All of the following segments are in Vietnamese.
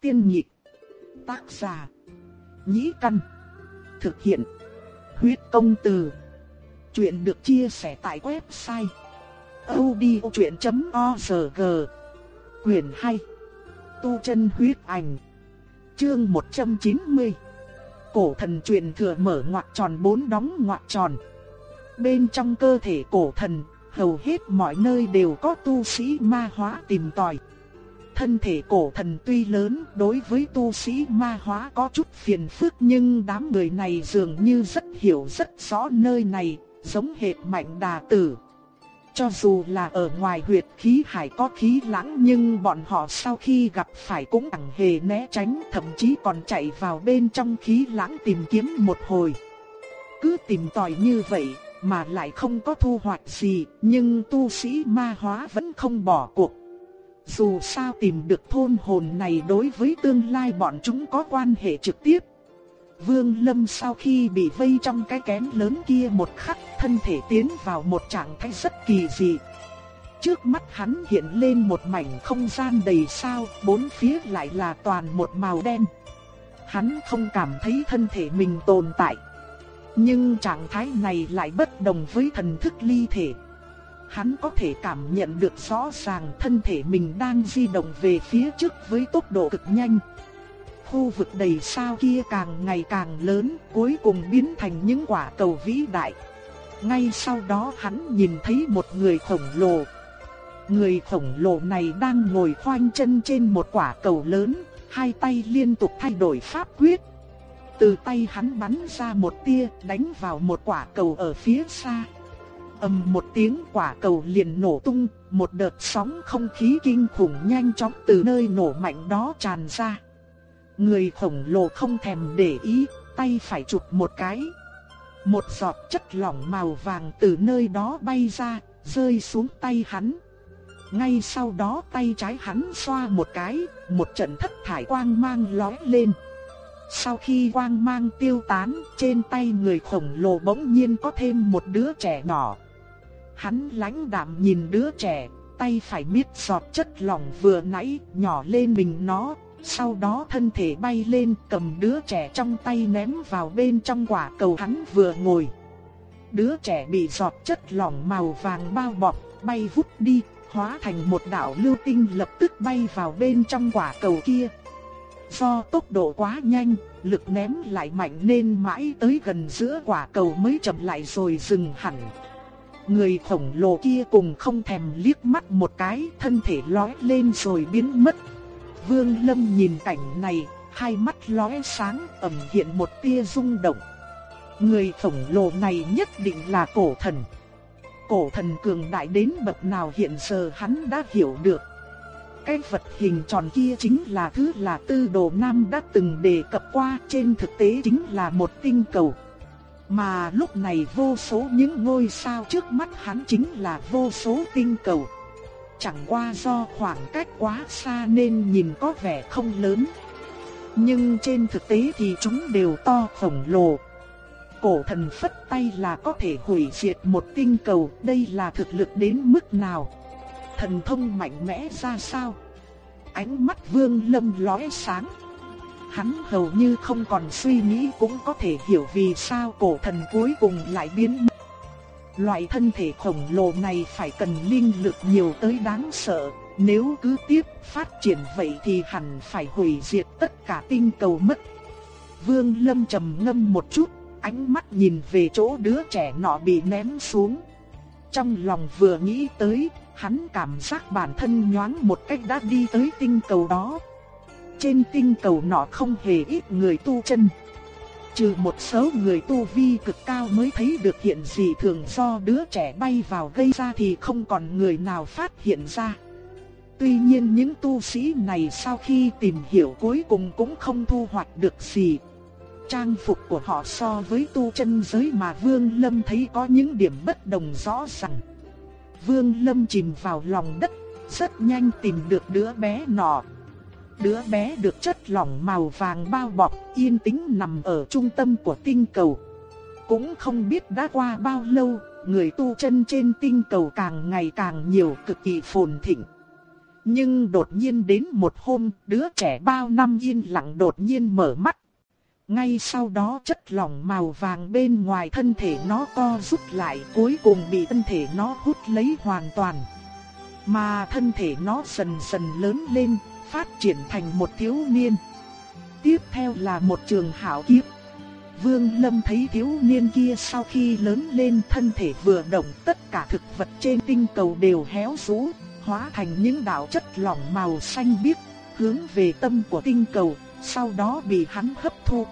Tiên nhị Tác giả. Nhĩ căn. Thực hiện. Huyết công từ. Chuyện được chia sẻ tại website. odchuyện.org Quyền 2. Tu chân huyết ảnh. Chương 190. Cổ thần truyền thừa mở ngoặc tròn bốn đóng ngoặc tròn. Bên trong cơ thể cổ thần, hầu hết mọi nơi đều có tu sĩ ma hóa tìm tòi. Thân thể cổ thần tuy lớn đối với tu sĩ ma hóa có chút phiền phức nhưng đám người này dường như rất hiểu rất rõ nơi này, giống hệt mạnh đà tử. Cho dù là ở ngoài huyệt khí hải có khí lãng nhưng bọn họ sau khi gặp phải cũng chẳng hề né tránh thậm chí còn chạy vào bên trong khí lãng tìm kiếm một hồi. Cứ tìm tòi như vậy mà lại không có thu hoạch gì nhưng tu sĩ ma hóa vẫn không bỏ cuộc. Dù sao tìm được thôn hồn này đối với tương lai bọn chúng có quan hệ trực tiếp. Vương Lâm sau khi bị vây trong cái kén lớn kia một khắc thân thể tiến vào một trạng thái rất kỳ dị. Trước mắt hắn hiện lên một mảnh không gian đầy sao, bốn phía lại là toàn một màu đen. Hắn không cảm thấy thân thể mình tồn tại. Nhưng trạng thái này lại bất đồng với thần thức ly thể hắn có thể cảm nhận được rõ ràng thân thể mình đang di động về phía trước với tốc độ cực nhanh. Khu vực đầy sao kia càng ngày càng lớn, cuối cùng biến thành những quả cầu vĩ đại. Ngay sau đó hắn nhìn thấy một người khổng lồ. Người khổng lồ này đang ngồi khoanh chân trên một quả cầu lớn, hai tay liên tục thay đổi pháp quyết. Từ tay hắn bắn ra một tia đánh vào một quả cầu ở phía xa ầm một tiếng quả cầu liền nổ tung, một đợt sóng không khí kinh khủng nhanh chóng từ nơi nổ mạnh đó tràn ra. Người khổng lồ không thèm để ý, tay phải chụp một cái. Một giọt chất lỏng màu vàng từ nơi đó bay ra, rơi xuống tay hắn. Ngay sau đó tay trái hắn xoa một cái, một trận thất thải quang mang lóe lên. Sau khi quang mang tiêu tán, trên tay người khổng lồ bỗng nhiên có thêm một đứa trẻ nhỏ, Hắn lãnh đạm nhìn đứa trẻ, tay phải miết giọt chất lỏng vừa nãy nhỏ lên mình nó, sau đó thân thể bay lên cầm đứa trẻ trong tay ném vào bên trong quả cầu hắn vừa ngồi. Đứa trẻ bị giọt chất lỏng màu vàng bao bọc, bay vút đi, hóa thành một đạo lưu tinh lập tức bay vào bên trong quả cầu kia. Do tốc độ quá nhanh, lực ném lại mạnh nên mãi tới gần giữa quả cầu mới chậm lại rồi dừng hẳn. Người khổng lồ kia cùng không thèm liếc mắt một cái, thân thể lóe lên rồi biến mất. Vương Lâm nhìn cảnh này, hai mắt lóe sáng, ẩn hiện một tia rung động. Người khổng lồ này nhất định là cổ thần. Cổ thần cường đại đến bậc nào hiện giờ hắn đã hiểu được. Cái vật hình tròn kia chính là thứ là tư đồ nam đã từng đề cập qua trên thực tế chính là một tinh cầu. Mà lúc này vô số những ngôi sao trước mắt hắn chính là vô số tinh cầu. Chẳng qua do khoảng cách quá xa nên nhìn có vẻ không lớn. Nhưng trên thực tế thì chúng đều to khổng lồ. Cổ thần phất tay là có thể hủy diệt một tinh cầu, đây là thực lực đến mức nào? Thần thông mạnh mẽ ra sao? Ánh mắt vương lâm lóe sáng hắn hầu như không còn suy nghĩ cũng có thể hiểu vì sao cổ thần cuối cùng lại biến mất. Loại thân thể khổng lồ này phải cần linh lực nhiều tới đáng sợ, nếu cứ tiếp phát triển vậy thì hẳn phải hủy diệt tất cả tinh cầu mất. Vương Lâm trầm ngâm một chút, ánh mắt nhìn về chỗ đứa trẻ nọ bị ném xuống. Trong lòng vừa nghĩ tới, hắn cảm giác bản thân nhoáng một cách đã đi tới tinh cầu đó. Trên tinh cầu nọ không hề ít người tu chân. Trừ một số người tu vi cực cao mới thấy được hiện gì thường do đứa trẻ bay vào gây ra thì không còn người nào phát hiện ra. Tuy nhiên những tu sĩ này sau khi tìm hiểu cuối cùng cũng không thu hoạch được gì. Trang phục của họ so với tu chân giới mà Vương Lâm thấy có những điểm bất đồng rõ ràng. Vương Lâm chìm vào lòng đất, rất nhanh tìm được đứa bé nọ, Đứa bé được chất lỏng màu vàng bao bọc, yên tĩnh nằm ở trung tâm của tinh cầu. Cũng không biết đã qua bao lâu, người tu chân trên tinh cầu càng ngày càng nhiều cực kỳ phồn thịnh. Nhưng đột nhiên đến một hôm, đứa trẻ bao năm yên lặng đột nhiên mở mắt. Ngay sau đó chất lỏng màu vàng bên ngoài thân thể nó co rút lại cuối cùng bị thân thể nó hút lấy hoàn toàn. Mà thân thể nó dần dần lớn lên, phát triển thành một thiếu niên. Tiếp theo là một trường hảo kiếp. Vương Lâm thấy thiếu niên kia sau khi lớn lên thân thể vừa động tất cả thực vật trên tinh cầu đều héo rũ, hóa thành những đạo chất lỏng màu xanh biếc, hướng về tâm của tinh cầu, sau đó bị hắn hấp thu.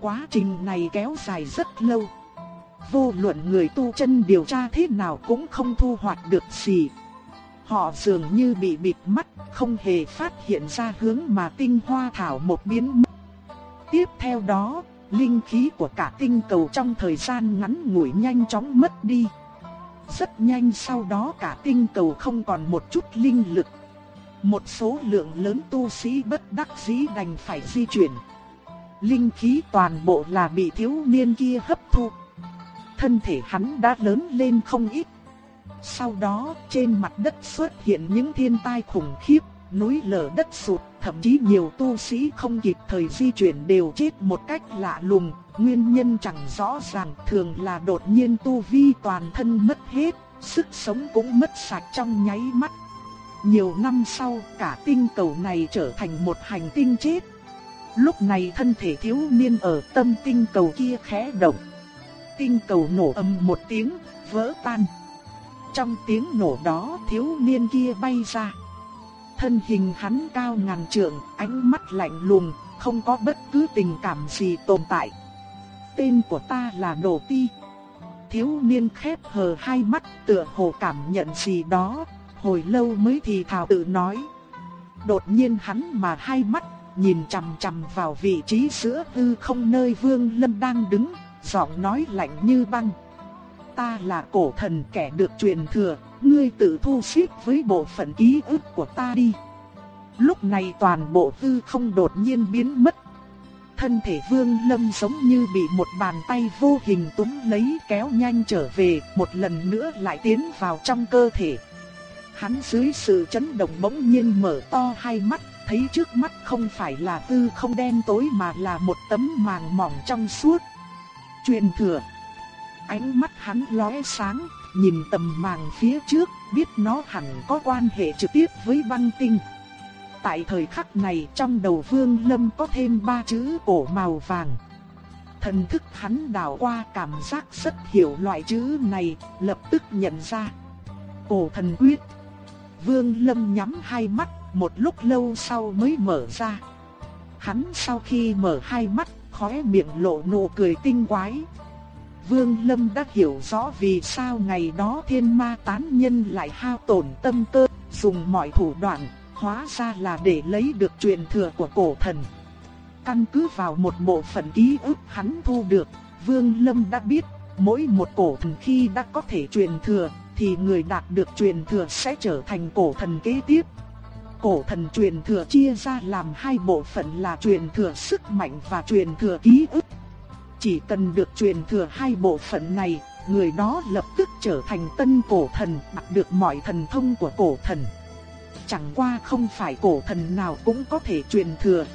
Quá trình này kéo dài rất lâu. Vô luận người tu chân điều tra thế nào cũng không thu hoạch được gì. Họ dường như bị bịt mắt, không hề phát hiện ra hướng mà tinh hoa thảo một biến mất. Tiếp theo đó, linh khí của cả tinh cầu trong thời gian ngắn ngủi nhanh chóng mất đi. Rất nhanh sau đó cả tinh cầu không còn một chút linh lực. Một số lượng lớn tu sĩ bất đắc dĩ đành phải di chuyển. Linh khí toàn bộ là bị thiếu niên kia hấp thu. Thân thể hắn đã lớn lên không ít. Sau đó trên mặt đất xuất hiện những thiên tai khủng khiếp, núi lở đất sụt, thậm chí nhiều tu sĩ không kịp thời di chuyển đều chết một cách lạ lùng, nguyên nhân chẳng rõ ràng, thường là đột nhiên tu vi toàn thân mất hết, sức sống cũng mất sạch trong nháy mắt. Nhiều năm sau, cả tinh cầu này trở thành một hành tinh chết. Lúc này thân thể thiếu niên ở tâm tinh cầu kia khẽ động. Tinh cầu nổ ầm một tiếng, vỡ tan. Trong tiếng nổ đó thiếu niên kia bay ra. Thân hình hắn cao ngàn trượng, ánh mắt lạnh lùng, không có bất cứ tình cảm gì tồn tại. Tên của ta là Đồ Ti. Thiếu niên khép hờ hai mắt tựa hồ cảm nhận gì đó, hồi lâu mới thì thào tự nói. Đột nhiên hắn mà hai mắt nhìn chằm chằm vào vị trí giữa hư không nơi Vương Lâm đang đứng, giọng nói lạnh như băng. Ta là cổ thần kẻ được truyền thừa, ngươi tự thu xếp với bộ phận ký ức của ta đi. Lúc này toàn bộ hư không đột nhiên biến mất. Thân thể Vương Lâm giống như bị một bàn tay vô hình túm lấy kéo nhanh trở về, một lần nữa lại tiến vào trong cơ thể. Hắn dưới sự chấn động bỗng nhiên mở to hai mắt, thấy trước mắt không phải là tư không đen tối mà là một tấm màng mỏng trong suốt. Truyền thừa. Ánh mắt hắn lóe sáng, nhìn tầm màng phía trước, biết nó hẳn có quan hệ trực tiếp với băng tinh. Tại thời khắc này trong đầu Vương Lâm có thêm ba chữ cổ màu vàng. Thần thức hắn đảo qua cảm giác rất hiểu loại chữ này, lập tức nhận ra. Cổ thần quyết. Vương Lâm nhắm hai mắt, một lúc lâu sau mới mở ra. Hắn sau khi mở hai mắt, khóe miệng lộ nụ cười tinh quái. Vương Lâm đã hiểu rõ vì sao ngày đó thiên ma tán nhân lại hao tổn tâm cơ, dùng mọi thủ đoạn, hóa ra là để lấy được truyền thừa của cổ thần. Căn cứ vào một bộ phận ký ức hắn thu được, Vương Lâm đã biết, mỗi một cổ thần khi đã có thể truyền thừa, thì người đạt được truyền thừa sẽ trở thành cổ thần kế tiếp. Cổ thần truyền thừa chia ra làm hai bộ phận là truyền thừa sức mạnh và truyền thừa ký ức. Chỉ cần được truyền thừa hai bộ phận này, người đó lập tức trở thành tân cổ thần, đạt được mọi thần thông của cổ thần. Chẳng qua không phải cổ thần nào cũng có thể truyền thừa.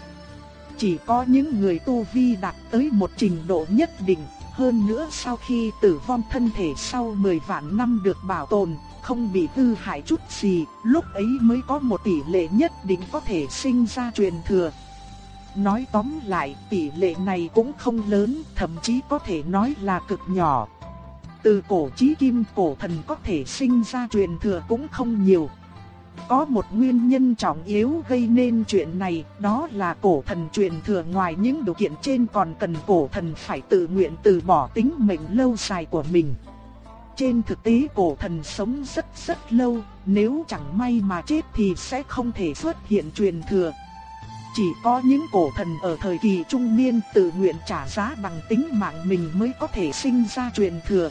Chỉ có những người tu vi đạt tới một trình độ nhất định, hơn nữa sau khi tử vong thân thể sau 10 vạn năm được bảo tồn, không bị hư hại chút gì, lúc ấy mới có một tỷ lệ nhất định có thể sinh ra truyền thừa. Nói tóm lại, tỷ lệ này cũng không lớn, thậm chí có thể nói là cực nhỏ. Từ cổ chí kim cổ thần có thể sinh ra truyền thừa cũng không nhiều. Có một nguyên nhân trọng yếu gây nên chuyện này, đó là cổ thần truyền thừa ngoài những điều kiện trên còn cần cổ thần phải tự nguyện từ bỏ tính mệnh lâu dài của mình. Trên thực tế cổ thần sống rất rất lâu, nếu chẳng may mà chết thì sẽ không thể xuất hiện truyền thừa. Chỉ có những cổ thần ở thời kỳ trung niên tự nguyện trả giá bằng tính mạng mình mới có thể sinh ra truyền thừa.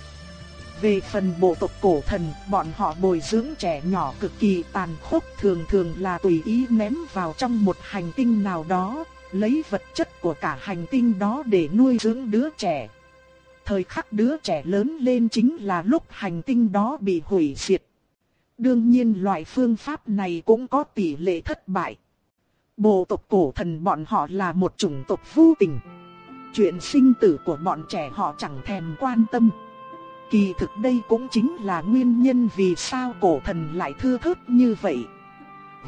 Về phần bộ tộc cổ thần, bọn họ bồi dưỡng trẻ nhỏ cực kỳ tàn khốc thường thường là tùy ý ném vào trong một hành tinh nào đó, lấy vật chất của cả hành tinh đó để nuôi dưỡng đứa trẻ. Thời khắc đứa trẻ lớn lên chính là lúc hành tinh đó bị hủy diệt. Đương nhiên loại phương pháp này cũng có tỷ lệ thất bại. Bộ tộc cổ thần bọn họ là một chủng tộc vô tình. Chuyện sinh tử của bọn trẻ họ chẳng thèm quan tâm. Kỳ thực đây cũng chính là nguyên nhân vì sao cổ thần lại thưa thớt như vậy.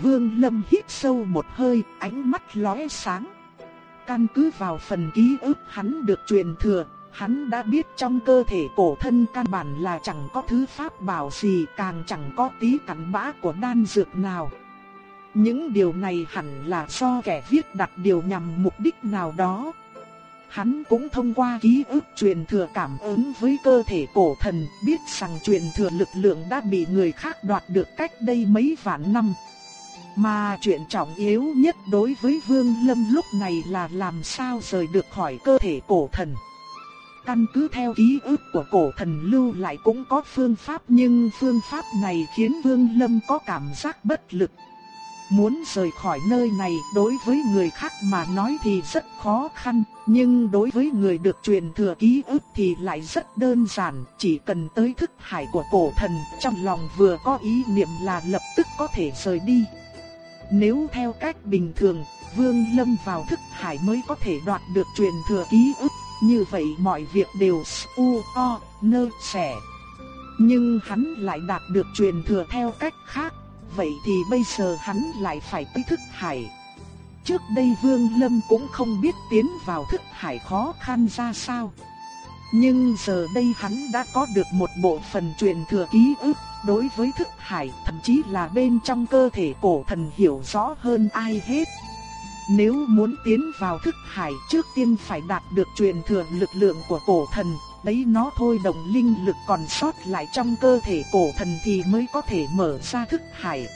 Vương Lâm hít sâu một hơi, ánh mắt lóe sáng. Căn cứ vào phần ký ức hắn được truyền thừa, hắn đã biết trong cơ thể cổ thân căn bản là chẳng có thứ pháp bảo gì, càng chẳng có tí cặn bã của đan dược nào. Những điều này hẳn là do kẻ viết đặt điều nhằm mục đích nào đó. Hắn cũng thông qua ký ức truyền thừa cảm ứng với cơ thể cổ thần, biết rằng truyền thừa lực lượng đã bị người khác đoạt được cách đây mấy vạn năm. Mà chuyện trọng yếu nhất đối với Vương Lâm lúc này là làm sao rời được khỏi cơ thể cổ thần. Căn cứ theo ký ức của cổ thần lưu lại cũng có phương pháp nhưng phương pháp này khiến Vương Lâm có cảm giác bất lực. Muốn rời khỏi nơi này đối với người khác mà nói thì rất khó khăn, nhưng đối với người được truyền thừa ký ức thì lại rất đơn giản, chỉ cần tới thức hải của cổ thần, trong lòng vừa có ý niệm là lập tức có thể rời đi. Nếu theo cách bình thường, Vương Lâm vào thức hải mới có thể đoạt được truyền thừa ký ức, như vậy mọi việc đều u o nơ sẻ. Nhưng hắn lại đạt được truyền thừa theo cách khác, vậy thì bây giờ hắn lại phải tới thức hải. Trước đây Vương Lâm cũng không biết tiến vào thức hải khó khăn ra sao. Nhưng giờ đây hắn đã có được một bộ phần truyền thừa ký ức, đối với thức hải, thậm chí là bên trong cơ thể cổ thần hiểu rõ hơn ai hết. Nếu muốn tiến vào thức hải trước tiên phải đạt được truyền thừa lực lượng của cổ thần, đấy nó thôi động linh lực còn sót lại trong cơ thể cổ thần thì mới có thể mở ra thức hải.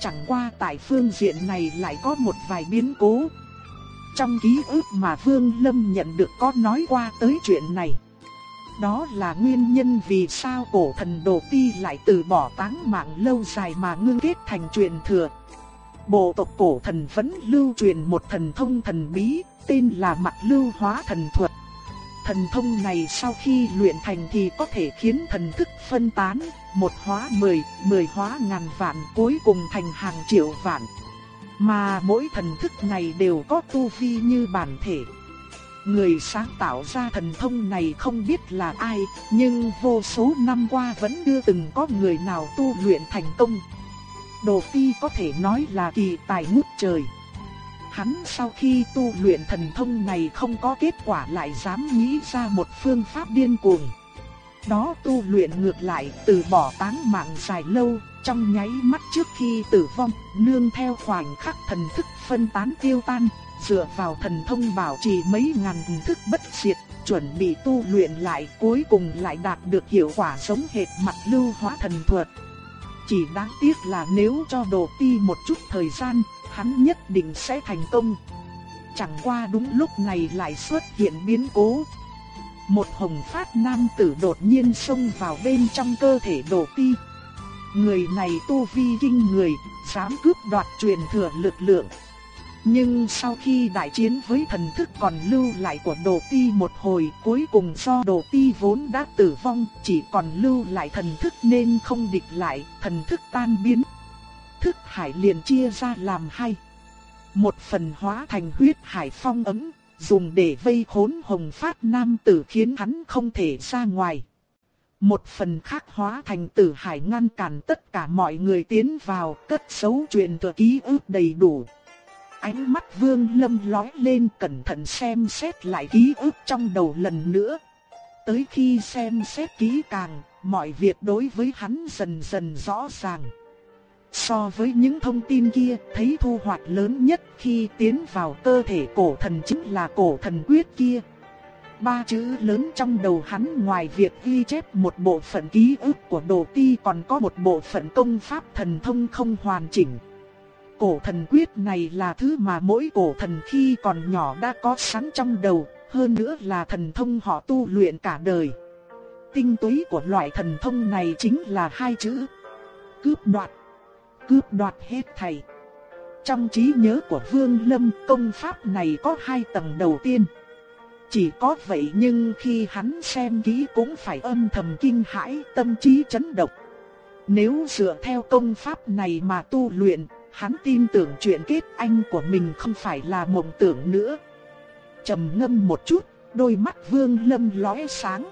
Chẳng qua tại phương diện này lại có một vài biến cố. Trong ký ức mà Vương Lâm nhận được có nói qua tới chuyện này. Đó là nguyên nhân vì sao cổ thần Đồ Ti lại từ bỏ táng mạng lâu dài mà ngưng kết thành truyền thừa. Bộ tộc cổ thần vẫn lưu truyền một thần thông thần bí, tên là Mặt Lưu Hóa Thần Thuật. Thần thông này sau khi luyện thành thì có thể khiến thần thức phân tán, một hóa mười, mười hóa ngàn vạn cuối cùng thành hàng triệu vạn. Mà mỗi thần thức này đều có tu vi như bản thể. Người sáng tạo ra thần thông này không biết là ai, nhưng vô số năm qua vẫn chưa từng có người nào tu luyện thành công. Đồ Phi có thể nói là kỳ tài ngút trời. Hắn sau khi tu luyện thần thông này không có kết quả lại dám nghĩ ra một phương pháp điên cuồng. Đó tu luyện ngược lại từ bỏ táng mạng dài lâu, trong nháy mắt trước khi tử vong, nương theo khoảnh khắc thần thức phân tán tiêu tan, dựa vào thần thông bảo trì mấy ngàn thức bất diệt, chuẩn bị tu luyện lại cuối cùng lại đạt được hiệu quả giống hệt mặt lưu hóa thần thuật. Chỉ đáng tiếc là nếu cho đồ ti một chút thời gian, hắn nhất định sẽ thành công. Chẳng qua đúng lúc này lại xuất hiện biến cố. Một hồng phát nam tử đột nhiên xông vào bên trong cơ thể đồ ti. Người này tu vi kinh người, dám cướp đoạt truyền thừa lực lượng. Nhưng sau khi đại chiến với thần thức còn lưu lại của đồ ti một hồi cuối cùng do đồ ti vốn đã tử vong chỉ còn lưu lại thần thức nên không địch lại, thần thức tan biến. Thức hải liền chia ra làm hai. Một phần hóa thành huyết hải phong ấm, dùng để vây khốn hồng phát nam tử khiến hắn không thể ra ngoài. Một phần khác hóa thành tử hải ngăn cản tất cả mọi người tiến vào cất xấu chuyện thừa ký ức đầy đủ. Ánh mắt vương lâm lói lên cẩn thận xem xét lại ký ức trong đầu lần nữa. Tới khi xem xét kỹ càng, mọi việc đối với hắn dần dần rõ ràng. So với những thông tin kia, thấy thu hoạch lớn nhất khi tiến vào cơ thể cổ thần chính là cổ thần quyết kia. Ba chữ lớn trong đầu hắn ngoài việc ghi chép một bộ phận ký ức của đồ ti còn có một bộ phận công pháp thần thông không hoàn chỉnh. Cổ thần quyết này là thứ mà mỗi cổ thần khi còn nhỏ đã có sẵn trong đầu, hơn nữa là thần thông họ tu luyện cả đời. Tinh túy của loại thần thông này chính là hai chữ cướp đoạt. Cướp đoạt hết thảy. Trong trí nhớ của Vương Lâm công pháp này có hai tầng đầu tiên. Chỉ có vậy nhưng khi hắn xem kỹ cũng phải âm thầm kinh hãi tâm trí chấn động. Nếu dựa theo công pháp này mà tu luyện, hắn tin tưởng chuyện kết anh của mình không phải là mộng tưởng nữa. trầm ngâm một chút, đôi mắt Vương Lâm lóe sáng.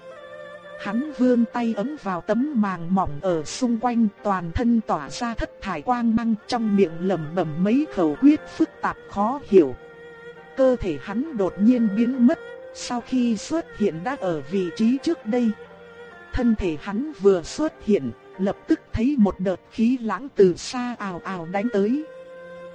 Hắn vươn tay ấm vào tấm màng mỏng ở xung quanh toàn thân tỏa ra thất thải quang mang trong miệng lẩm bẩm mấy khẩu quyết phức tạp khó hiểu. Cơ thể hắn đột nhiên biến mất, sau khi xuất hiện đã ở vị trí trước đây. Thân thể hắn vừa xuất hiện, lập tức thấy một đợt khí lãng từ xa ào ào đánh tới.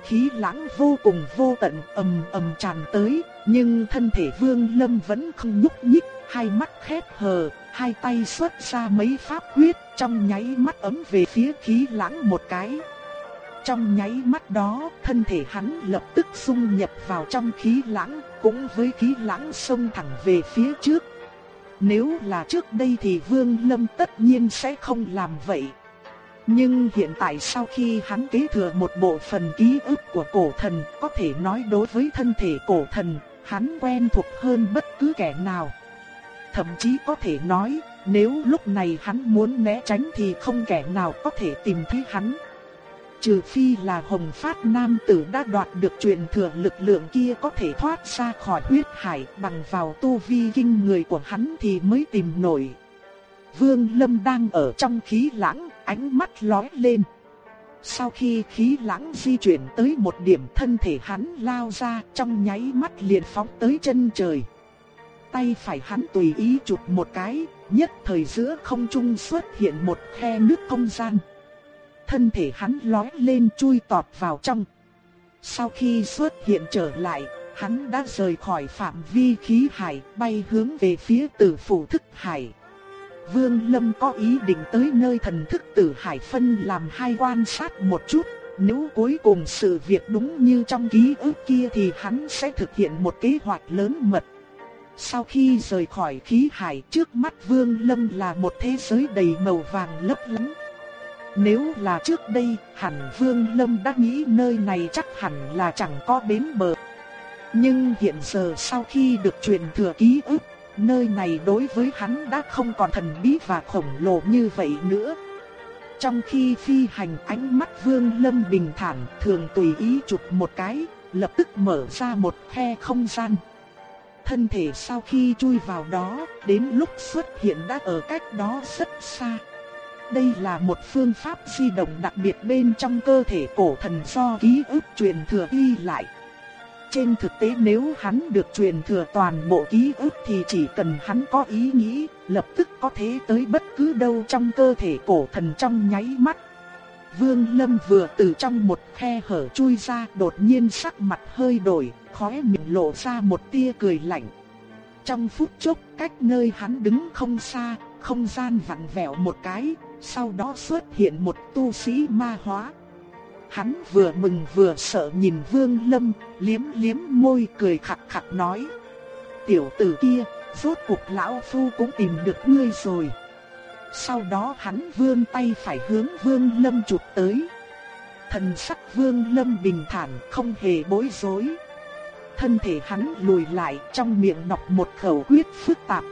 Khí lãng vô cùng vô tận ầm ầm tràn tới, nhưng thân thể Vương Lâm vẫn không nhúc nhích, hai mắt khép hờ, hai tay xuất ra mấy pháp quyết, trong nháy mắt ấm về phía khí lãng một cái. Trong nháy mắt đó, thân thể hắn lập tức xung nhập vào trong khí lãng, cũng với khí lãng xông thẳng về phía trước. Nếu là trước đây thì Vương Lâm tất nhiên sẽ không làm vậy. Nhưng hiện tại sau khi hắn kế thừa một bộ phần ký ức của cổ thần, có thể nói đối với thân thể cổ thần, hắn quen thuộc hơn bất cứ kẻ nào. Thậm chí có thể nói, nếu lúc này hắn muốn né tránh thì không kẻ nào có thể tìm thấy hắn. Trừ phi là Hồng Phát Nam tử đã đoạt được truyền thừa lực lượng kia có thể thoát ra khỏi huyết hải bằng vào tu vi kinh người của hắn thì mới tìm nổi. Vương Lâm đang ở trong khí lãng, ánh mắt lóe lên. Sau khi khí lãng di chuyển tới một điểm thân thể hắn lao ra trong nháy mắt liền phóng tới chân trời. Tay phải hắn tùy ý chụp một cái, nhất thời giữa không trung xuất hiện một khe nước không gian thân thể hắn lói lên chui tọt vào trong. Sau khi xuất hiện trở lại, hắn đã rời khỏi phạm vi khí hải, bay hướng về phía tử phủ thức hải. Vương Lâm có ý định tới nơi thần thức tử hải phân làm hai quan sát một chút, nếu cuối cùng sự việc đúng như trong ký ức kia thì hắn sẽ thực hiện một kế hoạch lớn mật. Sau khi rời khỏi khí hải trước mắt Vương Lâm là một thế giới đầy màu vàng lấp lánh. Nếu là trước đây, hẳn Vương Lâm đã nghĩ nơi này chắc hẳn là chẳng có bến bờ. Nhưng hiện giờ sau khi được truyền thừa ký ức, nơi này đối với hắn đã không còn thần bí và khổng lồ như vậy nữa. Trong khi phi hành ánh mắt Vương Lâm bình thản thường tùy ý chụp một cái, lập tức mở ra một khe không gian. Thân thể sau khi chui vào đó, đến lúc xuất hiện đã ở cách đó rất xa. Đây là một phương pháp di động đặc biệt bên trong cơ thể cổ thần do ký ức truyền thừa ghi lại. Trên thực tế nếu hắn được truyền thừa toàn bộ ký ức thì chỉ cần hắn có ý nghĩ, lập tức có thể tới bất cứ đâu trong cơ thể cổ thần trong nháy mắt. Vương Lâm vừa từ trong một khe hở chui ra đột nhiên sắc mặt hơi đổi, khóe miệng lộ ra một tia cười lạnh. Trong phút chốc cách nơi hắn đứng không xa, không gian vặn vẹo một cái, sau đó xuất hiện một tu sĩ ma hóa. Hắn vừa mừng vừa sợ nhìn Vương Lâm, liếm liếm môi cười khặc khặc nói. Tiểu tử kia, rốt cuộc lão phu cũng tìm được ngươi rồi. Sau đó hắn vươn tay phải hướng Vương Lâm chụp tới. Thần sắc Vương Lâm bình thản không hề bối rối. Thân thể hắn lùi lại trong miệng đọc một khẩu quyết phức tạp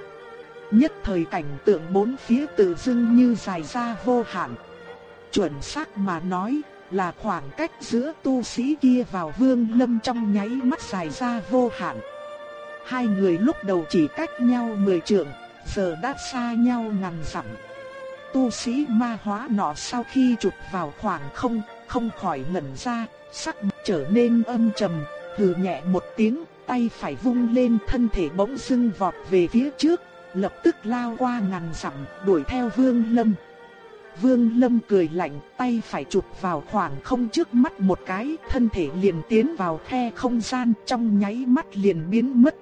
Nhất thời cảnh tượng bốn phía tự dưng như dài ra vô hạn. Chuẩn xác mà nói là khoảng cách giữa tu sĩ kia vào vương lâm trong nháy mắt dài ra vô hạn. Hai người lúc đầu chỉ cách nhau mười trượng, giờ đã xa nhau ngàn dặm. Tu sĩ ma hóa nọ sau khi chụp vào khoảng không, không khỏi ngẩn ra, sắc trở nên âm trầm, hừ nhẹ một tiếng, tay phải vung lên thân thể bỗng dưng vọt về phía trước, lập tức lao qua ngàn dặm, đuổi theo Vương Lâm. Vương Lâm cười lạnh, tay phải chụp vào khoảng không trước mắt một cái, thân thể liền tiến vào khe không gian, trong nháy mắt liền biến mất.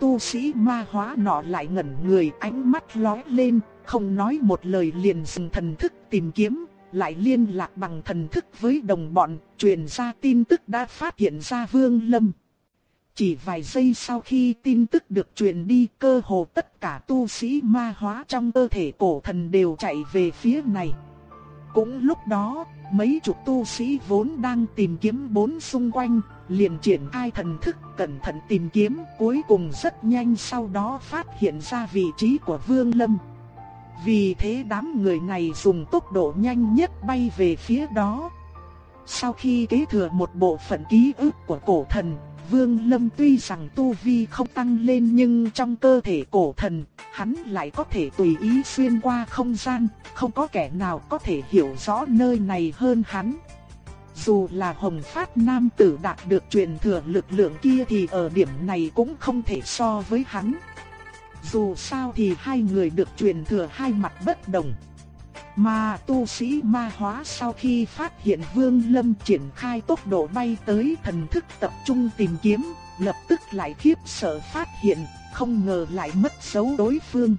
Tu sĩ ma hóa nọ lại ngẩn người, ánh mắt lóe lên, không nói một lời liền dừng thần thức tìm kiếm, lại liên lạc bằng thần thức với đồng bọn, truyền ra tin tức đã phát hiện ra Vương Lâm. Chỉ vài giây sau khi tin tức được truyền đi cơ hồ tất cả tu sĩ ma hóa trong cơ thể cổ thần đều chạy về phía này. Cũng lúc đó, mấy chục tu sĩ vốn đang tìm kiếm bốn xung quanh, liền triển khai thần thức cẩn thận tìm kiếm cuối cùng rất nhanh sau đó phát hiện ra vị trí của Vương Lâm. Vì thế đám người này dùng tốc độ nhanh nhất bay về phía đó. Sau khi kế thừa một bộ phận ký ức của cổ thần, Vương Lâm tuy rằng tu vi không tăng lên nhưng trong cơ thể cổ thần, hắn lại có thể tùy ý xuyên qua không gian, không có kẻ nào có thể hiểu rõ nơi này hơn hắn. Dù là Hồng Phát Nam tử đạt được truyền thừa lực lượng kia thì ở điểm này cũng không thể so với hắn. Dù sao thì hai người được truyền thừa hai mặt bất đồng. Mà tu sĩ ma hóa sau khi phát hiện Vương Lâm triển khai tốc độ bay tới thần thức tập trung tìm kiếm, lập tức lại khiếp sợ phát hiện, không ngờ lại mất dấu đối phương.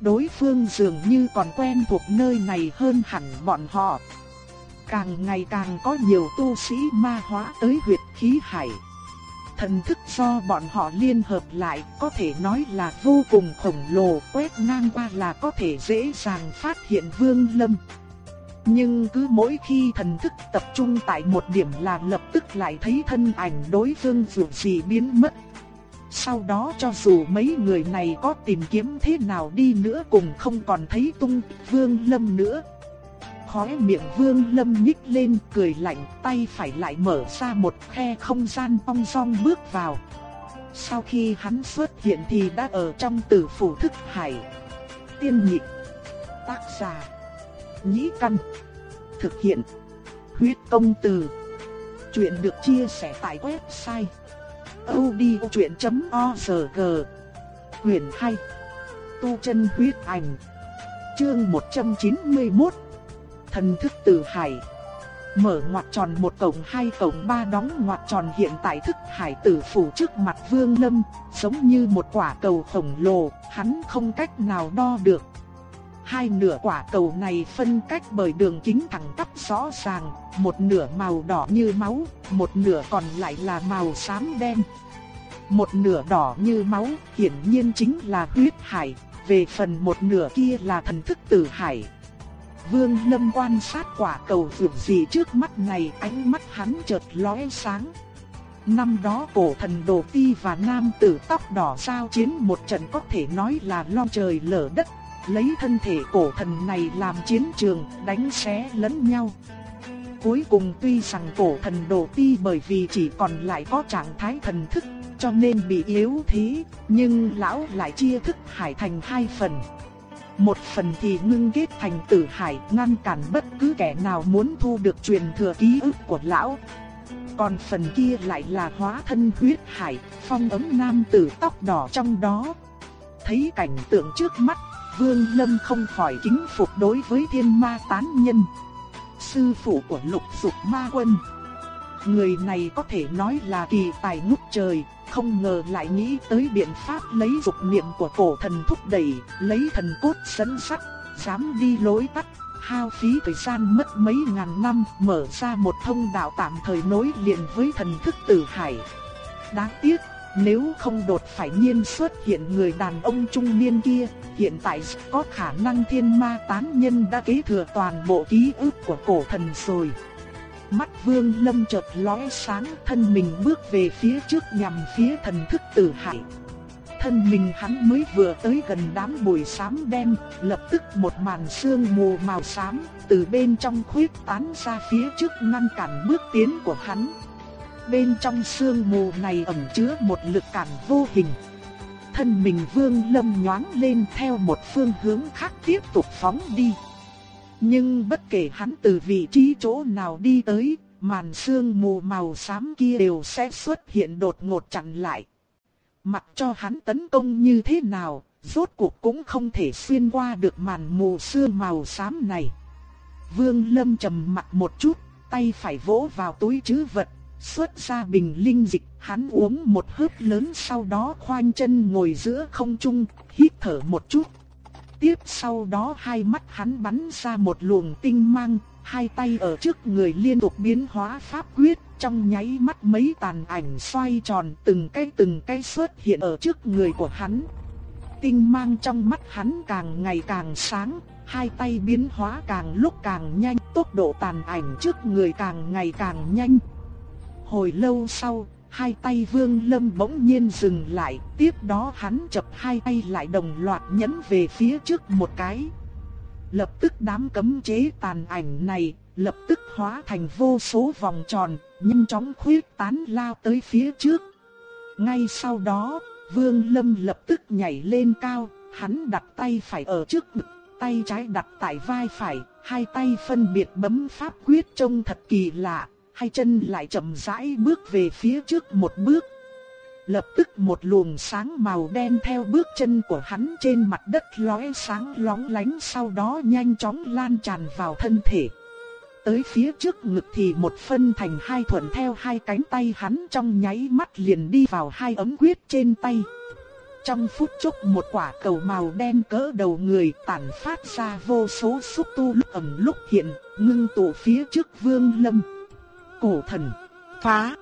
Đối phương dường như còn quen thuộc nơi này hơn hẳn bọn họ. Càng ngày càng có nhiều tu sĩ ma hóa tới huyệt khí hải thần thức do bọn họ liên hợp lại, có thể nói là vô cùng khổng lồ, quét ngang qua là có thể dễ dàng phát hiện vương lâm. Nhưng cứ mỗi khi thần thức tập trung tại một điểm là lập tức lại thấy thân ảnh đối phương dù gì biến mất. Sau đó cho dù mấy người này có tìm kiếm thế nào đi nữa cùng không còn thấy tung vương lâm nữa khóe miệng vương lâm nhích lên, cười lạnh, tay phải lại mở ra một khe không gian ong song bước vào. Sau khi hắn xuất hiện thì đã ở trong tử phủ thức hải. Tiên nhị, Tác giả. Nhĩ căn. Thực hiện. Huyết công từ. Chuyện được chia sẻ tại website. odchuyện.org Quyền 2 Tu chân huyết ảnh, Chương 191 thần thức từ hải. Mở ngoặc tròn một cổng hai cổng ba đóng ngoặc tròn hiện tại thức hải tử phủ trước mặt vương lâm, giống như một quả cầu khổng lồ, hắn không cách nào đo được. Hai nửa quả cầu này phân cách bởi đường kính thẳng tắp rõ ràng, một nửa màu đỏ như máu, một nửa còn lại là màu xám đen. Một nửa đỏ như máu, hiển nhiên chính là huyết hải, về phần một nửa kia là thần thức tử hải. Vương Lâm quan sát quả cầu vượt gì trước mắt này, ánh mắt hắn chợt lóe sáng. Năm đó cổ thần Đồ Ti và nam tử tóc đỏ giao chiến một trận có thể nói là long trời lở đất, lấy thân thể cổ thần này làm chiến trường, đánh xé lẫn nhau. Cuối cùng tuy rằng cổ thần Đồ Ti bởi vì chỉ còn lại có trạng thái thần thức, cho nên bị yếu thế, nhưng lão lại chia thức hải thành hai phần. Một phần thì ngưng kết thành tử hải ngăn cản bất cứ kẻ nào muốn thu được truyền thừa ký ức của lão. Còn phần kia lại là hóa thân huyết hải, phong ấm nam tử tóc đỏ trong đó. Thấy cảnh tượng trước mắt, Vương Lâm không khỏi kính phục đối với thiên ma tán nhân. Sư phụ của lục dục ma quân. Người này có thể nói là kỳ tài ngút trời, không ngờ lại nghĩ tới biện pháp lấy dục niệm của cổ thần thúc đẩy, lấy thần cốt sấn sắc, dám đi lối tắt, hao phí thời gian mất mấy ngàn năm, mở ra một thông đạo tạm thời nối liền với thần thức tử hải. Đáng tiếc, nếu không đột phải nhiên xuất hiện người đàn ông trung niên kia, hiện tại có khả năng thiên ma tán nhân đã kế thừa toàn bộ ký ức của cổ thần rồi. Mắt Vương Lâm chợt lóe sáng, thân mình bước về phía trước nhằm phía thần thức tử hải. Thân mình hắn mới vừa tới gần đám bụi xám đen, lập tức một màn sương mù màu xám từ bên trong khuyết tán ra phía trước ngăn cản bước tiến của hắn. Bên trong sương mù này ẩn chứa một lực cản vô hình. Thân mình Vương Lâm nhoáng lên theo một phương hướng khác tiếp tục phóng đi. Nhưng bất kể hắn từ vị trí chỗ nào đi tới, màn sương mù màu xám kia đều sẽ xuất hiện đột ngột chặn lại. Mặc cho hắn tấn công như thế nào, rốt cuộc cũng không thể xuyên qua được màn mù sương màu xám này. Vương Lâm trầm mặt một chút, tay phải vỗ vào túi trữ vật, xuất ra bình linh dịch, hắn uống một hớp lớn sau đó khoanh chân ngồi giữa không trung, hít thở một chút, tiếp sau đó hai mắt hắn bắn ra một luồng tinh mang, hai tay ở trước người liên tục biến hóa pháp quyết, trong nháy mắt mấy tàn ảnh xoay tròn từng cái từng cái xuất hiện ở trước người của hắn. Tinh mang trong mắt hắn càng ngày càng sáng, hai tay biến hóa càng lúc càng nhanh, tốc độ tàn ảnh trước người càng ngày càng nhanh. Hồi lâu sau, hai tay Vương Lâm bỗng nhiên dừng lại, tiếp đó hắn chập hai tay lại đồng loạt nhấn về phía trước một cái. Lập tức đám cấm chế tàn ảnh này, lập tức hóa thành vô số vòng tròn, nhanh chóng khuyết tán lao tới phía trước. Ngay sau đó, Vương Lâm lập tức nhảy lên cao, hắn đặt tay phải ở trước ngực, tay trái đặt tại vai phải, hai tay phân biệt bấm pháp quyết trông thật kỳ lạ, hai chân lại chậm rãi bước về phía trước một bước. Lập tức một luồng sáng màu đen theo bước chân của hắn trên mặt đất lóe sáng lóng lánh sau đó nhanh chóng lan tràn vào thân thể. Tới phía trước ngực thì một phân thành hai thuận theo hai cánh tay hắn trong nháy mắt liền đi vào hai ấm quyết trên tay. Trong phút chốc một quả cầu màu đen cỡ đầu người tản phát ra vô số xúc tu lúc ẩn lúc hiện, ngưng tụ phía trước vương lâm. Cổ thần, phá.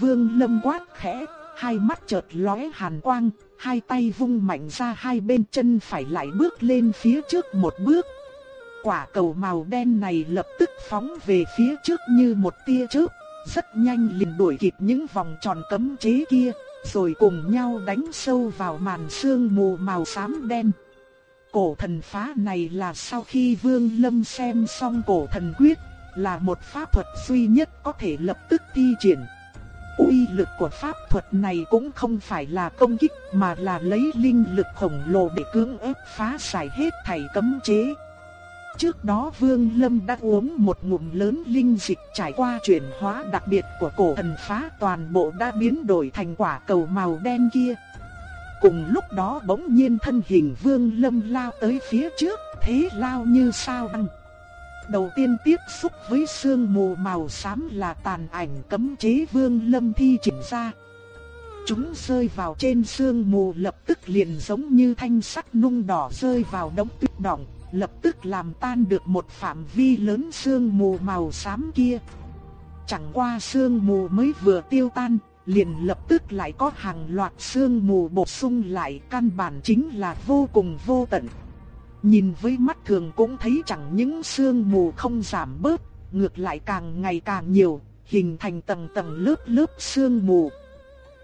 Vương lâm quát khẽ, hai mắt chợt lóe hàn quang, hai tay vung mạnh ra hai bên chân phải lại bước lên phía trước một bước. Quả cầu màu đen này lập tức phóng về phía trước như một tia chớp, rất nhanh liền đuổi kịp những vòng tròn cấm chế kia, rồi cùng nhau đánh sâu vào màn sương mù màu xám đen. Cổ thần phá này là sau khi Vương Lâm xem xong cổ thần quyết, là một pháp thuật duy nhất có thể lập tức thi triển. Uy lực của pháp thuật này cũng không phải là công kích mà là lấy linh lực khổng lồ để cưỡng ép phá giải hết thảy cấm chế. Trước đó Vương Lâm đã uống một ngụm lớn linh dịch trải qua chuyển hóa đặc biệt của cổ thần phá toàn bộ đã biến đổi thành quả cầu màu đen kia. Cùng lúc đó bỗng nhiên thân hình Vương Lâm lao tới phía trước, thế lao như sao băng. Đầu tiên tiếp xúc với sương mù màu xám là tàn ảnh cấm chế Vương Lâm thi triển ra. Chúng rơi vào trên sương mù lập tức liền giống như thanh sắt nung đỏ rơi vào đống tuyết đỏng lập tức làm tan được một phạm vi lớn sương mù màu xám kia. Chẳng qua sương mù mới vừa tiêu tan, liền lập tức lại có hàng loạt sương mù bổ sung lại căn bản chính là vô cùng vô tận. Nhìn với mắt thường cũng thấy chẳng những sương mù không giảm bớt, ngược lại càng ngày càng nhiều, hình thành tầng tầng lớp lớp sương mù.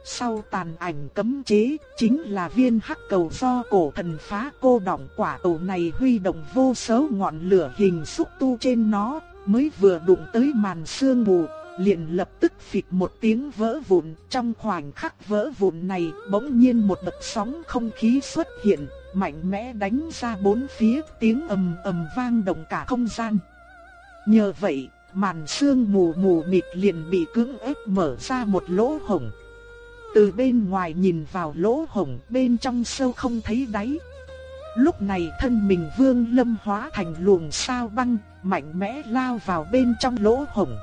Sau tàn ảnh cấm chế, chính là viên hắc cầu do cổ thần phá cô động quả cầu này huy động vô số ngọn lửa hình xúc tu trên nó, mới vừa đụng tới màn sương mù, liền lập tức phịch một tiếng vỡ vụn. Trong khoảnh khắc vỡ vụn này, bỗng nhiên một đợt sóng không khí xuất hiện, mạnh mẽ đánh ra bốn phía, tiếng ầm ầm vang động cả không gian. Nhờ vậy, màn sương mù mù mịt liền bị cưỡng ép mở ra một lỗ hổng. Từ bên ngoài nhìn vào lỗ hổng bên trong sâu không thấy đáy. Lúc này thân mình vương lâm hóa thành luồng sao băng, mạnh mẽ lao vào bên trong lỗ hổng.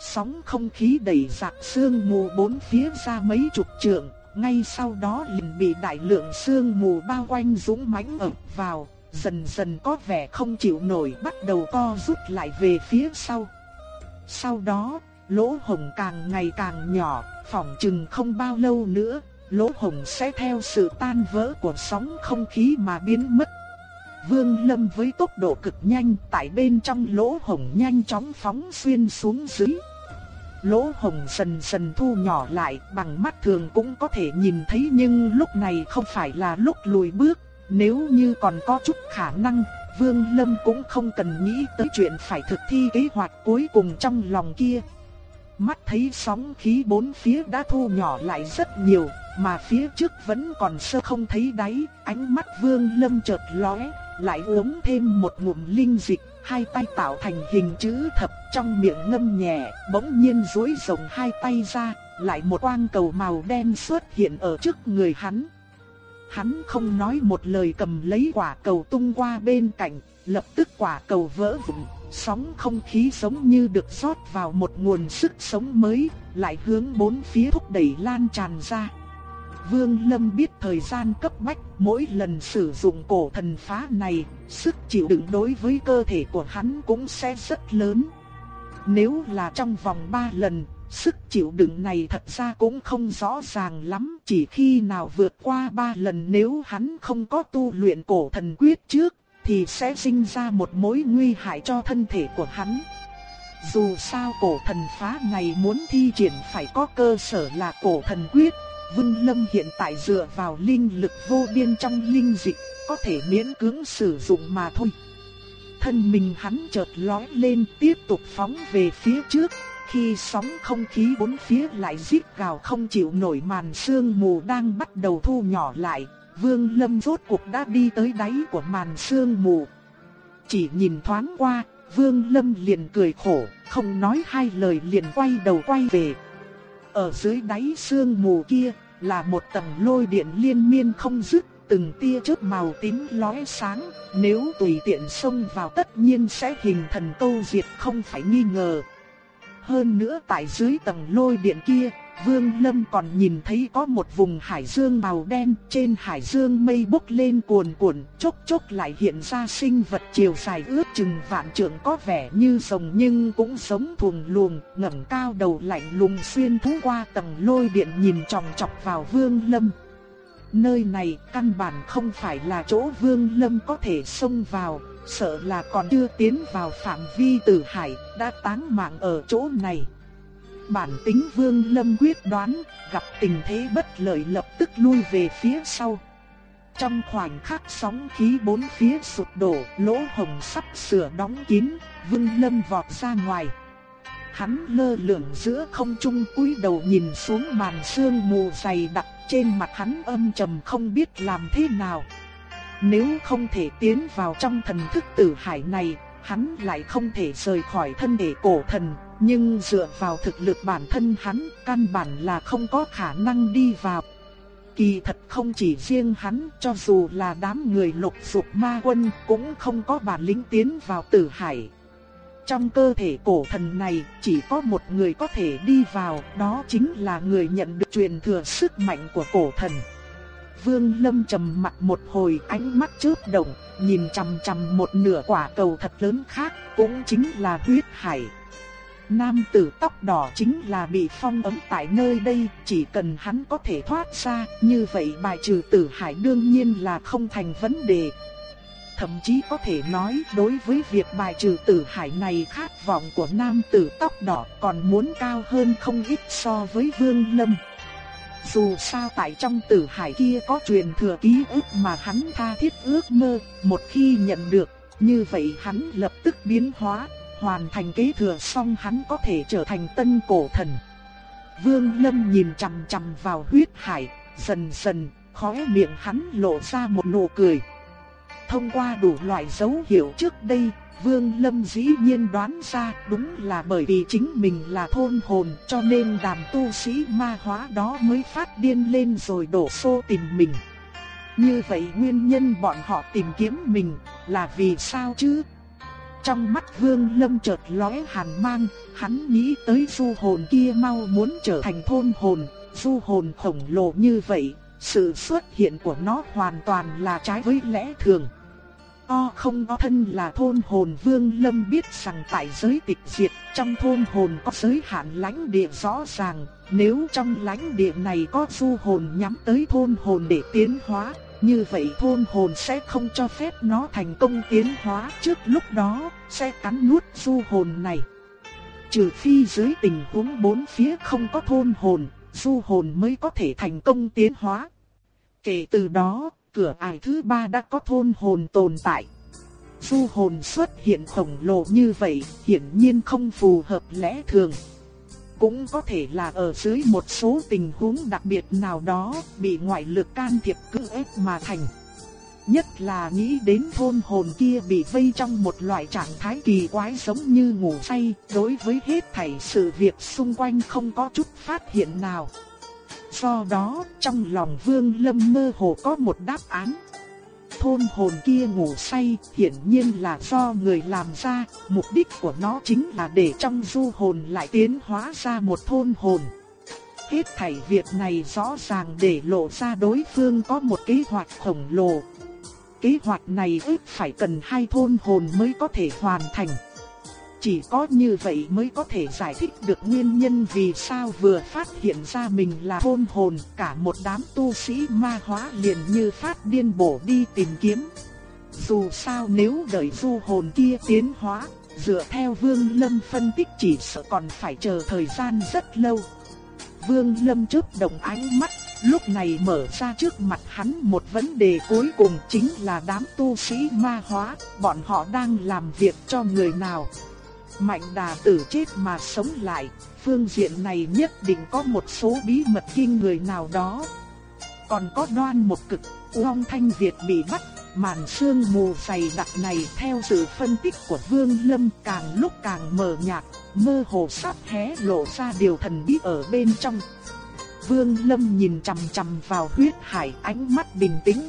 Sóng không khí đẩy giặc sương mù bốn phía ra mấy chục trượng, ngay sau đó liền bị đại lượng sương mù bao quanh dũng mãnh ập vào, dần dần có vẻ không chịu nổi bắt đầu co rút lại về phía sau. Sau đó, lỗ hổng càng ngày càng nhỏ, phỏng chừng không bao lâu nữa, lỗ hổng sẽ theo sự tan vỡ của sóng không khí mà biến mất. Vương Lâm với tốc độ cực nhanh tại bên trong lỗ hổng nhanh chóng phóng xuyên xuống dưới. Lỗ hồng dần dần thu nhỏ lại bằng mắt thường cũng có thể nhìn thấy nhưng lúc này không phải là lúc lùi bước. Nếu như còn có chút khả năng, Vương Lâm cũng không cần nghĩ tới chuyện phải thực thi kế hoạch cuối cùng trong lòng kia mắt thấy sóng khí bốn phía đã thu nhỏ lại rất nhiều, mà phía trước vẫn còn sơ không thấy đáy, ánh mắt Vương Lâm chợt lóe, lại uống thêm một ngụm linh dịch, hai tay tạo thành hình chữ thập, trong miệng ngâm nhẹ, bỗng nhiên duỗi rộng hai tay ra, lại một quang cầu màu đen xuất hiện ở trước người hắn. Hắn không nói một lời cầm lấy quả cầu tung qua bên cạnh, lập tức quả cầu vỡ vụn, Sóng không khí giống như được rót vào một nguồn sức sống mới, lại hướng bốn phía thúc đẩy lan tràn ra. Vương Lâm biết thời gian cấp bách, mỗi lần sử dụng cổ thần phá này, sức chịu đựng đối với cơ thể của hắn cũng sẽ rất lớn. Nếu là trong vòng 3 lần, sức chịu đựng này thật ra cũng không rõ ràng lắm, chỉ khi nào vượt qua 3 lần nếu hắn không có tu luyện cổ thần quyết trước, thì sẽ sinh ra một mối nguy hại cho thân thể của hắn. Dù sao cổ thần phá này muốn thi triển phải có cơ sở là cổ thần quyết, Vương Lâm hiện tại dựa vào linh lực vô biên trong linh dịch, có thể miễn cưỡng sử dụng mà thôi. Thân mình hắn chợt lói lên tiếp tục phóng về phía trước, khi sóng không khí bốn phía lại rít gào không chịu nổi màn sương mù đang bắt đầu thu nhỏ lại, Vương Lâm rốt cuộc đã đi tới đáy của màn sương mù. Chỉ nhìn thoáng qua, Vương Lâm liền cười khổ, không nói hai lời liền quay đầu quay về. Ở dưới đáy sương mù kia là một tầng lôi điện liên miên không dứt, từng tia chớp màu tím lóe sáng, nếu tùy tiện xông vào tất nhiên sẽ hình thần câu diệt không phải nghi ngờ. Hơn nữa tại dưới tầng lôi điện kia, Vương Lâm còn nhìn thấy có một vùng hải dương màu đen, trên hải dương mây bốc lên cuồn cuộn, chốc chốc lại hiện ra sinh vật chiều dài ước chừng vạn trượng có vẻ như rồng nhưng cũng sống thùng luồng, ngẩng cao đầu lạnh lùng xuyên thú qua tầng lôi điện nhìn chòng chọc vào Vương Lâm. Nơi này căn bản không phải là chỗ Vương Lâm có thể xông vào, sợ là còn chưa tiến vào phạm vi tử hải, đã táng mạng ở chỗ này. Bản tính Vương Lâm quyết đoán, gặp tình thế bất lợi lập tức lui về phía sau. Trong khoảnh khắc sóng khí bốn phía sụp đổ, lỗ hồng sắp sửa đóng kín, Vương Lâm vọt ra ngoài. Hắn lơ lửng giữa không trung cúi đầu nhìn xuống màn sương mù dày đặc, trên mặt hắn âm trầm không biết làm thế nào. Nếu không thể tiến vào trong thần thức tử hải này, hắn lại không thể rời khỏi thân thể cổ thần, nhưng dựa vào thực lực bản thân hắn, căn bản là không có khả năng đi vào. Kỳ thật không chỉ riêng hắn, cho dù là đám người lục dục ma quân cũng không có bản lĩnh tiến vào tử hải. Trong cơ thể cổ thần này, chỉ có một người có thể đi vào, đó chính là người nhận được truyền thừa sức mạnh của cổ thần. Vương Lâm trầm mặt một hồi ánh mắt chớp động, nhìn chằm chằm một nửa quả cầu thật lớn khác, cũng chính là huyết hải. Nam tử tóc đỏ chính là bị phong ấn tại nơi đây, chỉ cần hắn có thể thoát ra, như vậy bài trừ tử hải đương nhiên là không thành vấn đề. Thậm chí có thể nói đối với việc bài trừ tử hải này khát vọng của nam tử tóc đỏ còn muốn cao hơn không ít so với vương lâm. Dù sao tại trong tử hải kia có truyền thừa ký ức mà hắn tha thiết ước mơ, một khi nhận được, như vậy hắn lập tức biến hóa, hoàn thành kế thừa xong hắn có thể trở thành tân cổ thần. Vương Lâm nhìn chằm chằm vào huyết hải, dần dần, khóe miệng hắn lộ ra một nụ cười. Thông qua đủ loại dấu hiệu trước đây, Vương Lâm dĩ nhiên đoán ra đúng là bởi vì chính mình là thôn hồn cho nên đàm tu sĩ ma hóa đó mới phát điên lên rồi đổ xô tìm mình. Như vậy nguyên nhân bọn họ tìm kiếm mình là vì sao chứ? Trong mắt Vương Lâm chợt lóe hàn mang, hắn nghĩ tới du hồn kia mau muốn trở thành thôn hồn, du hồn khổng lồ như vậy, sự xuất hiện của nó hoàn toàn là trái với lẽ thường. O không có thân là thôn hồn Vương Lâm biết rằng tại giới tịch diệt, trong thôn hồn có giới hạn lãnh địa rõ ràng, nếu trong lãnh địa này có du hồn nhắm tới thôn hồn để tiến hóa, như vậy thôn hồn sẽ không cho phép nó thành công tiến hóa trước lúc đó, sẽ cắn nuốt du hồn này. Trừ phi dưới tình huống bốn phía không có thôn hồn, du hồn mới có thể thành công tiến hóa. Kể từ đó, cửa ải thứ ba đã có thôn hồn tồn tại. Du hồn xuất hiện khổng lồ như vậy, hiển nhiên không phù hợp lẽ thường. Cũng có thể là ở dưới một số tình huống đặc biệt nào đó, bị ngoại lực can thiệp cưỡng ép mà thành. Nhất là nghĩ đến thôn hồn kia bị vây trong một loại trạng thái kỳ quái giống như ngủ say, đối với hết thảy sự việc xung quanh không có chút phát hiện nào. Do đó, trong lòng Vương Lâm mơ hồ có một đáp án. Thôn hồn kia ngủ say, hiển nhiên là do người làm ra, mục đích của nó chính là để trong du hồn lại tiến hóa ra một thôn hồn. Hết thảy việc này rõ ràng để lộ ra đối phương có một kế hoạch khổng lồ. Kế hoạch này ước phải cần hai thôn hồn mới có thể hoàn thành. Chỉ có như vậy mới có thể giải thích được nguyên nhân vì sao vừa phát hiện ra mình là thôn hồn, cả một đám tu sĩ ma hóa liền như phát điên bổ đi tìm kiếm. Dù sao nếu đợi du hồn kia tiến hóa, Dựa theo Vương Lâm phân tích chỉ sợ còn phải chờ thời gian rất lâu. Vương Lâm chớp động ánh mắt, lúc này mở ra trước mặt hắn một vấn đề cuối cùng chính là đám tu sĩ ma hóa, bọn họ đang làm việc cho người nào. Mạnh đà tử chết mà sống lại, phương diện này nhất định có một số bí mật kinh người nào đó. Còn có đoan một cực, Uông Thanh Việt bị bắt, màn sương mù dày đặc này theo sự phân tích của Vương Lâm càng lúc càng mờ nhạt, mơ hồ sắp hé lộ ra điều thần bí ở bên trong. Vương Lâm nhìn chằm chằm vào huyết hải ánh mắt bình tĩnh.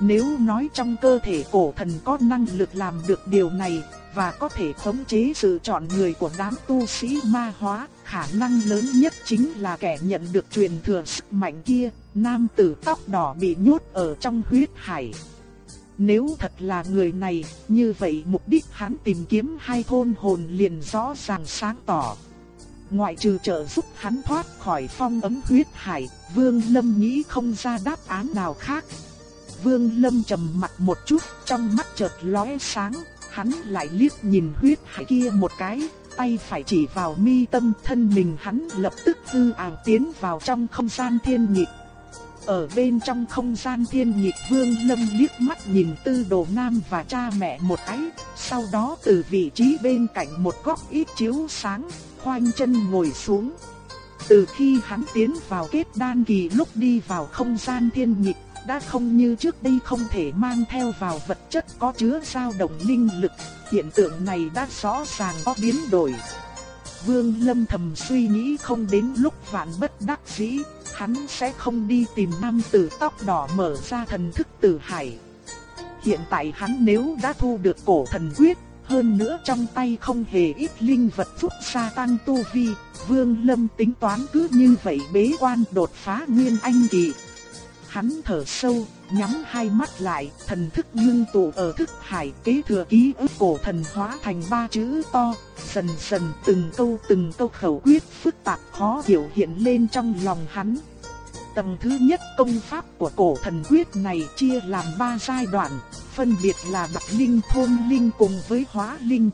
Nếu nói trong cơ thể cổ thần có năng lực làm được điều này, và có thể khống chế sự chọn người của đám tu sĩ ma hóa, khả năng lớn nhất chính là kẻ nhận được truyền thừa sức mạnh kia, nam tử tóc đỏ bị nhốt ở trong huyết hải. Nếu thật là người này, như vậy mục đích hắn tìm kiếm hai thôn hồn liền rõ ràng sáng tỏ. Ngoại trừ trợ giúp hắn thoát khỏi phong ấm huyết hải, Vương Lâm nghĩ không ra đáp án nào khác. Vương Lâm trầm mặt một chút, trong mắt chợt lóe sáng, hắn lại liếc nhìn huyết hải kia một cái, tay phải chỉ vào mi tâm thân mình hắn lập tức hư ảo tiến vào trong không gian thiên nhịp. Ở bên trong không gian thiên nhịp vương lâm liếc mắt nhìn tư đồ nam và cha mẹ một cái, sau đó từ vị trí bên cạnh một góc ít chiếu sáng, khoanh chân ngồi xuống. Từ khi hắn tiến vào kết đan kỳ lúc đi vào không gian thiên nhịp, đã không như trước đây không thể mang theo vào vật chất có chứa dao động linh lực, hiện tượng này đã rõ ràng có biến đổi. Vương Lâm thầm suy nghĩ không đến lúc vạn bất đắc dĩ, hắn sẽ không đi tìm nam tử tóc đỏ mở ra thần thức tử hải. Hiện tại hắn nếu đã thu được cổ thần quyết, hơn nữa trong tay không hề ít linh vật phúc sa tăng tu vi, Vương Lâm tính toán cứ như vậy bế quan đột phá nguyên anh kỳ. Hắn thở sâu, nhắm hai mắt lại, thần thức ngưng tụ ở thức hải kế thừa ký ức cổ thần hóa thành ba chữ to, dần dần từng câu từng câu khẩu quyết phức tạp khó hiểu hiện lên trong lòng hắn. Tầng thứ nhất công pháp của cổ thần quyết này chia làm ba giai đoạn, phân biệt là đặc linh thôn linh cùng với hóa linh.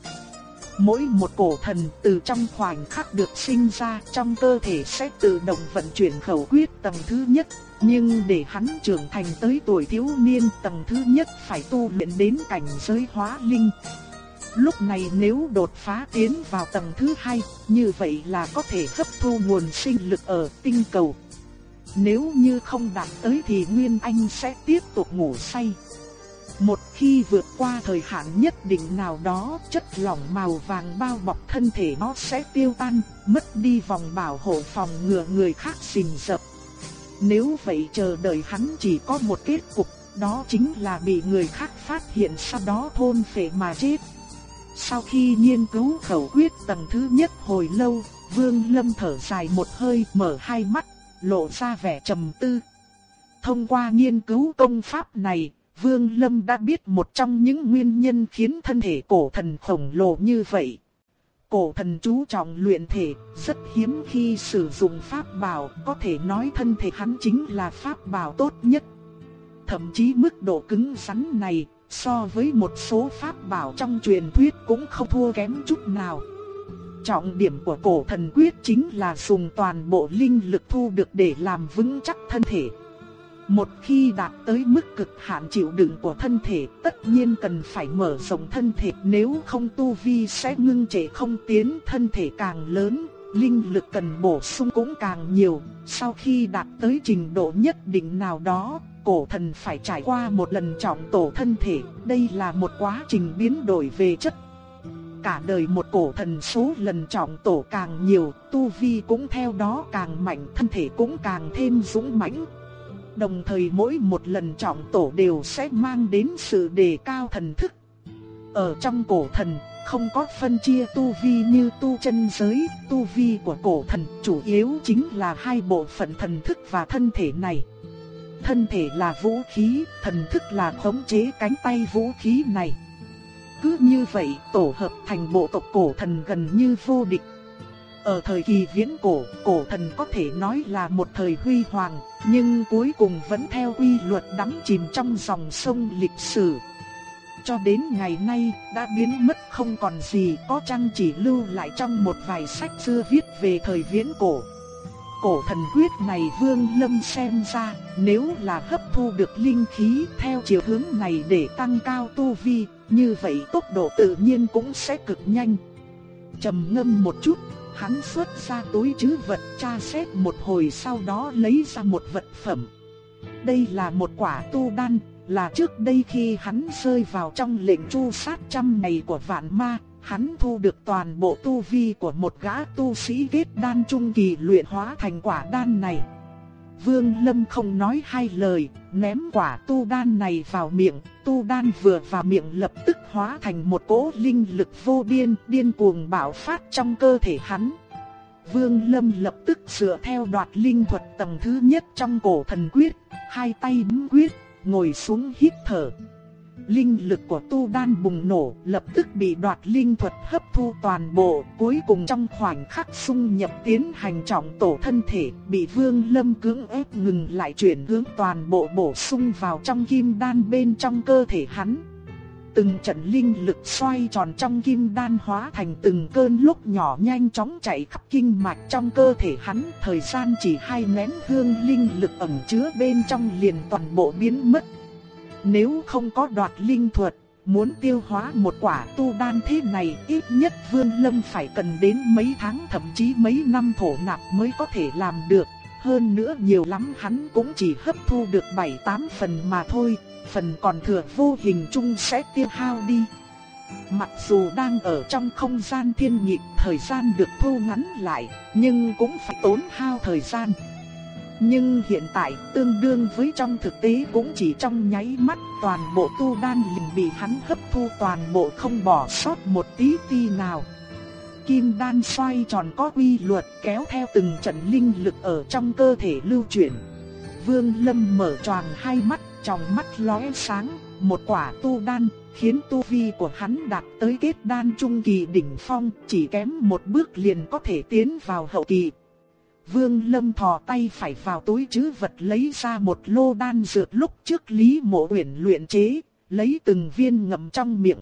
Mỗi một cổ thần từ trong khoảnh khắc được sinh ra trong cơ thể sẽ tự động vận chuyển khẩu quyết tầng thứ nhất. Nhưng để hắn trưởng thành tới tuổi thiếu niên tầng thứ nhất phải tu luyện đến cảnh giới hóa linh. Lúc này nếu đột phá tiến vào tầng thứ hai, như vậy là có thể hấp thu nguồn sinh lực ở tinh cầu. Nếu như không đạt tới thì Nguyên Anh sẽ tiếp tục ngủ say. Một khi vượt qua thời hạn nhất định nào đó, chất lỏng màu vàng bao bọc thân thể nó sẽ tiêu tan, mất đi vòng bảo hộ phòng ngừa người khác xình dập. Nếu vậy chờ đợi hắn chỉ có một kết cục, đó chính là bị người khác phát hiện sau đó thôn phệ mà chết. Sau khi nghiên cứu khẩu quyết tầng thứ nhất hồi lâu, Vương Lâm thở dài một hơi mở hai mắt, lộ ra vẻ trầm tư. Thông qua nghiên cứu công pháp này, Vương Lâm đã biết một trong những nguyên nhân khiến thân thể cổ thần khổng lồ như vậy. Cổ thần chú trọng luyện thể, rất hiếm khi sử dụng pháp bảo, có thể nói thân thể hắn chính là pháp bảo tốt nhất. Thậm chí mức độ cứng rắn này, so với một số pháp bảo trong truyền thuyết cũng không thua kém chút nào. Trọng điểm của cổ thần quyết chính là dùng toàn bộ linh lực thu được để làm vững chắc thân thể. Một khi đạt tới mức cực hạn chịu đựng của thân thể, tất nhiên cần phải mở rộng thân thể, nếu không tu vi sẽ ngưng trệ không tiến, thân thể càng lớn, linh lực cần bổ sung cũng càng nhiều. Sau khi đạt tới trình độ nhất định nào đó, cổ thần phải trải qua một lần trọng tổ thân thể, đây là một quá trình biến đổi về chất. Cả đời một cổ thần số lần trọng tổ càng nhiều, tu vi cũng theo đó càng mạnh, thân thể cũng càng thêm dũng mãnh, Đồng thời mỗi một lần trọng tổ đều sẽ mang đến sự đề cao thần thức. Ở trong cổ thần, không có phân chia tu vi như tu chân giới, tu vi của cổ thần chủ yếu chính là hai bộ phận thần thức và thân thể này. Thân thể là vũ khí, thần thức là khống chế cánh tay vũ khí này. Cứ như vậy, tổ hợp thành bộ tộc cổ thần gần như vô địch. Ở thời kỳ viễn cổ, cổ thần có thể nói là một thời huy hoàng, nhưng cuối cùng vẫn theo quy luật đắm chìm trong dòng sông lịch sử. cho đến ngày nay đã biến mất không còn gì có chăng chỉ lưu lại trong một vài sách xưa viết về thời viễn cổ. Cổ thần quyết này Vương Lâm xem ra, nếu là hấp thu được linh khí theo chiều hướng này để tăng cao tu vi, như vậy tốc độ tự nhiên cũng sẽ cực nhanh. Trầm ngâm một chút, hắn xuất ra túi trữ vật tra xét một hồi sau đó lấy ra một vật phẩm. Đây là một quả tu đan, là trước đây khi hắn rơi vào trong lệnh chu sát trăm ngày của vạn ma, hắn thu được toàn bộ tu vi của một gã tu sĩ kết đan trung kỳ luyện hóa thành quả đan này. Vương Lâm không nói hai lời, ném quả tu đan này vào miệng, tu đan vừa vào miệng lập tức hóa thành một cỗ linh lực vô biên, điên cuồng bạo phát trong cơ thể hắn. Vương Lâm lập tức sửa theo đoạt linh thuật tầng thứ nhất trong cổ thần quyết, hai tay bấm quyết, ngồi xuống hít thở. Linh lực của tu đan bùng nổ, lập tức bị đoạt linh thuật hấp thu toàn bộ, cuối cùng trong khoảnh khắc xung nhập tiến hành trọng tổ thân thể, bị Vương Lâm cưỡng ép ngừng lại chuyển hướng toàn bộ bổ sung vào trong kim đan bên trong cơ thể hắn. Từng trận linh lực xoay tròn trong kim đan hóa thành từng cơn lúc nhỏ nhanh chóng chạy khắp kinh mạch trong cơ thể hắn, thời gian chỉ hai nén hương linh lực ẩn chứa bên trong liền toàn bộ biến mất. Nếu không có đoạt linh thuật, muốn tiêu hóa một quả tu đan thế này ít nhất Vương Lâm phải cần đến mấy tháng thậm chí mấy năm thổ nạp mới có thể làm được. Hơn nữa nhiều lắm hắn cũng chỉ hấp thu được 7-8 phần mà thôi, phần còn thừa vô hình chung sẽ tiêu hao đi. Mặc dù đang ở trong không gian thiên nhịp, thời gian được thu ngắn lại, nhưng cũng phải tốn hao thời gian. Nhưng hiện tại tương đương với trong thực tế cũng chỉ trong nháy mắt toàn bộ tu đan liền bị hắn hấp thu toàn bộ không bỏ sót một tí ti nào. Kim đan xoay tròn có quy luật kéo theo từng trận linh lực ở trong cơ thể lưu chuyển. Vương Lâm mở tròn hai mắt, trong mắt lóe sáng, một quả tu đan khiến tu vi của hắn đạt tới kết đan trung kỳ đỉnh phong, chỉ kém một bước liền có thể tiến vào hậu kỳ. Vương Lâm thò tay phải vào túi trữ vật lấy ra một lô đan dược lúc trước Lý Mộ Uyển luyện chế, lấy từng viên ngậm trong miệng.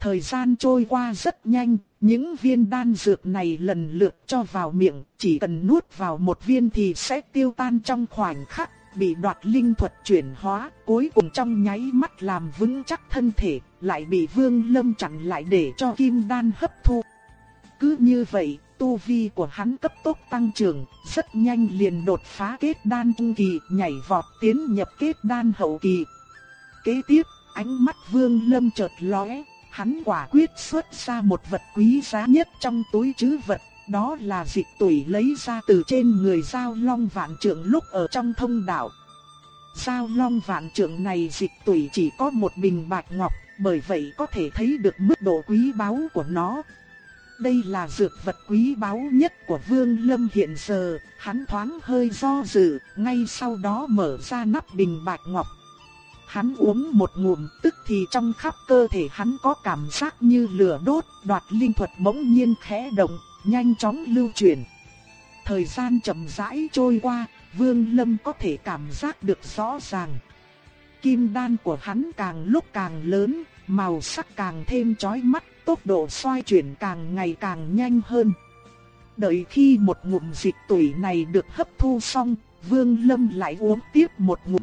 Thời gian trôi qua rất nhanh, những viên đan dược này lần lượt cho vào miệng, chỉ cần nuốt vào một viên thì sẽ tiêu tan trong khoảnh khắc, bị đoạt linh thuật chuyển hóa, cuối cùng trong nháy mắt làm vững chắc thân thể, lại bị Vương Lâm chặn lại để cho kim đan hấp thu. Cứ như vậy, tu vi của hắn cấp tốc tăng trưởng, rất nhanh liền đột phá kết đan trung kỳ, nhảy vọt tiến nhập kết đan hậu kỳ. Kế tiếp, ánh mắt Vương Lâm chợt lóe, hắn quả quyết xuất ra một vật quý giá nhất trong túi trữ vật, đó là dịch tủy lấy ra từ trên người Giao Long Vạn Trượng lúc ở trong thông đạo. Giao Long Vạn Trượng này dịch tủy chỉ có một bình bạch ngọc, bởi vậy có thể thấy được mức độ quý báu của nó. Đây là dược vật quý báu nhất của Vương Lâm hiện giờ, hắn thoáng hơi do dự, ngay sau đó mở ra nắp bình bạch ngọc. Hắn uống một ngụm, tức thì trong khắp cơ thể hắn có cảm giác như lửa đốt, đoạt linh thuật bỗng nhiên khẽ động, nhanh chóng lưu chuyển. Thời gian chậm rãi trôi qua, Vương Lâm có thể cảm giác được rõ ràng. Kim đan của hắn càng lúc càng lớn, màu sắc càng thêm chói mắt, tốc độ xoay chuyển càng ngày càng nhanh hơn. Đợi khi một ngụm dịch tủy này được hấp thu xong, Vương Lâm lại uống tiếp một ngụm.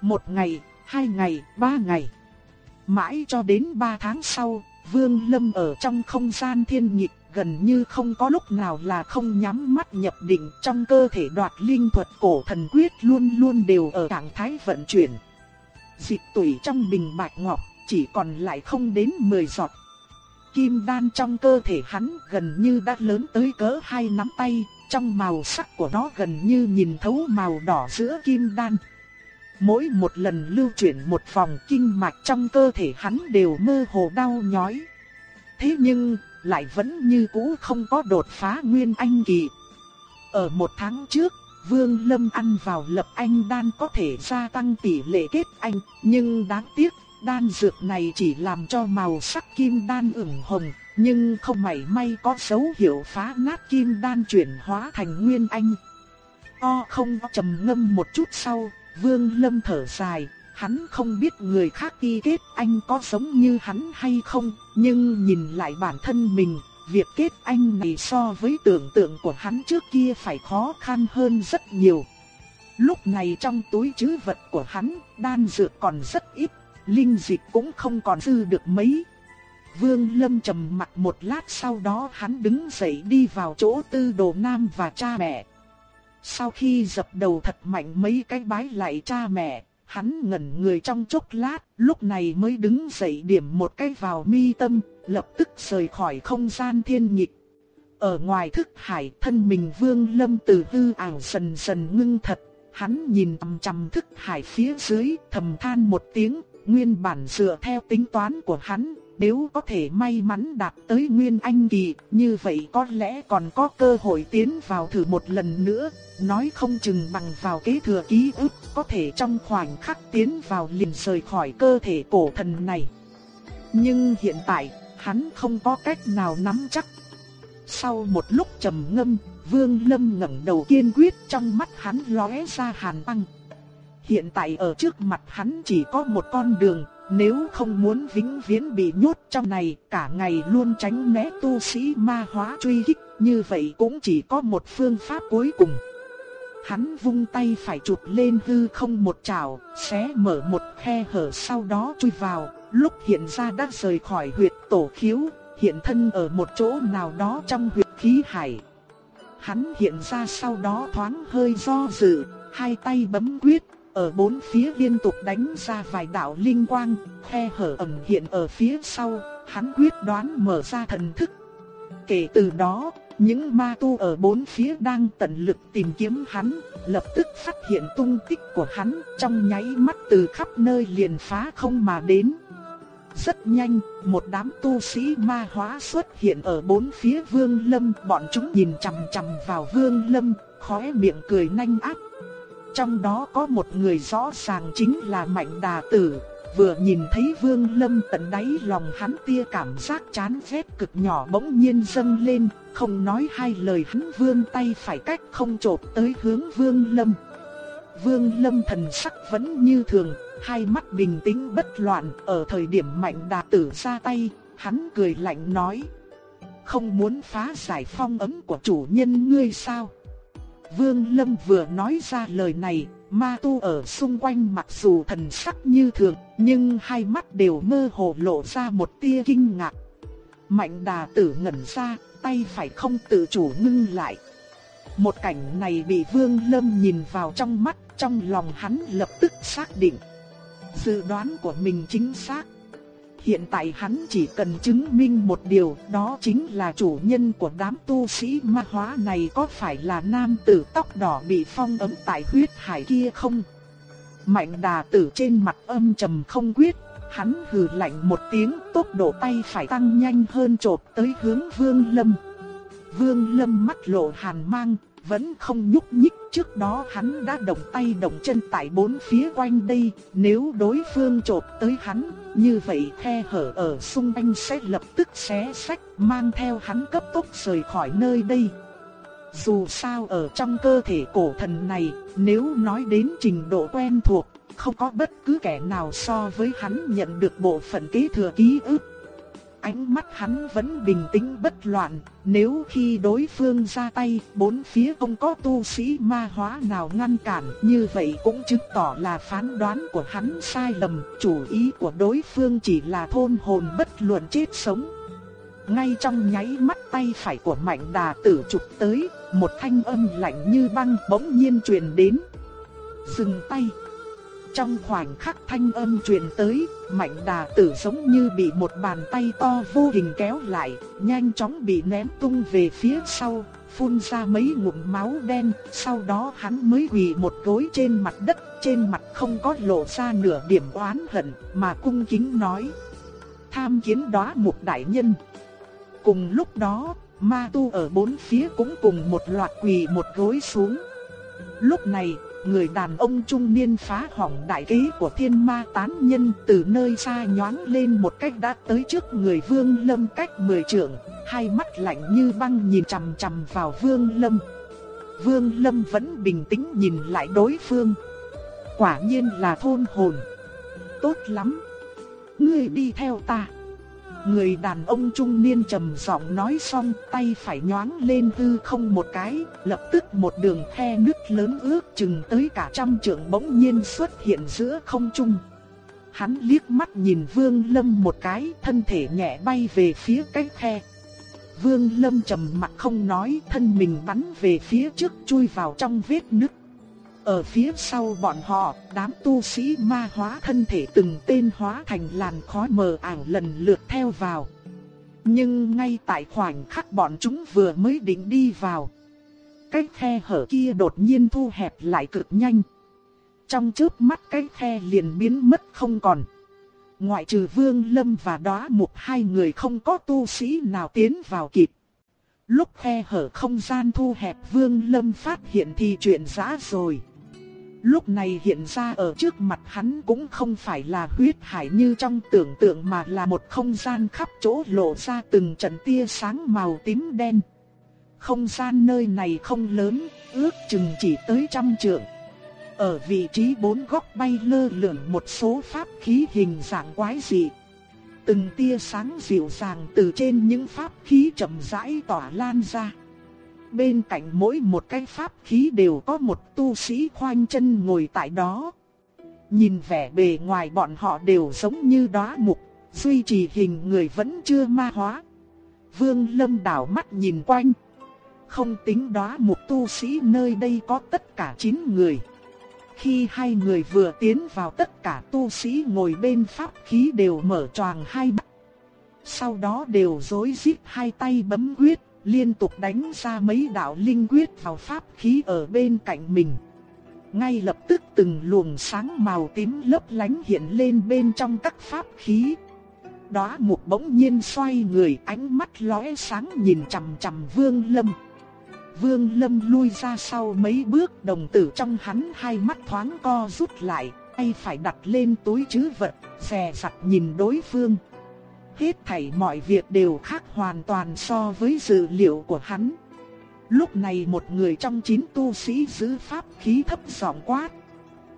Một ngày, hai ngày, ba ngày. Mãi cho đến ba tháng sau, Vương Lâm ở trong không gian thiên nhịp gần như không có lúc nào là không nhắm mắt nhập định trong cơ thể đoạt linh thuật cổ thần quyết luôn luôn đều ở trạng thái vận chuyển. Dịch tủy trong bình bạch ngọc chỉ còn lại không đến 10 giọt kim đan trong cơ thể hắn gần như đã lớn tới cỡ hai nắm tay, trong màu sắc của nó gần như nhìn thấu màu đỏ giữa kim đan. Mỗi một lần lưu chuyển một vòng kinh mạch trong cơ thể hắn đều mơ hồ đau nhói. Thế nhưng, lại vẫn như cũ không có đột phá nguyên anh kỳ. Ở một tháng trước, Vương Lâm ăn vào lập anh đan có thể gia tăng tỷ lệ kết anh, nhưng đáng tiếc đan dược này chỉ làm cho màu sắc kim đan ửng hồng, nhưng không mảy may có dấu hiệu phá nát kim đan chuyển hóa thành nguyên anh. O không trầm ngâm một chút sau, Vương Lâm thở dài, Hắn không biết người khác y kết anh có giống như hắn hay không, nhưng nhìn lại bản thân mình, việc kết anh này so với tưởng tượng của hắn trước kia phải khó khăn hơn rất nhiều. Lúc này trong túi trữ vật của hắn, đan dược còn rất ít, linh dịch cũng không còn dư được mấy. Vương Lâm trầm mặt một lát sau đó hắn đứng dậy đi vào chỗ tư đồ nam và cha mẹ. Sau khi dập đầu thật mạnh mấy cái bái lại cha mẹ, hắn ngẩn người trong chốc lát, lúc này mới đứng dậy điểm một cái vào mi tâm, lập tức rời khỏi không gian thiên nhịp. Ở ngoài thức hải thân mình Vương Lâm từ hư ảo dần dần ngưng thật, hắn nhìn tầm chằm thức hải phía dưới thầm than một tiếng, nguyên bản dựa theo tính toán của hắn, nếu có thể may mắn đạt tới Nguyên Anh Kỳ, như vậy có lẽ còn có cơ hội tiến vào thử một lần nữa, nói không chừng bằng vào kế thừa ký ức, có thể trong khoảnh khắc tiến vào liền rời khỏi cơ thể cổ thần này. Nhưng hiện tại, hắn không có cách nào nắm chắc. Sau một lúc trầm ngâm, Vương Lâm ngẩng đầu kiên quyết trong mắt hắn lóe ra hàn băng. Hiện tại ở trước mặt hắn chỉ có một con đường, nếu không muốn vĩnh viễn bị nhốt trong này, cả ngày luôn tránh né tu sĩ ma hóa truy kích, như vậy cũng chỉ có một phương pháp cuối cùng. Hắn vung tay phải chụp lên hư không một chảo, xé mở một khe hở sau đó chui vào, lúc hiện ra đã rời khỏi huyệt tổ khiếu, hiện thân ở một chỗ nào đó trong huyệt khí hải. Hắn hiện ra sau đó thoáng hơi do dự, hai tay bấm quyết, ở bốn phía liên tục đánh ra vài đạo linh quang, khe hở ẩn hiện ở phía sau, hắn quyết đoán mở ra thần thức. Kể từ đó, những ma tu ở bốn phía đang tận lực tìm kiếm hắn, lập tức phát hiện tung tích của hắn, trong nháy mắt từ khắp nơi liền phá không mà đến. Rất nhanh, một đám tu sĩ ma hóa xuất hiện ở bốn phía Vương Lâm, bọn chúng nhìn chằm chằm vào Vương Lâm, khóe miệng cười nanh ác, trong đó có một người rõ ràng chính là Mạnh Đà Tử, vừa nhìn thấy Vương Lâm tận đáy lòng hắn tia cảm giác chán ghét cực nhỏ bỗng nhiên dâng lên, không nói hai lời hắn vươn tay phải cách không chộp tới hướng Vương Lâm. Vương Lâm thần sắc vẫn như thường, hai mắt bình tĩnh bất loạn, ở thời điểm Mạnh Đà Tử ra tay, hắn cười lạnh nói: "Không muốn phá giải phong ấn của chủ nhân ngươi sao?" Vương Lâm vừa nói ra lời này, ma tu ở xung quanh mặc dù thần sắc như thường, nhưng hai mắt đều mơ hồ lộ ra một tia kinh ngạc. Mạnh đà tử ngẩn ra, tay phải không tự chủ ngưng lại. Một cảnh này bị Vương Lâm nhìn vào trong mắt, trong lòng hắn lập tức xác định. Dự đoán của mình chính xác. Hiện tại hắn chỉ cần chứng minh một điều, đó chính là chủ nhân của đám tu sĩ ma hóa này có phải là nam tử tóc đỏ bị phong ấm tại huyết hải kia không? Mạnh đà tử trên mặt âm trầm không quyết, hắn hừ lạnh một tiếng, tốc độ tay phải tăng nhanh hơn trột tới hướng Vương Lâm. Vương Lâm mắt lộ hàn mang, vẫn không nhúc nhích. Trước đó hắn đã động tay động chân tại bốn phía quanh đây, nếu đối phương trột tới hắn, như vậy khe hở ở xung quanh sẽ lập tức xé sách, mang theo hắn cấp tốc rời khỏi nơi đây. Dù sao ở trong cơ thể cổ thần này, nếu nói đến trình độ quen thuộc, không có bất cứ kẻ nào so với hắn nhận được bộ phận kế thừa ký ức ánh mắt hắn vẫn bình tĩnh bất loạn, nếu khi đối phương ra tay, bốn phía không có tu sĩ ma hóa nào ngăn cản, như vậy cũng chứng tỏ là phán đoán của hắn sai lầm, chủ ý của đối phương chỉ là thôn hồn bất luận chết sống. Ngay trong nháy mắt tay phải của mạnh đà tử chụp tới, một thanh âm lạnh như băng bỗng nhiên truyền đến. Dừng tay. Trong khoảnh khắc thanh âm truyền tới, mạnh đà tử giống như bị một bàn tay to vô hình kéo lại, nhanh chóng bị ném tung về phía sau, phun ra mấy ngụm máu đen, sau đó hắn mới quỳ một gối trên mặt đất, trên mặt không có lộ ra nửa điểm oán hận, mà cung kính nói. Tham kiến đóa một đại nhân. Cùng lúc đó, ma tu ở bốn phía cũng cùng một loạt quỳ một gối xuống. Lúc này, người đàn ông trung niên phá hỏng đại kế của thiên ma tán nhân từ nơi xa nhoáng lên một cách đã tới trước người vương lâm cách mười trượng, hai mắt lạnh như băng nhìn chằm chằm vào vương lâm. Vương lâm vẫn bình tĩnh nhìn lại đối phương. Quả nhiên là thôn hồn. tốt lắm. Ngươi đi theo ta. Người đàn ông trung niên trầm giọng nói xong, tay phải nhoáng lên hư không một cái, lập tức một đường khe nứt lớn ước chừng tới cả trăm trượng bỗng nhiên xuất hiện giữa không trung. Hắn liếc mắt nhìn Vương Lâm một cái, thân thể nhẹ bay về phía cái khe. Vương Lâm trầm mặt không nói, thân mình bắn về phía trước chui vào trong vết nứt. Ở phía sau bọn họ, đám tu sĩ ma hóa thân thể từng tên hóa thành làn khói mờ ảo lần lượt theo vào. Nhưng ngay tại khoảnh khắc bọn chúng vừa mới định đi vào, cái khe hở kia đột nhiên thu hẹp lại cực nhanh. Trong chớp mắt cái khe liền biến mất không còn. Ngoại trừ Vương Lâm và Đóa Mục hai người không có tu sĩ nào tiến vào kịp. Lúc khe hở không gian thu hẹp Vương Lâm phát hiện thì chuyện rõ rồi. Lúc này hiện ra ở trước mặt hắn cũng không phải là huyết hải như trong tưởng tượng mà là một không gian khắp chỗ lộ ra từng trận tia sáng màu tím đen. Không gian nơi này không lớn, ước chừng chỉ tới trăm trượng. Ở vị trí bốn góc bay lơ lửng một số pháp khí hình dạng quái dị. Từng tia sáng dịu dàng từ trên những pháp khí chậm rãi tỏa lan ra. Bên cạnh mỗi một cái pháp khí đều có một tu sĩ khoanh chân ngồi tại đó. Nhìn vẻ bề ngoài bọn họ đều giống như đóa mục, duy trì hình người vẫn chưa ma hóa. Vương Lâm đảo mắt nhìn quanh. Không tính đóa mục tu sĩ nơi đây có tất cả 9 người. Khi hai người vừa tiến vào tất cả tu sĩ ngồi bên pháp khí đều mở choàng hai mắt. Sau đó đều rối rít hai tay bấm quyết, liên tục đánh ra mấy đạo linh quyết vào pháp khí ở bên cạnh mình. Ngay lập tức từng luồng sáng màu tím lấp lánh hiện lên bên trong các pháp khí. Đó một bỗng nhiên xoay người ánh mắt lóe sáng nhìn chằm chằm Vương Lâm. Vương Lâm lui ra sau mấy bước đồng tử trong hắn hai mắt thoáng co rút lại, tay phải đặt lên túi trữ vật, xè sặt nhìn đối phương. Hết thảy mọi việc đều khác hoàn toàn so với dự liệu của hắn. Lúc này một người trong chín tu sĩ giữ pháp khí thấp giọng quát.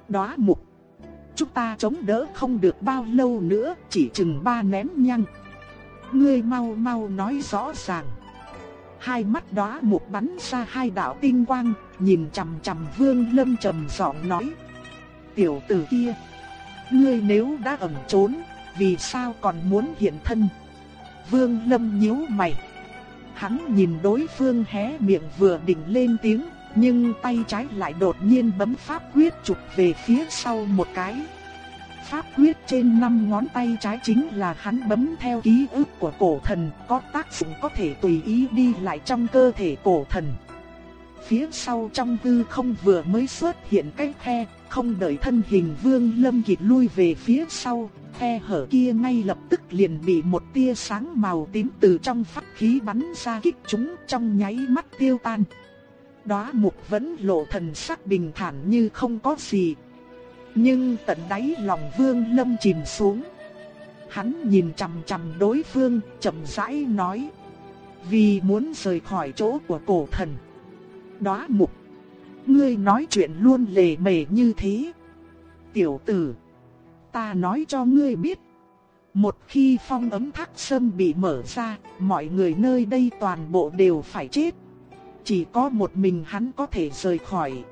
Đóa mục. Chúng ta chống đỡ không được bao lâu nữa, chỉ chừng ba nén nhăng. Ngươi mau mau nói rõ ràng. Hai mắt đóa mục bắn ra hai đạo tinh quang, nhìn chằm chằm Vương Lâm trầm giọng nói: "Tiểu tử kia, ngươi nếu đã ẩn trốn, vì sao còn muốn hiện thân? Vương Lâm nhíu mày. Hắn nhìn đối phương hé miệng vừa định lên tiếng, nhưng tay trái lại đột nhiên bấm pháp quyết chụp về phía sau một cái. Pháp quyết trên năm ngón tay trái chính là hắn bấm theo ký ức của cổ thần, có tác dụng có thể tùy ý đi lại trong cơ thể cổ thần. Phía sau trong hư không vừa mới xuất hiện cái khe, không đợi thân hình Vương Lâm kịp lui về phía sau, khe hở kia ngay lập tức liền bị một tia sáng màu tím từ trong pháp khí bắn ra kích chúng trong nháy mắt tiêu tan. Đóa mục vẫn lộ thần sắc bình thản như không có gì. Nhưng tận đáy lòng Vương Lâm chìm xuống. Hắn nhìn chằm chằm đối phương, chậm rãi nói: "Vì muốn rời khỏi chỗ của cổ thần." Đóa mục, ngươi nói chuyện luôn lề mề như thế. Tiểu tử, ta nói cho ngươi biết. Một khi phong ấm thác sâm bị mở ra, mọi người nơi đây toàn bộ đều phải chết. Chỉ có một mình hắn có thể rời khỏi.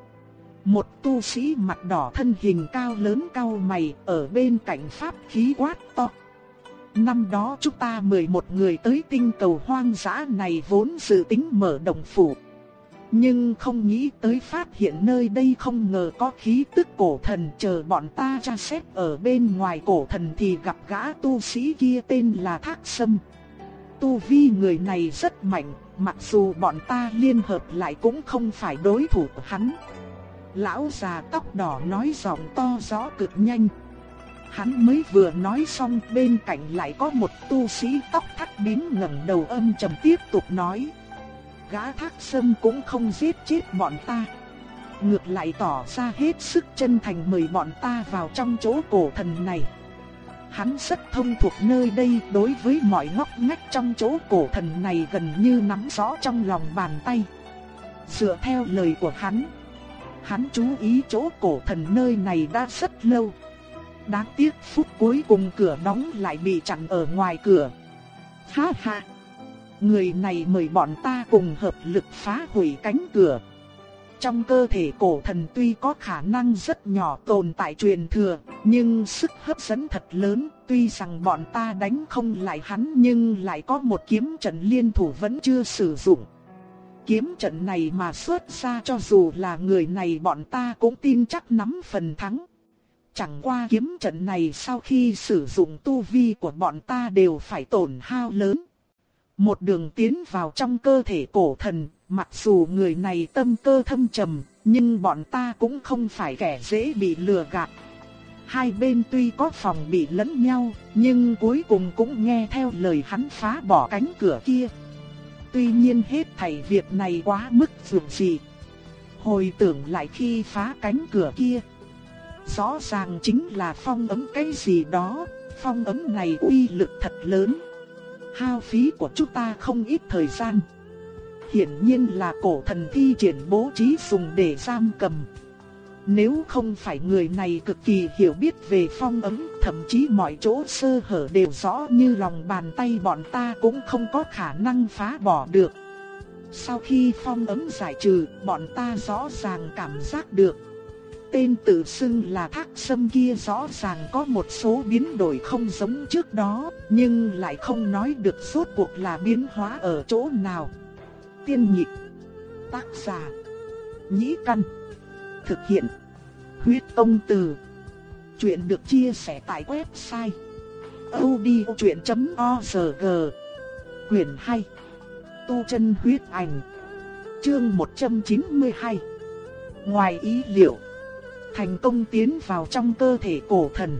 Một tu sĩ mặt đỏ thân hình cao lớn cao mày ở bên cạnh pháp khí quát to. Năm đó chúng ta 11 người tới tinh cầu hoang dã này vốn dự tính mở đồng phủ. Nhưng không nghĩ tới phát hiện nơi đây không ngờ có khí tức cổ thần chờ bọn ta tra xét ở bên ngoài cổ thần thì gặp gã tu sĩ kia tên là Thác Sâm. Tu vi người này rất mạnh, mặc dù bọn ta liên hợp lại cũng không phải đối thủ của hắn. Lão già tóc đỏ nói giọng to rõ cực nhanh. Hắn mới vừa nói xong bên cạnh lại có một tu sĩ tóc thắt bím ngẩng đầu âm trầm tiếp tục nói gã thác sâm cũng không giết chết bọn ta. Ngược lại tỏ ra hết sức chân thành mời bọn ta vào trong chỗ cổ thần này. Hắn rất thông thuộc nơi đây đối với mọi ngóc ngách trong chỗ cổ thần này gần như nắm rõ trong lòng bàn tay. Dựa theo lời của hắn, hắn chú ý chỗ cổ thần nơi này đã rất lâu. Đáng tiếc phút cuối cùng cửa đóng lại bị chặn ở ngoài cửa. Ha ha! Người này mời bọn ta cùng hợp lực phá hủy cánh cửa. Trong cơ thể cổ thần tuy có khả năng rất nhỏ tồn tại truyền thừa, nhưng sức hấp dẫn thật lớn, tuy rằng bọn ta đánh không lại hắn nhưng lại có một kiếm trận liên thủ vẫn chưa sử dụng. Kiếm trận này mà xuất ra cho dù là người này bọn ta cũng tin chắc nắm phần thắng. Chẳng qua kiếm trận này sau khi sử dụng tu vi của bọn ta đều phải tổn hao lớn. Một đường tiến vào trong cơ thể cổ thần, mặc dù người này tâm cơ thâm trầm, nhưng bọn ta cũng không phải kẻ dễ bị lừa gạt. Hai bên tuy có phòng bị lẫn nhau, nhưng cuối cùng cũng nghe theo lời hắn phá bỏ cánh cửa kia. Tuy nhiên hết thảy việc này quá mức dường dị. Hồi tưởng lại khi phá cánh cửa kia. Rõ ràng chính là phong ấm cái gì đó, phong ấm này uy lực thật lớn hao phí của chúng ta không ít thời gian. Hiển nhiên là cổ thần thi triển bố trí dùng để giam cầm. Nếu không phải người này cực kỳ hiểu biết về phong ấm, thậm chí mọi chỗ sơ hở đều rõ như lòng bàn tay bọn ta cũng không có khả năng phá bỏ được. Sau khi phong ấm giải trừ, bọn ta rõ ràng cảm giác được tên tự xưng là thác sâm kia rõ ràng có một số biến đổi không giống trước đó, nhưng lại không nói được suốt cuộc là biến hóa ở chỗ nào. Tiên nhị tác giả, nhĩ căn, thực hiện, huyết công từ. Chuyện được chia sẻ tại website odchuyện.org Quyền 2 Tu chân huyết ảnh Chương 192 Ngoài ý liệu thành công tiến vào trong cơ thể cổ thần.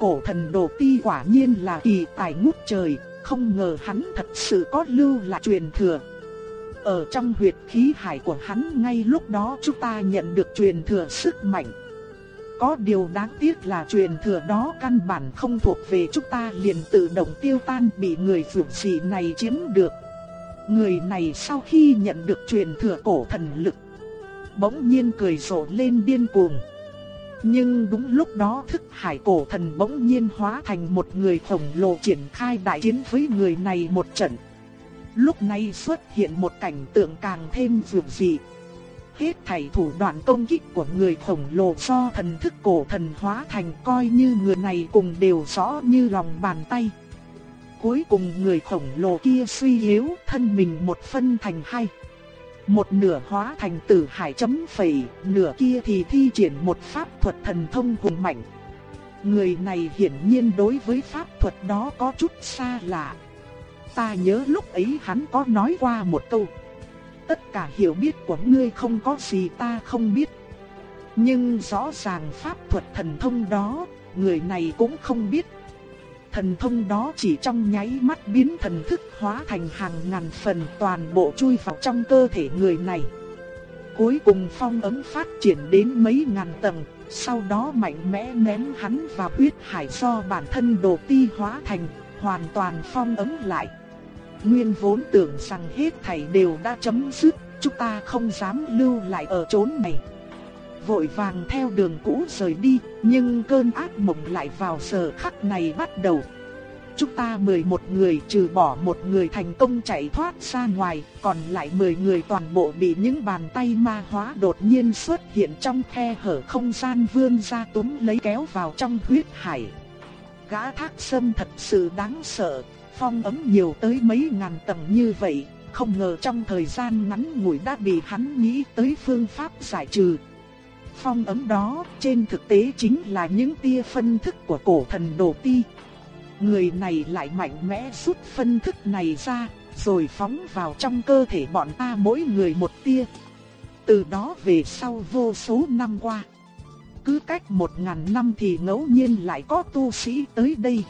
Cổ thần đồ ti quả nhiên là kỳ tài ngút trời, không ngờ hắn thật sự có lưu lại truyền thừa. Ở trong huyệt khí hải của hắn ngay lúc đó chúng ta nhận được truyền thừa sức mạnh. Có điều đáng tiếc là truyền thừa đó căn bản không thuộc về chúng ta liền tự động tiêu tan bị người vượt sĩ này chiếm được. Người này sau khi nhận được truyền thừa cổ thần lực bỗng nhiên cười rộ lên điên cuồng. Nhưng đúng lúc đó thức hải cổ thần bỗng nhiên hóa thành một người khổng lồ triển khai đại chiến với người này một trận. Lúc này xuất hiện một cảnh tượng càng thêm dường dị. Hết thảy thủ đoạn công kích của người khổng lồ do thần thức cổ thần hóa thành coi như người này cùng đều rõ như lòng bàn tay. Cuối cùng người khổng lồ kia suy yếu thân mình một phân thành hai. Một nửa hóa thành tử hải chấm phẩy, nửa kia thì thi triển một pháp thuật thần thông hùng mạnh. Người này hiển nhiên đối với pháp thuật đó có chút xa lạ. Ta nhớ lúc ấy hắn có nói qua một câu. Tất cả hiểu biết của ngươi không có gì ta không biết. Nhưng rõ ràng pháp thuật thần thông đó, người này cũng không biết thần thông đó chỉ trong nháy mắt biến thần thức hóa thành hàng ngàn phần toàn bộ chui vào trong cơ thể người này. Cuối cùng phong ấm phát triển đến mấy ngàn tầng, sau đó mạnh mẽ ném hắn vào huyết hải do bản thân đồ ti hóa thành, hoàn toàn phong ấm lại. Nguyên vốn tưởng rằng hết thảy đều đã chấm dứt, chúng ta không dám lưu lại ở chốn này vội vàng theo đường cũ rời đi, nhưng cơn ác mộng lại vào giờ khắc này bắt đầu. Chúng ta 11 người trừ bỏ một người thành công chạy thoát ra ngoài, còn lại 10 người toàn bộ bị những bàn tay ma hóa đột nhiên xuất hiện trong khe hở không gian vươn ra túm lấy kéo vào trong huyết hải. Gã thác sâm thật sự đáng sợ, phong ấm nhiều tới mấy ngàn tầng như vậy, không ngờ trong thời gian ngắn ngủi đã bị hắn nghĩ tới phương pháp giải trừ phong ấm đó trên thực tế chính là những tia phân thức của cổ thần đồ ti. Người này lại mạnh mẽ rút phân thức này ra, rồi phóng vào trong cơ thể bọn ta mỗi người một tia. Từ đó về sau vô số năm qua. Cứ cách một ngàn năm thì ngẫu nhiên lại có tu sĩ tới đây.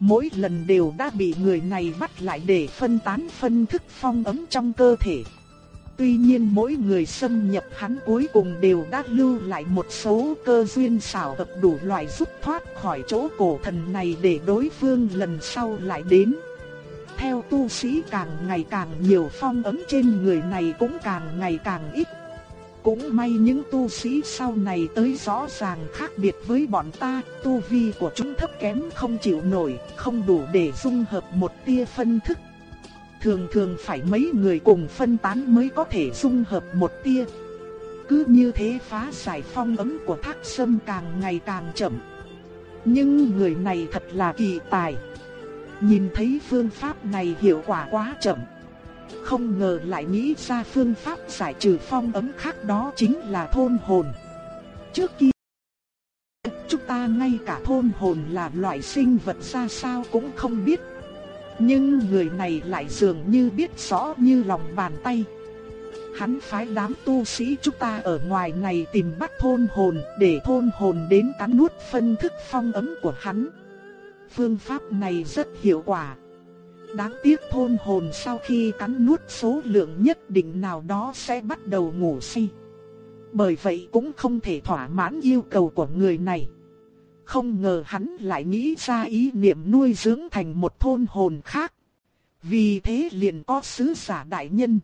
Mỗi lần đều đã bị người này bắt lại để phân tán phân thức phong ấm trong cơ thể. Tuy nhiên mỗi người xâm nhập hắn cuối cùng đều đã lưu lại một số cơ duyên xảo hợp đủ loại giúp thoát khỏi chỗ cổ thần này để đối phương lần sau lại đến. Theo tu sĩ càng ngày càng nhiều phong ấm trên người này cũng càng ngày càng ít. cũng may những tu sĩ sau này tới rõ ràng khác biệt với bọn ta, tu vi của chúng thấp kém không chịu nổi, không đủ để dung hợp một tia phân thức. Thường thường phải mấy người cùng phân tán mới có thể dung hợp một tia. Cứ như thế phá giải phong ấm của thác sâm càng ngày càng chậm. Nhưng người này thật là kỳ tài. Nhìn thấy phương pháp này hiệu quả quá chậm. Không ngờ lại nghĩ ra phương pháp giải trừ phong ấm khác đó chính là thôn hồn. Trước kia, chúng ta ngay cả thôn hồn là loại sinh vật ra sao cũng không biết. Nhưng người này lại dường như biết rõ như lòng bàn tay. Hắn phái đám tu sĩ chúng ta ở ngoài này tìm bắt thôn hồn để thôn hồn đến cắn nuốt phân thức phong ấm của hắn. Phương pháp này rất hiệu quả. Đáng tiếc thôn hồn sau khi cắn nuốt số lượng nhất định nào đó sẽ bắt đầu ngủ say. Bởi vậy cũng không thể thỏa mãn yêu cầu của người này. Không ngờ hắn lại nghĩ ra ý niệm nuôi dưỡng thành một thôn hồn khác. Vì thế liền có sứ giả đại nhân.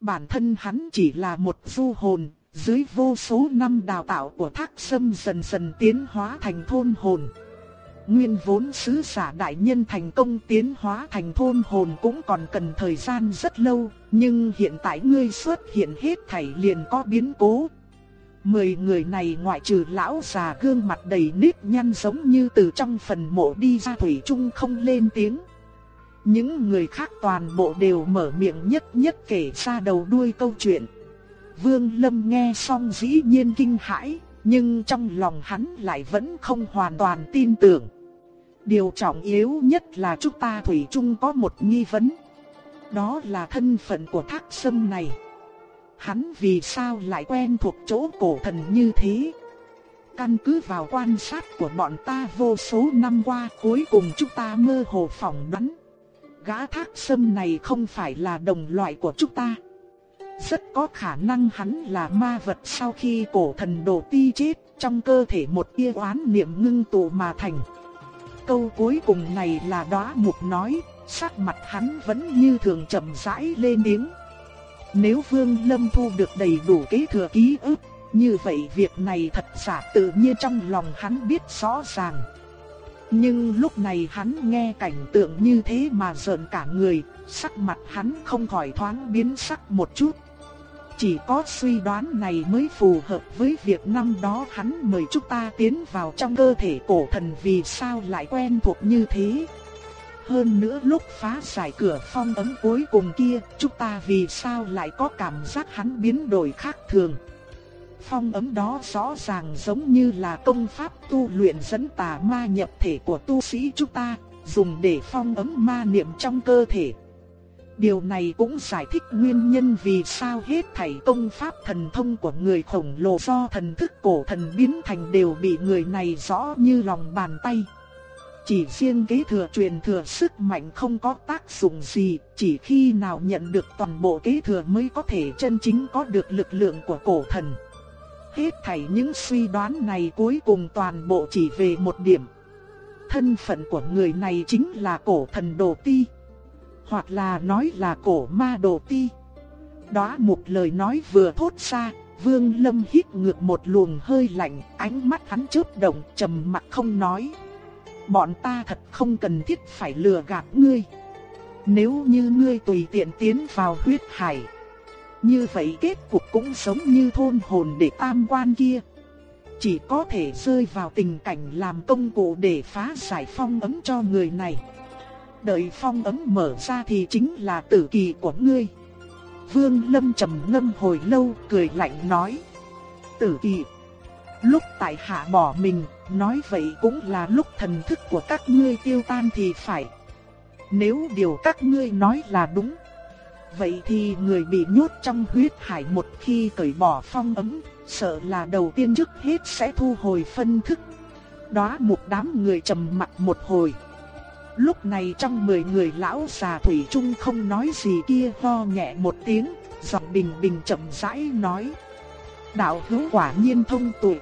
Bản thân hắn chỉ là một du hồn, dưới vô số năm đào tạo của thác sâm dần dần tiến hóa thành thôn hồn. Nguyên vốn sứ giả đại nhân thành công tiến hóa thành thôn hồn cũng còn cần thời gian rất lâu, nhưng hiện tại ngươi xuất hiện hết thảy liền có biến cố. Mười người này ngoại trừ lão già gương mặt đầy nếp nhăn giống như từ trong phần mộ đi ra thủy chung không lên tiếng. Những người khác toàn bộ đều mở miệng nhất nhất kể ra đầu đuôi câu chuyện. Vương Lâm nghe xong dĩ nhiên kinh hãi, nhưng trong lòng hắn lại vẫn không hoàn toàn tin tưởng. Điều trọng yếu nhất là chúng ta Thủy chung có một nghi vấn. Đó là thân phận của thác sâm này. Hắn vì sao lại quen thuộc chỗ cổ thần như thế? Căn cứ vào quan sát của bọn ta vô số năm qua cuối cùng chúng ta mơ hồ phỏng đoán. Gã thác sâm này không phải là đồng loại của chúng ta. Rất có khả năng hắn là ma vật sau khi cổ thần đồ ti chết trong cơ thể một tia oán niệm ngưng tụ mà thành. Câu cuối cùng này là đóa mục nói, sắc mặt hắn vẫn như thường chậm rãi lên tiếng. Nếu Vương Lâm thu được đầy đủ kế thừa ký ức, như vậy việc này thật giả tự nhiên trong lòng hắn biết rõ ràng. Nhưng lúc này hắn nghe cảnh tượng như thế mà giận cả người, sắc mặt hắn không khỏi thoáng biến sắc một chút. Chỉ có suy đoán này mới phù hợp với việc năm đó hắn mời chúng ta tiến vào trong cơ thể cổ thần vì sao lại quen thuộc như thế. Hơn nữa lúc phá giải cửa phong ấn cuối cùng kia, chúng ta vì sao lại có cảm giác hắn biến đổi khác thường. Phong ấn đó rõ ràng giống như là công pháp tu luyện dẫn tà ma nhập thể của tu sĩ chúng ta, dùng để phong ấn ma niệm trong cơ thể. Điều này cũng giải thích nguyên nhân vì sao hết thảy công pháp thần thông của người khổng lồ do thần thức cổ thần biến thành đều bị người này rõ như lòng bàn tay. Chỉ riêng kế thừa truyền thừa sức mạnh không có tác dụng gì, chỉ khi nào nhận được toàn bộ kế thừa mới có thể chân chính có được lực lượng của cổ thần. Hết thảy những suy đoán này cuối cùng toàn bộ chỉ về một điểm. Thân phận của người này chính là cổ thần Đồ Ti hoặc là nói là cổ ma đồ ti. Đó một lời nói vừa thốt ra, Vương Lâm hít ngược một luồng hơi lạnh, ánh mắt hắn chớp động, trầm mặc không nói. Bọn ta thật không cần thiết phải lừa gạt ngươi. Nếu như ngươi tùy tiện tiến vào huyết hải, như vậy kết cục cũng giống như thôn hồn để tam quan kia. Chỉ có thể rơi vào tình cảnh làm công cụ để phá giải phong ấm cho người này đợi phong ấm mở ra thì chính là tử kỳ của ngươi. Vương Lâm trầm ngâm hồi lâu, cười lạnh nói. Tử kỳ. Lúc tại hạ bỏ mình, nói vậy cũng là lúc thần thức của các ngươi tiêu tan thì phải. Nếu điều các ngươi nói là đúng, vậy thì người bị nhốt trong huyết hải một khi cởi bỏ phong ấm, sợ là đầu tiên trước hết sẽ thu hồi phân thức. Đó một đám người trầm mặt một hồi. Lúc này trong 10 người lão già Thủy Trung không nói gì kia ho nhẹ một tiếng, giọng bình bình chậm rãi nói. Đạo hữu quả nhiên thông tuệ.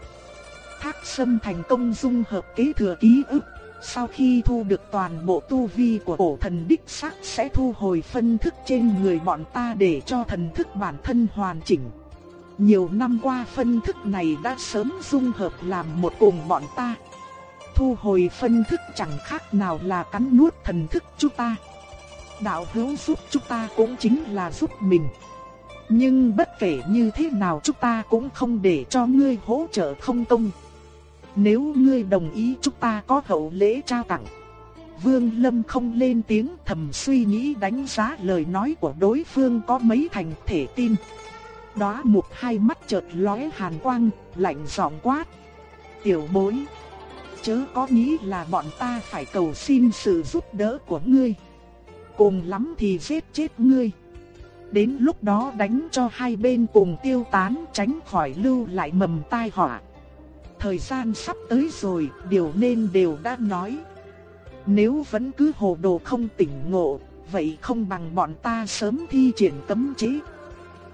Thác sâm thành công dung hợp kế thừa ký ức. Sau khi thu được toàn bộ tu vi của cổ thần đích xác sẽ thu hồi phân thức trên người bọn ta để cho thần thức bản thân hoàn chỉnh. Nhiều năm qua phân thức này đã sớm dung hợp làm một cùng bọn ta. Thu hồi phân thức chẳng khác nào là cắn nuốt thần thức chúng ta. Đạo hữu giúp chúng ta cũng chính là giúp mình. Nhưng bất kể như thế nào chúng ta cũng không để cho ngươi hỗ trợ không công. Nếu ngươi đồng ý chúng ta có hậu lễ trao tặng. Vương Lâm không lên tiếng thầm suy nghĩ đánh giá lời nói của đối phương có mấy thành thể tin. Đóa một hai mắt chợt lóe hàn quang, lạnh giọng quát. Tiểu bối, chớ có nghĩ là bọn ta phải cầu xin sự giúp đỡ của ngươi. Cùng lắm thì giết chết ngươi. Đến lúc đó đánh cho hai bên cùng tiêu tán tránh khỏi lưu lại mầm tai họa. Thời gian sắp tới rồi, điều nên đều đã nói. Nếu vẫn cứ hồ đồ không tỉnh ngộ, vậy không bằng bọn ta sớm thi triển cấm chế.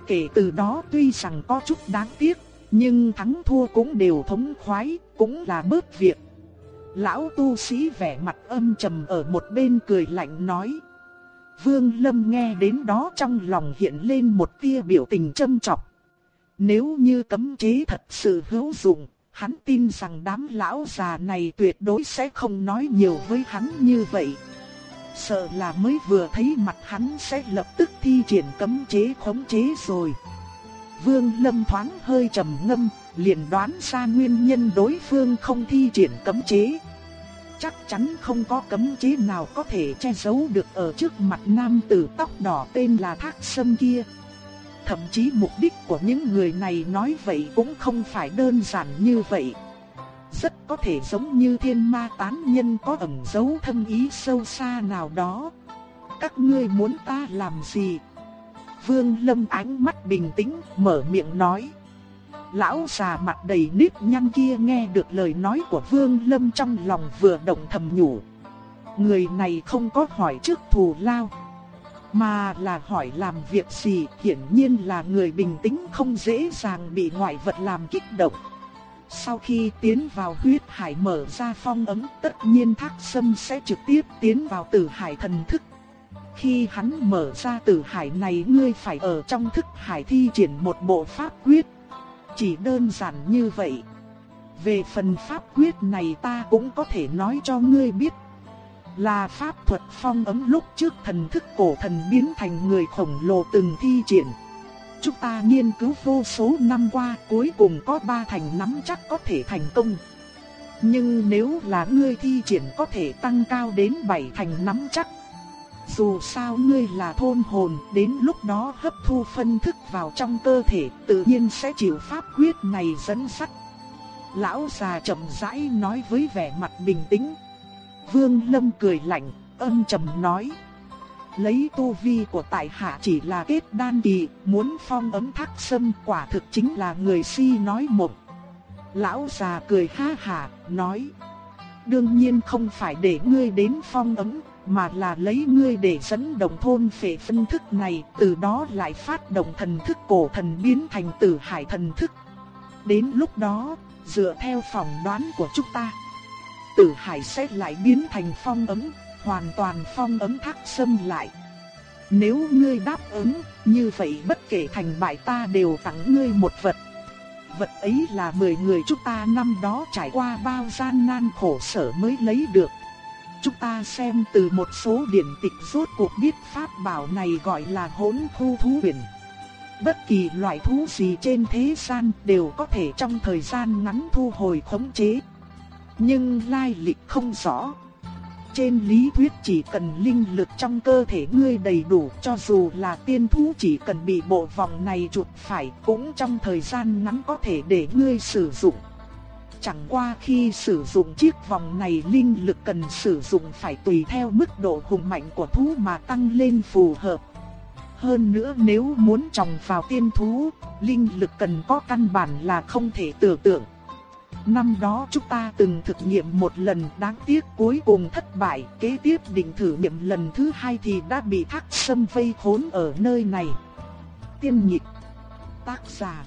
Kể từ đó tuy rằng có chút đáng tiếc, nhưng thắng thua cũng đều thống khoái, cũng là bớt việc. Lão tu sĩ vẻ mặt âm trầm ở một bên cười lạnh nói. Vương Lâm nghe đến đó trong lòng hiện lên một tia biểu tình châm chọc. Nếu như cấm chế thật sự hữu dụng, hắn tin rằng đám lão già này tuyệt đối sẽ không nói nhiều với hắn như vậy. Sợ là mới vừa thấy mặt hắn sẽ lập tức thi triển cấm chế khống chế rồi. Vương Lâm thoáng hơi trầm ngâm, liền đoán ra nguyên nhân đối phương không thi triển cấm chế. Chắc chắn không có cấm chế nào có thể che giấu được ở trước mặt nam tử tóc đỏ tên là Thác Sâm kia. Thậm chí mục đích của những người này nói vậy cũng không phải đơn giản như vậy. Rất có thể giống như thiên ma tán nhân có ẩn giấu thâm ý sâu xa nào đó. Các ngươi muốn ta làm gì? Vương Lâm ánh mắt bình tĩnh, mở miệng nói. Lão già mặt đầy nếp nhăn kia nghe được lời nói của Vương Lâm trong lòng vừa động thầm nhủ. Người này không có hỏi trước thù lao, mà là hỏi làm việc gì, hiển nhiên là người bình tĩnh không dễ dàng bị ngoại vật làm kích động. Sau khi tiến vào huyết hải mở ra phong ấm tất nhiên thác sâm sẽ trực tiếp tiến vào tử hải thần thức. Khi hắn mở ra tử hải này ngươi phải ở trong thức hải thi triển một bộ pháp quyết. Chỉ đơn giản như vậy. Về phần pháp quyết này ta cũng có thể nói cho ngươi biết. Là pháp thuật phong ấm lúc trước thần thức cổ thần biến thành người khổng lồ từng thi triển. Chúng ta nghiên cứu vô số năm qua cuối cùng có ba thành nắm chắc có thể thành công. Nhưng nếu là ngươi thi triển có thể tăng cao đến bảy thành nắm chắc. Dù sao ngươi là thôn hồn, đến lúc đó hấp thu phân thức vào trong cơ thể, tự nhiên sẽ chịu pháp quyết này dẫn sắt. Lão già chậm rãi nói với vẻ mặt bình tĩnh. Vương Lâm cười lạnh, âm trầm nói: Lấy tu vi của tại hạ chỉ là kết đan kỳ, muốn phong ấm thác sâm quả thực chính là người si nói mộng. Lão già cười ha hà, nói. Đương nhiên không phải để ngươi đến phong ấm, mà là lấy ngươi để dẫn động thôn phệ phân thức này, từ đó lại phát động thần thức cổ thần biến thành tử hải thần thức. Đến lúc đó, dựa theo phỏng đoán của chúng ta, tử hải sẽ lại biến thành phong ấm, hoàn toàn phong ấm thác xâm lại. Nếu ngươi đáp ứng, như vậy bất kể thành bại ta đều tặng ngươi một vật. Vật ấy là 10 người chúng ta năm đó trải qua bao gian nan khổ sở mới lấy được. Chúng ta xem từ một số điển tịch rốt cuộc biết pháp bảo này gọi là hỗn thu thú huyền. Bất kỳ loại thú gì trên thế gian đều có thể trong thời gian ngắn thu hồi khống chế. Nhưng lai lịch không rõ. Trên lý thuyết chỉ cần linh lực trong cơ thể ngươi đầy đủ cho dù là tiên thú chỉ cần bị bộ vòng này chuột phải cũng trong thời gian ngắn có thể để ngươi sử dụng. Chẳng qua khi sử dụng chiếc vòng này linh lực cần sử dụng phải tùy theo mức độ hùng mạnh của thú mà tăng lên phù hợp. Hơn nữa nếu muốn trồng vào tiên thú, linh lực cần có căn bản là không thể tưởng tượng. Năm đó chúng ta từng thực nghiệm một lần đáng tiếc cuối cùng thất bại, kế tiếp định thử nghiệm lần thứ hai thì đã bị thác sâm vây khốn ở nơi này. Tiên nhịp, tác giả,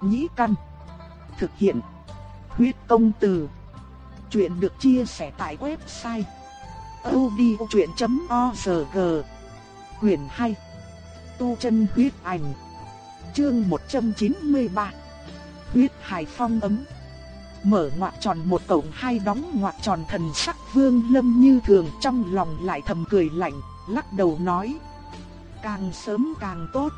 nhĩ căn, thực hiện, huyết công từ. Chuyện được chia sẻ tại website odchuyện.org Quyền 2 Tu chân huyết ảnh Chương 193 Huyết hải phong ấm Mở ngoặc tròn một cổng hai đóng ngoặc tròn thần sắc vương lâm như thường trong lòng lại thầm cười lạnh, lắc đầu nói. Càng sớm càng tốt.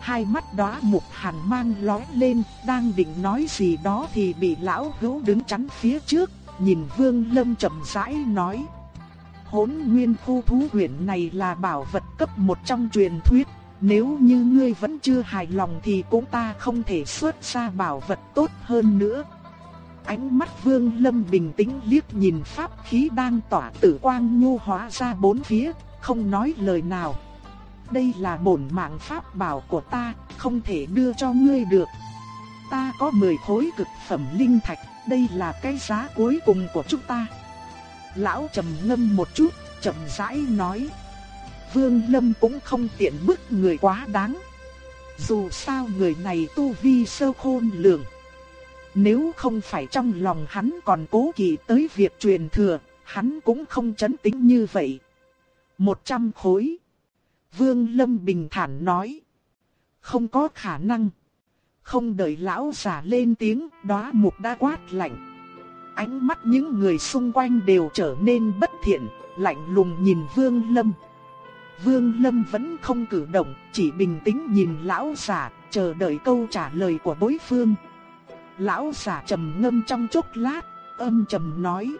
Hai mắt đóa mục hàn mang lóe lên, đang định nói gì đó thì bị lão hữu đứng chắn phía trước, nhìn vương lâm chậm rãi nói. Hốn nguyên khu thú huyện này là bảo vật cấp một trong truyền thuyết. Nếu như ngươi vẫn chưa hài lòng thì cũng ta không thể xuất ra bảo vật tốt hơn nữa. Ánh mắt vương lâm bình tĩnh liếc nhìn pháp khí đang tỏa tử quang nhu hóa ra bốn phía, không nói lời nào. Đây là bổn mạng pháp bảo của ta, không thể đưa cho ngươi được. Ta có 10 khối cực phẩm linh thạch, đây là cái giá cuối cùng của chúng ta. Lão trầm ngâm một chút, chậm rãi nói. Vương Lâm cũng không tiện bức người quá đáng. Dù sao người này tu vi sơ khôn lường. Nếu không phải trong lòng hắn còn cố kỵ tới việc truyền thừa, hắn cũng không chấn tĩnh như vậy. Một trăm khối. Vương Lâm bình thản nói. Không có khả năng. Không đợi lão giả lên tiếng, đóa mục đã quát lạnh. Ánh mắt những người xung quanh đều trở nên bất thiện, lạnh lùng nhìn Vương Lâm. Vương Lâm vẫn không cử động, chỉ bình tĩnh nhìn lão giả, chờ đợi câu trả lời của đối phương. Lão giả trầm ngâm trong chốc lát, âm trầm nói: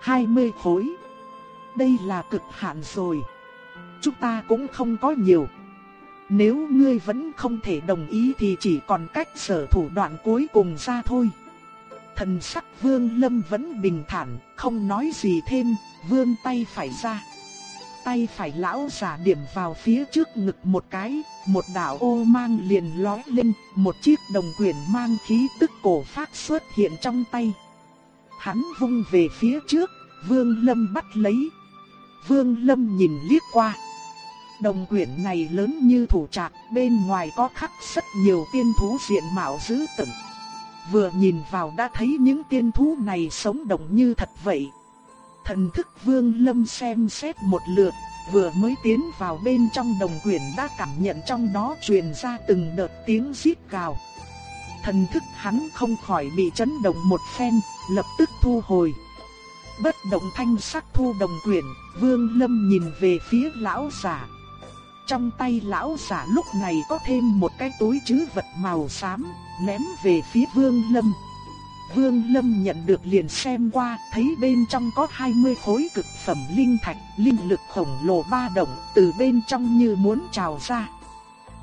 hai mươi khối. Đây là cực hạn rồi. Chúng ta cũng không có nhiều. Nếu ngươi vẫn không thể đồng ý thì chỉ còn cách sở thủ đoạn cuối cùng ra thôi. Thần sắc Vương Lâm vẫn bình thản, không nói gì thêm, vương tay phải ra. Tay phải lão giả điểm vào phía trước ngực một cái, một đạo ô mang liền lói lên, một chiếc đồng quyền mang khí tức cổ phát xuất hiện trong tay. Hắn vung về phía trước, Vương Lâm bắt lấy. Vương Lâm nhìn liếc qua. Đồng quyển này lớn như thủ trạc, bên ngoài có khắc rất nhiều tiên thú diện mạo dữ tợn. Vừa nhìn vào đã thấy những tiên thú này sống động như thật vậy. Thần thức vương lâm xem xét một lượt, vừa mới tiến vào bên trong đồng quyển đã cảm nhận trong đó truyền ra từng đợt tiếng rít gào. Thần thức hắn không khỏi bị chấn động một phen, lập tức thu hồi. Bất động thanh sắc thu đồng quyển, vương lâm nhìn về phía lão giả. Trong tay lão giả lúc này có thêm một cái túi chứ vật màu xám, ném về phía Vương Lâm. Vương Lâm nhận được liền xem qua, thấy bên trong có 20 khối cực phẩm linh thạch, linh lực khổng lồ ba động, từ bên trong như muốn trào ra.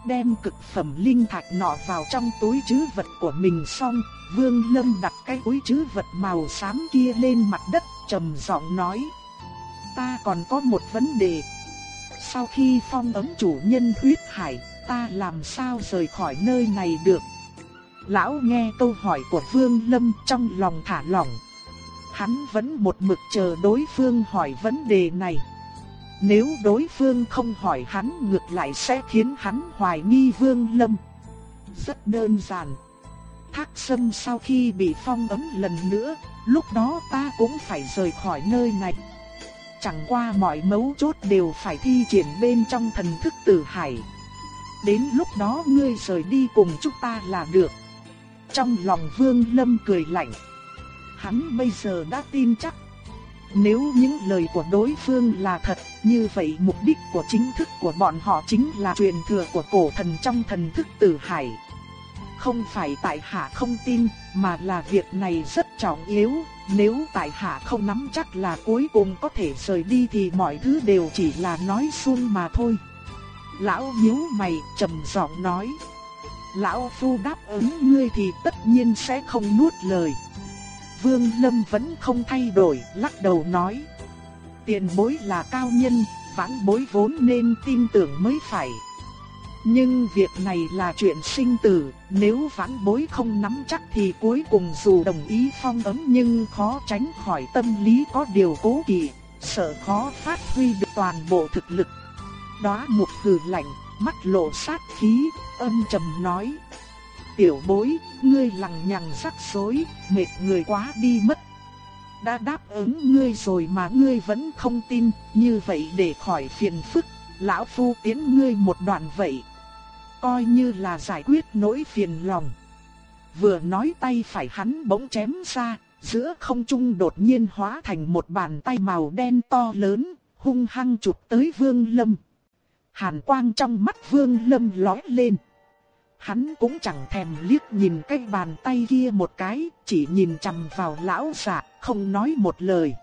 Đem cực phẩm linh thạch nọ vào trong túi trữ vật của mình xong, Vương Lâm đặt cái túi trữ vật màu xám kia lên mặt đất, trầm giọng nói: "Ta còn có một vấn đề, sau khi phong ấm chủ nhân huyết hải, ta làm sao rời khỏi nơi này được? Lão nghe câu hỏi của Vương Lâm trong lòng thả lỏng. Hắn vẫn một mực chờ đối phương hỏi vấn đề này. Nếu đối phương không hỏi hắn ngược lại sẽ khiến hắn hoài nghi Vương Lâm. Rất đơn giản. Thác Sâm sau khi bị phong ấm lần nữa, lúc đó ta cũng phải rời khỏi nơi này. Chẳng qua mọi mấu chốt đều phải thi triển bên trong thần thức tử hải. Đến lúc đó ngươi rời đi cùng chúng ta là được. Trong lòng Vương Lâm cười lạnh. Hắn bây giờ đã tin chắc. Nếu những lời của đối phương là thật, như vậy mục đích của chính thức của bọn họ chính là truyền thừa của cổ thần trong thần thức tử hải. Không phải tại hạ không tin, mà là việc này rất trọng yếu, nếu tại hạ không nắm chắc là cuối cùng có thể rời đi thì mọi thứ đều chỉ là nói suông mà thôi. Lão nhíu mày trầm giọng nói. Lão phu đáp ứng ngươi thì tất nhiên sẽ không nuốt lời. Vương Lâm vẫn không thay đổi, lắc đầu nói. Tiền bối là cao nhân, vãn bối vốn nên tin tưởng mới phải. Nhưng việc này là chuyện sinh tử, nếu vãn bối không nắm chắc thì cuối cùng dù đồng ý phong ấm nhưng khó tránh khỏi tâm lý có điều cố kỵ, sợ khó phát huy được toàn bộ thực lực. Đó một hừ lạnh, mắt lộ sát khí, âm trầm nói. Tiểu bối, ngươi lằng nhằng rắc rối, mệt người quá đi mất. Đã đáp ứng ngươi rồi mà ngươi vẫn không tin, như vậy để khỏi phiền phức, lão phu tiến ngươi một đoạn vậy coi như là giải quyết nỗi phiền lòng. Vừa nói tay phải hắn bỗng chém ra, giữa không trung đột nhiên hóa thành một bàn tay màu đen to lớn, hung hăng chụp tới Vương Lâm. Hàn quang trong mắt Vương Lâm lóe lên. Hắn cũng chẳng thèm liếc nhìn cái bàn tay kia một cái, chỉ nhìn chằm vào lão giả, không nói một lời.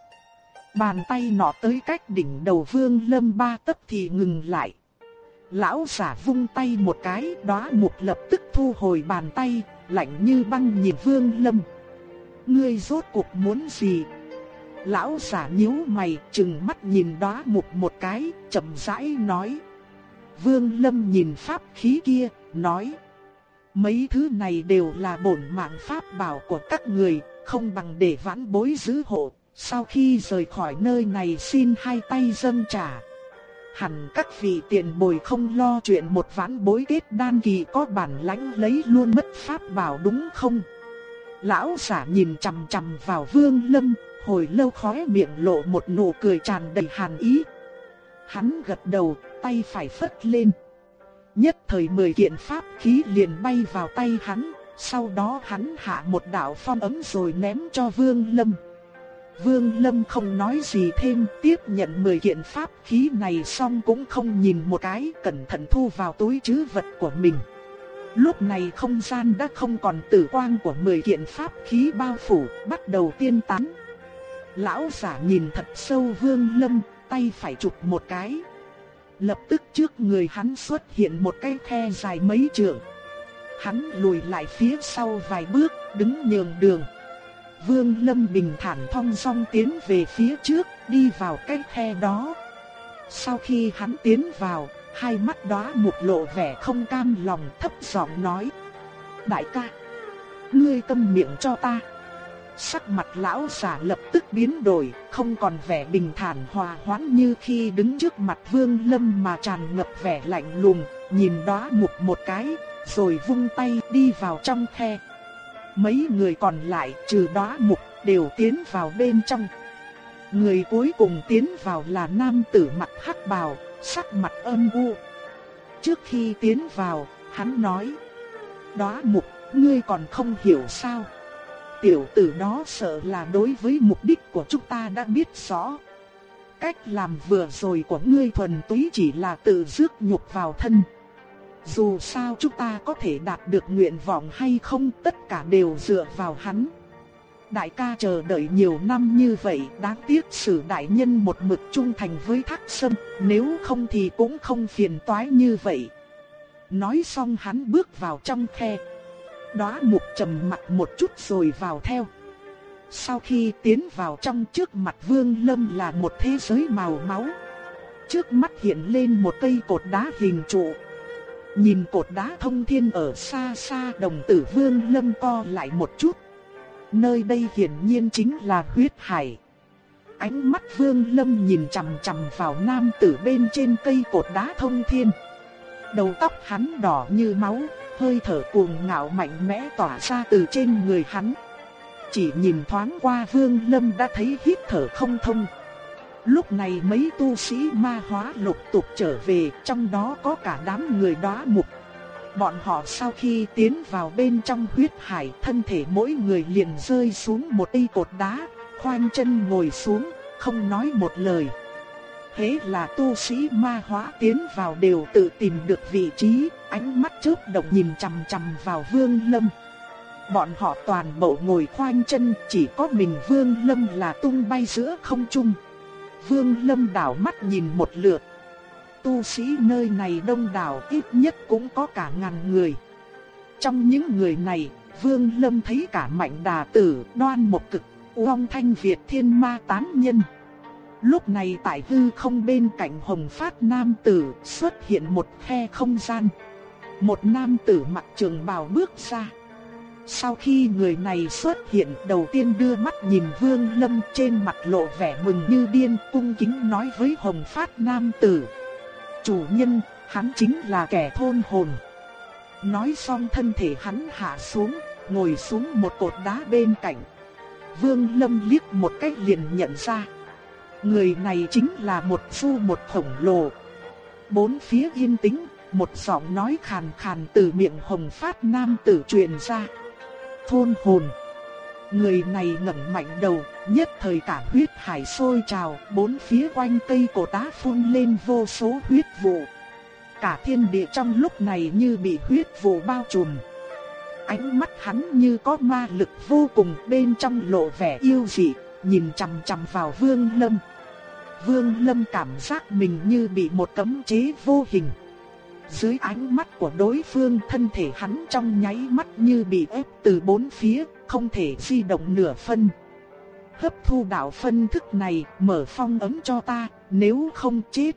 Bàn tay nọ tới cách đỉnh đầu Vương Lâm ba tấc thì ngừng lại. Lão giả vung tay một cái, đóa mục lập tức thu hồi bàn tay, lạnh như băng nhìn Vương Lâm. Ngươi rốt cuộc muốn gì? Lão giả nhíu mày, chừng mắt nhìn đóa mục một cái, chậm rãi nói. Vương Lâm nhìn pháp khí kia, nói. Mấy thứ này đều là bổn mạng pháp bảo của các người, không bằng để vãn bối giữ hộ. Sau khi rời khỏi nơi này xin hai tay dâng trả. Hẳn các vị tiền bồi không lo chuyện một ván bối kết đan kỳ có bản lãnh lấy luôn mất pháp bảo đúng không? Lão giả nhìn chằm chằm vào vương lâm, hồi lâu khóe miệng lộ một nụ cười tràn đầy hàn ý. Hắn gật đầu, tay phải phất lên. Nhất thời mười kiện pháp khí liền bay vào tay hắn, sau đó hắn hạ một đạo phong ấm rồi ném cho vương lâm. Vương Lâm không nói gì thêm, tiếp nhận 10 kiện pháp khí này xong cũng không nhìn một cái, cẩn thận thu vào túi trữ vật của mình. Lúc này không gian đã không còn tử quang của 10 kiện pháp khí bao phủ, bắt đầu tiên tán. Lão giả nhìn thật sâu Vương Lâm, tay phải chụp một cái. Lập tức trước người hắn xuất hiện một cái khe dài mấy trượng. Hắn lùi lại phía sau vài bước, đứng nhường đường. Vương Lâm bình thản thong song tiến về phía trước, đi vào cái khe đó. Sau khi hắn tiến vào, hai mắt đó một lộ vẻ không cam lòng thấp giọng nói. Đại ca, ngươi câm miệng cho ta. Sắc mặt lão giả lập tức biến đổi, không còn vẻ bình thản hòa hoãn như khi đứng trước mặt Vương Lâm mà tràn ngập vẻ lạnh lùng, nhìn đó mục một cái, rồi vung tay đi vào trong khe. Mấy người còn lại trừ đóa mục đều tiến vào bên trong. Người cuối cùng tiến vào là nam tử mặt hắc bào, sắc mặt âm u. Trước khi tiến vào, hắn nói: "Đóa mục, ngươi còn không hiểu sao? Tiểu tử đó sợ là đối với mục đích của chúng ta đã biết rõ. Cách làm vừa rồi của ngươi thuần túy chỉ là tự rước nhục vào thân." Dù sao chúng ta có thể đạt được nguyện vọng hay không tất cả đều dựa vào hắn. Đại ca chờ đợi nhiều năm như vậy đáng tiếc sử đại nhân một mực trung thành với thác sâm, nếu không thì cũng không phiền toái như vậy. Nói xong hắn bước vào trong khe. Đóa mục trầm mặt một chút rồi vào theo. Sau khi tiến vào trong trước mặt vương lâm là một thế giới màu máu. Trước mắt hiện lên một cây cột đá hình trụ, Nhìn cột đá thông thiên ở xa xa đồng tử vương lâm co lại một chút. Nơi đây hiển nhiên chính là huyết hải. Ánh mắt vương lâm nhìn chằm chằm vào nam tử bên trên cây cột đá thông thiên. Đầu tóc hắn đỏ như máu, hơi thở cuồng ngạo mạnh mẽ tỏa ra từ trên người hắn. Chỉ nhìn thoáng qua vương lâm đã thấy hít thở không thông. Lúc này mấy tu sĩ ma hóa lục tục trở về, trong đó có cả đám người đóa mục. Bọn họ sau khi tiến vào bên trong huyết hải, thân thể mỗi người liền rơi xuống một cây cột đá, khoanh chân ngồi xuống, không nói một lời. Thế là tu sĩ ma hóa tiến vào đều tự tìm được vị trí, ánh mắt chớp động nhìn chằm chằm vào Vương Lâm. Bọn họ toàn bộ ngồi khoanh chân, chỉ có mình Vương Lâm là tung bay giữa không trung. Vương Lâm đảo mắt nhìn một lượt. Tu sĩ nơi này đông đảo ít nhất cũng có cả ngàn người. Trong những người này, Vương Lâm thấy cả mạnh đà tử, đoan một cực, uong thanh Việt thiên ma tán nhân. Lúc này tại hư không bên cạnh hồng phát nam tử xuất hiện một khe không gian. Một nam tử mặc trường bào bước ra. Sau khi người này xuất hiện đầu tiên đưa mắt nhìn Vương Lâm trên mặt lộ vẻ mừng như điên cung kính nói với Hồng Phát Nam Tử. Chủ nhân, hắn chính là kẻ thôn hồn. Nói xong thân thể hắn hạ xuống, ngồi xuống một cột đá bên cạnh. Vương Lâm liếc một cách liền nhận ra. Người này chính là một phu một khổng lồ. Bốn phía yên tĩnh, một giọng nói khàn khàn từ miệng hồng phát nam tử truyền ra. Thôn hồn. Người này ngẩng mạnh đầu, nhất thời cả huyết hải sôi trào, bốn phía quanh cây cổ tá phun lên vô số huyết vụ. Cả thiên địa trong lúc này như bị huyết vụ bao trùm. Ánh mắt hắn như có ma lực vô cùng bên trong lộ vẻ yêu dị, nhìn chằm chằm vào Vương Lâm. Vương Lâm cảm giác mình như bị một cấm chế vô hình. Dưới ánh mắt của đối phương thân thể hắn trong nháy mắt như bị ép từ bốn phía, không thể di động nửa phân. Hấp thu đạo phân thức này, mở phong ấm cho ta, nếu không chết.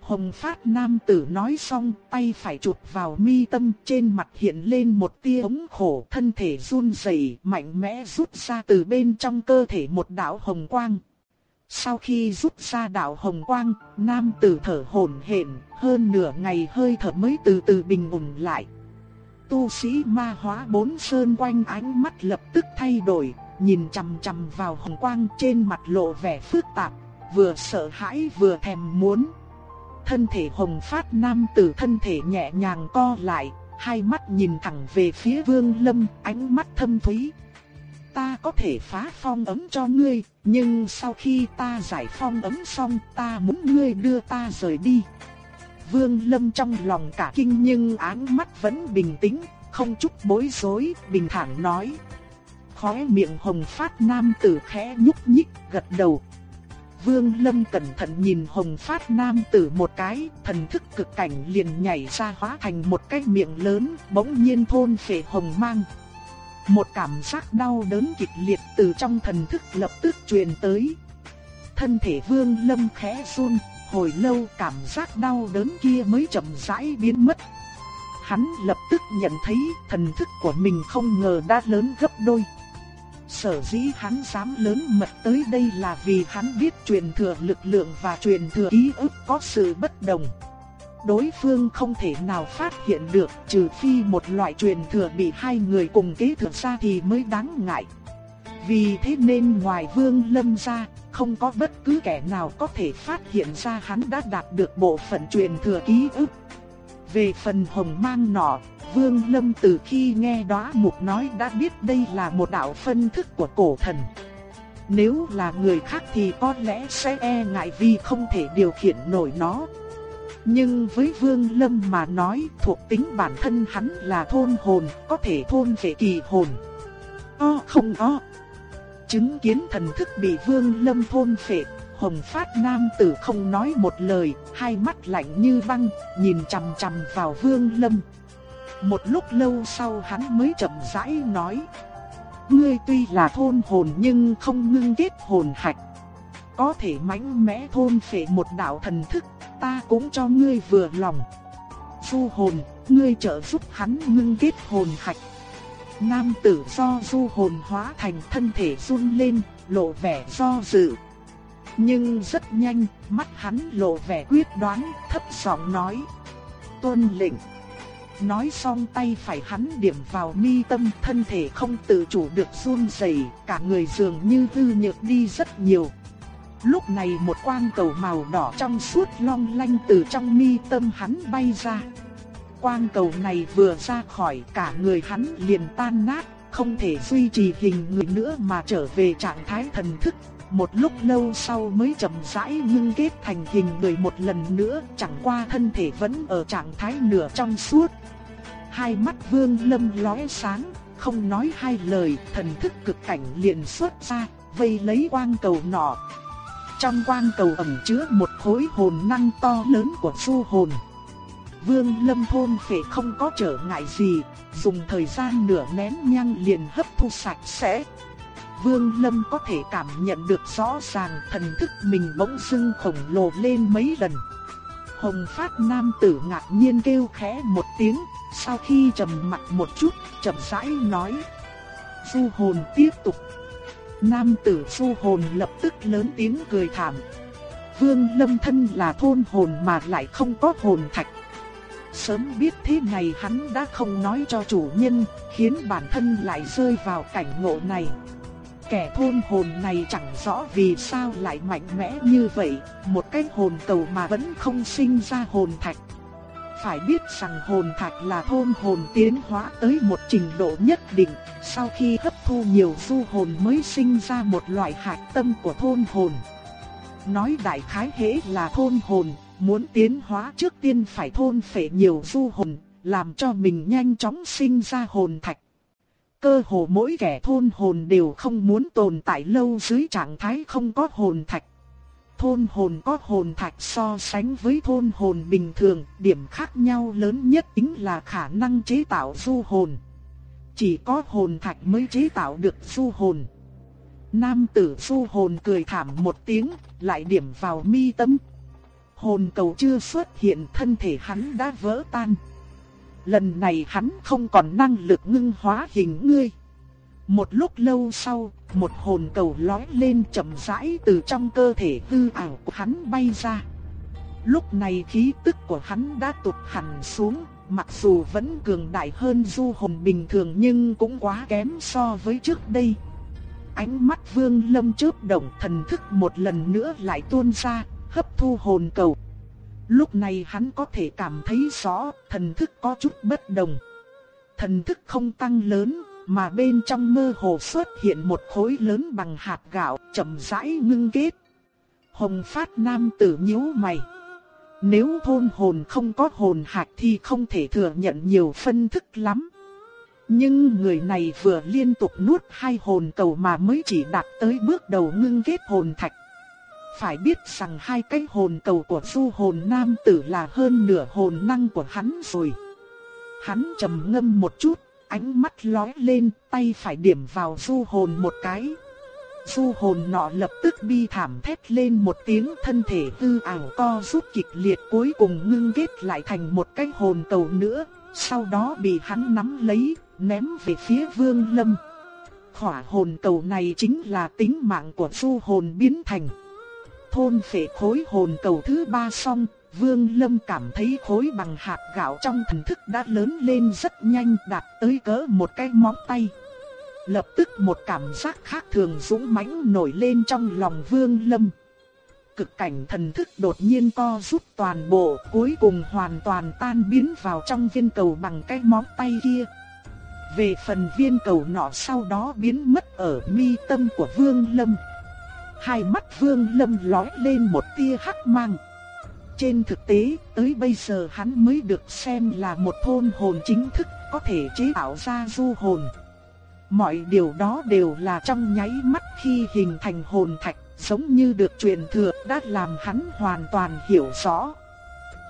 Hồng Phát Nam tử nói xong, tay phải chụp vào mi tâm, trên mặt hiện lên một tia ống khổ, thân thể run rẩy, mạnh mẽ rút ra từ bên trong cơ thể một đạo hồng quang. Sau khi rút ra đạo hồng quang, nam tử thở hổn hển, hơn nửa ngày hơi thở mới từ từ bình ổn lại. Tu sĩ ma hóa bốn sơn quanh ánh mắt lập tức thay đổi, nhìn chằm chằm vào hồng quang trên mặt lộ vẻ phức tạp, vừa sợ hãi vừa thèm muốn. Thân thể hồng phát nam tử thân thể nhẹ nhàng co lại, hai mắt nhìn thẳng về phía vương lâm, ánh mắt thâm thúy, ta có thể phá phong ấm cho ngươi, nhưng sau khi ta giải phong ấm xong ta muốn ngươi đưa ta rời đi. Vương Lâm trong lòng cả kinh nhưng áng mắt vẫn bình tĩnh, không chút bối rối, bình thản nói. Khóe miệng hồng phát nam tử khẽ nhúc nhích, gật đầu. Vương Lâm cẩn thận nhìn hồng phát nam tử một cái, thần thức cực cảnh liền nhảy ra hóa thành một cái miệng lớn, bỗng nhiên thôn phệ hồng mang. Một cảm giác đau đớn kịch liệt từ trong thần thức lập tức truyền tới. Thân thể vương lâm khẽ run, hồi lâu cảm giác đau đớn kia mới chậm rãi biến mất. Hắn lập tức nhận thấy thần thức của mình không ngờ đã lớn gấp đôi. Sở dĩ hắn dám lớn mật tới đây là vì hắn biết truyền thừa lực lượng và truyền thừa ký ức có sự bất đồng đối phương không thể nào phát hiện được trừ phi một loại truyền thừa bị hai người cùng kế thừa ra thì mới đáng ngại. Vì thế nên ngoài Vương Lâm ra, không có bất cứ kẻ nào có thể phát hiện ra hắn đã đạt được bộ phận truyền thừa ký ức. Về phần hồng mang nọ, Vương Lâm từ khi nghe đóa mục nói đã biết đây là một đạo phân thức của cổ thần. Nếu là người khác thì có lẽ sẽ e ngại vì không thể điều khiển nổi nó. Nhưng với Vương Lâm mà nói thuộc tính bản thân hắn là thôn hồn, có thể thôn về kỳ hồn. O không o. Chứng kiến thần thức bị Vương Lâm thôn phệ, Hồng Phát Nam tử không nói một lời, hai mắt lạnh như băng, nhìn chằm chằm vào Vương Lâm. Một lúc lâu sau hắn mới chậm rãi nói: "Ngươi tuy là thôn hồn nhưng không ngưng kết hồn hạch, có thể mãnh mẽ thôn phệ một đạo thần thức, ta cũng cho ngươi vừa lòng. Du hồn, ngươi trợ giúp hắn ngưng kết hồn hạch. Nam tử do du hồn hóa thành thân thể run lên, lộ vẻ do dự. Nhưng rất nhanh, mắt hắn lộ vẻ quyết đoán, thấp giọng nói. Tuân lệnh. Nói xong tay phải hắn điểm vào mi tâm thân thể không tự chủ được run rẩy, cả người dường như hư nhược đi rất nhiều. Lúc này một quang cầu màu đỏ trong suốt long lanh từ trong mi tâm hắn bay ra. Quang cầu này vừa ra khỏi cả người hắn liền tan nát, không thể duy trì hình người nữa mà trở về trạng thái thần thức. Một lúc lâu sau mới chậm rãi ngưng kết thành hình người một lần nữa, chẳng qua thân thể vẫn ở trạng thái nửa trong suốt. Hai mắt vương lâm lóe sáng, không nói hai lời, thần thức cực cảnh liền xuất ra, vây lấy quang cầu nọ, trong quang cầu ẩn chứa một khối hồn năng to lớn của su hồn. Vương Lâm thôn phệ không có trở ngại gì, dùng thời gian nửa nén nhang liền hấp thu sạch sẽ. Vương Lâm có thể cảm nhận được rõ ràng thần thức mình bỗng dưng khổng lồ lên mấy lần. Hồng Phát Nam tử ngạc nhiên kêu khẽ một tiếng, sau khi trầm mặt một chút, chậm rãi nói: "Du hồn tiếp tục Nam tử phu hồn lập tức lớn tiếng cười thảm. Vương Lâm thân là thôn hồn mà lại không có hồn thạch. Sớm biết thế này hắn đã không nói cho chủ nhân, khiến bản thân lại rơi vào cảnh ngộ này. Kẻ thôn hồn này chẳng rõ vì sao lại mạnh mẽ như vậy, một cái hồn cầu mà vẫn không sinh ra hồn thạch. Phải biết rằng hồn thạch là thôn hồn tiến hóa tới một trình độ nhất định, sau khi hấp thu nhiều du hồn mới sinh ra một loại hạt tâm của thôn hồn. Nói đại khái hễ là thôn hồn, muốn tiến hóa trước tiên phải thôn phệ nhiều du hồn, làm cho mình nhanh chóng sinh ra hồn thạch. Cơ hồ mỗi kẻ thôn hồn đều không muốn tồn tại lâu dưới trạng thái không có hồn thạch. Thôn hồn có hồn thạch so sánh với thôn hồn bình thường, điểm khác nhau lớn nhất chính là khả năng chế tạo du hồn. Chỉ có hồn thạch mới chế tạo được du hồn. Nam tử du hồn cười thảm một tiếng, lại điểm vào mi tâm. Hồn cầu chưa xuất hiện thân thể hắn đã vỡ tan. Lần này hắn không còn năng lực ngưng hóa hình ngươi. Một lúc lâu sau, một hồn cầu lói lên chậm rãi từ trong cơ thể hư ảo của hắn bay ra. Lúc này khí tức của hắn đã tụt hẳn xuống, mặc dù vẫn cường đại hơn du hồn bình thường nhưng cũng quá kém so với trước đây. Ánh mắt vương lâm chớp động thần thức một lần nữa lại tuôn ra, hấp thu hồn cầu. Lúc này hắn có thể cảm thấy rõ thần thức có chút bất đồng. Thần thức không tăng lớn, mà bên trong mơ hồ xuất hiện một khối lớn bằng hạt gạo, chậm rãi ngưng kết. Hồng Phát Nam tử nhíu mày. Nếu thôn hồn không có hồn hạt thì không thể thừa nhận nhiều phân thức lắm. Nhưng người này vừa liên tục nuốt hai hồn cầu mà mới chỉ đạt tới bước đầu ngưng kết hồn thạch. Phải biết rằng hai cái hồn cầu của du hồn nam tử là hơn nửa hồn năng của hắn rồi. Hắn trầm ngâm một chút, ánh mắt lóe lên, tay phải điểm vào du hồn một cái. Du hồn nọ lập tức bi thảm thét lên một tiếng thân thể hư ảo co rút kịch liệt cuối cùng ngưng kết lại thành một cái hồn cầu nữa, sau đó bị hắn nắm lấy, ném về phía vương lâm. Khỏa hồn cầu này chính là tính mạng của du hồn biến thành. Thôn phệ khối hồn cầu thứ ba xong, Vương Lâm cảm thấy khối bằng hạt gạo trong thần thức đã lớn lên rất nhanh đạt tới cỡ một cái móng tay. Lập tức một cảm giác khác thường dũng mãnh nổi lên trong lòng Vương Lâm. Cực cảnh thần thức đột nhiên co rút toàn bộ, cuối cùng hoàn toàn tan biến vào trong viên cầu bằng cái móng tay kia. Về phần viên cầu nọ sau đó biến mất ở mi tâm của Vương Lâm. Hai mắt Vương Lâm lóe lên một tia hắc mang. Trên thực tế, tới bây giờ hắn mới được xem là một thôn hồn chính thức có thể chế tạo ra du hồn. Mọi điều đó đều là trong nháy mắt khi hình thành hồn thạch, giống như được truyền thừa đã làm hắn hoàn toàn hiểu rõ.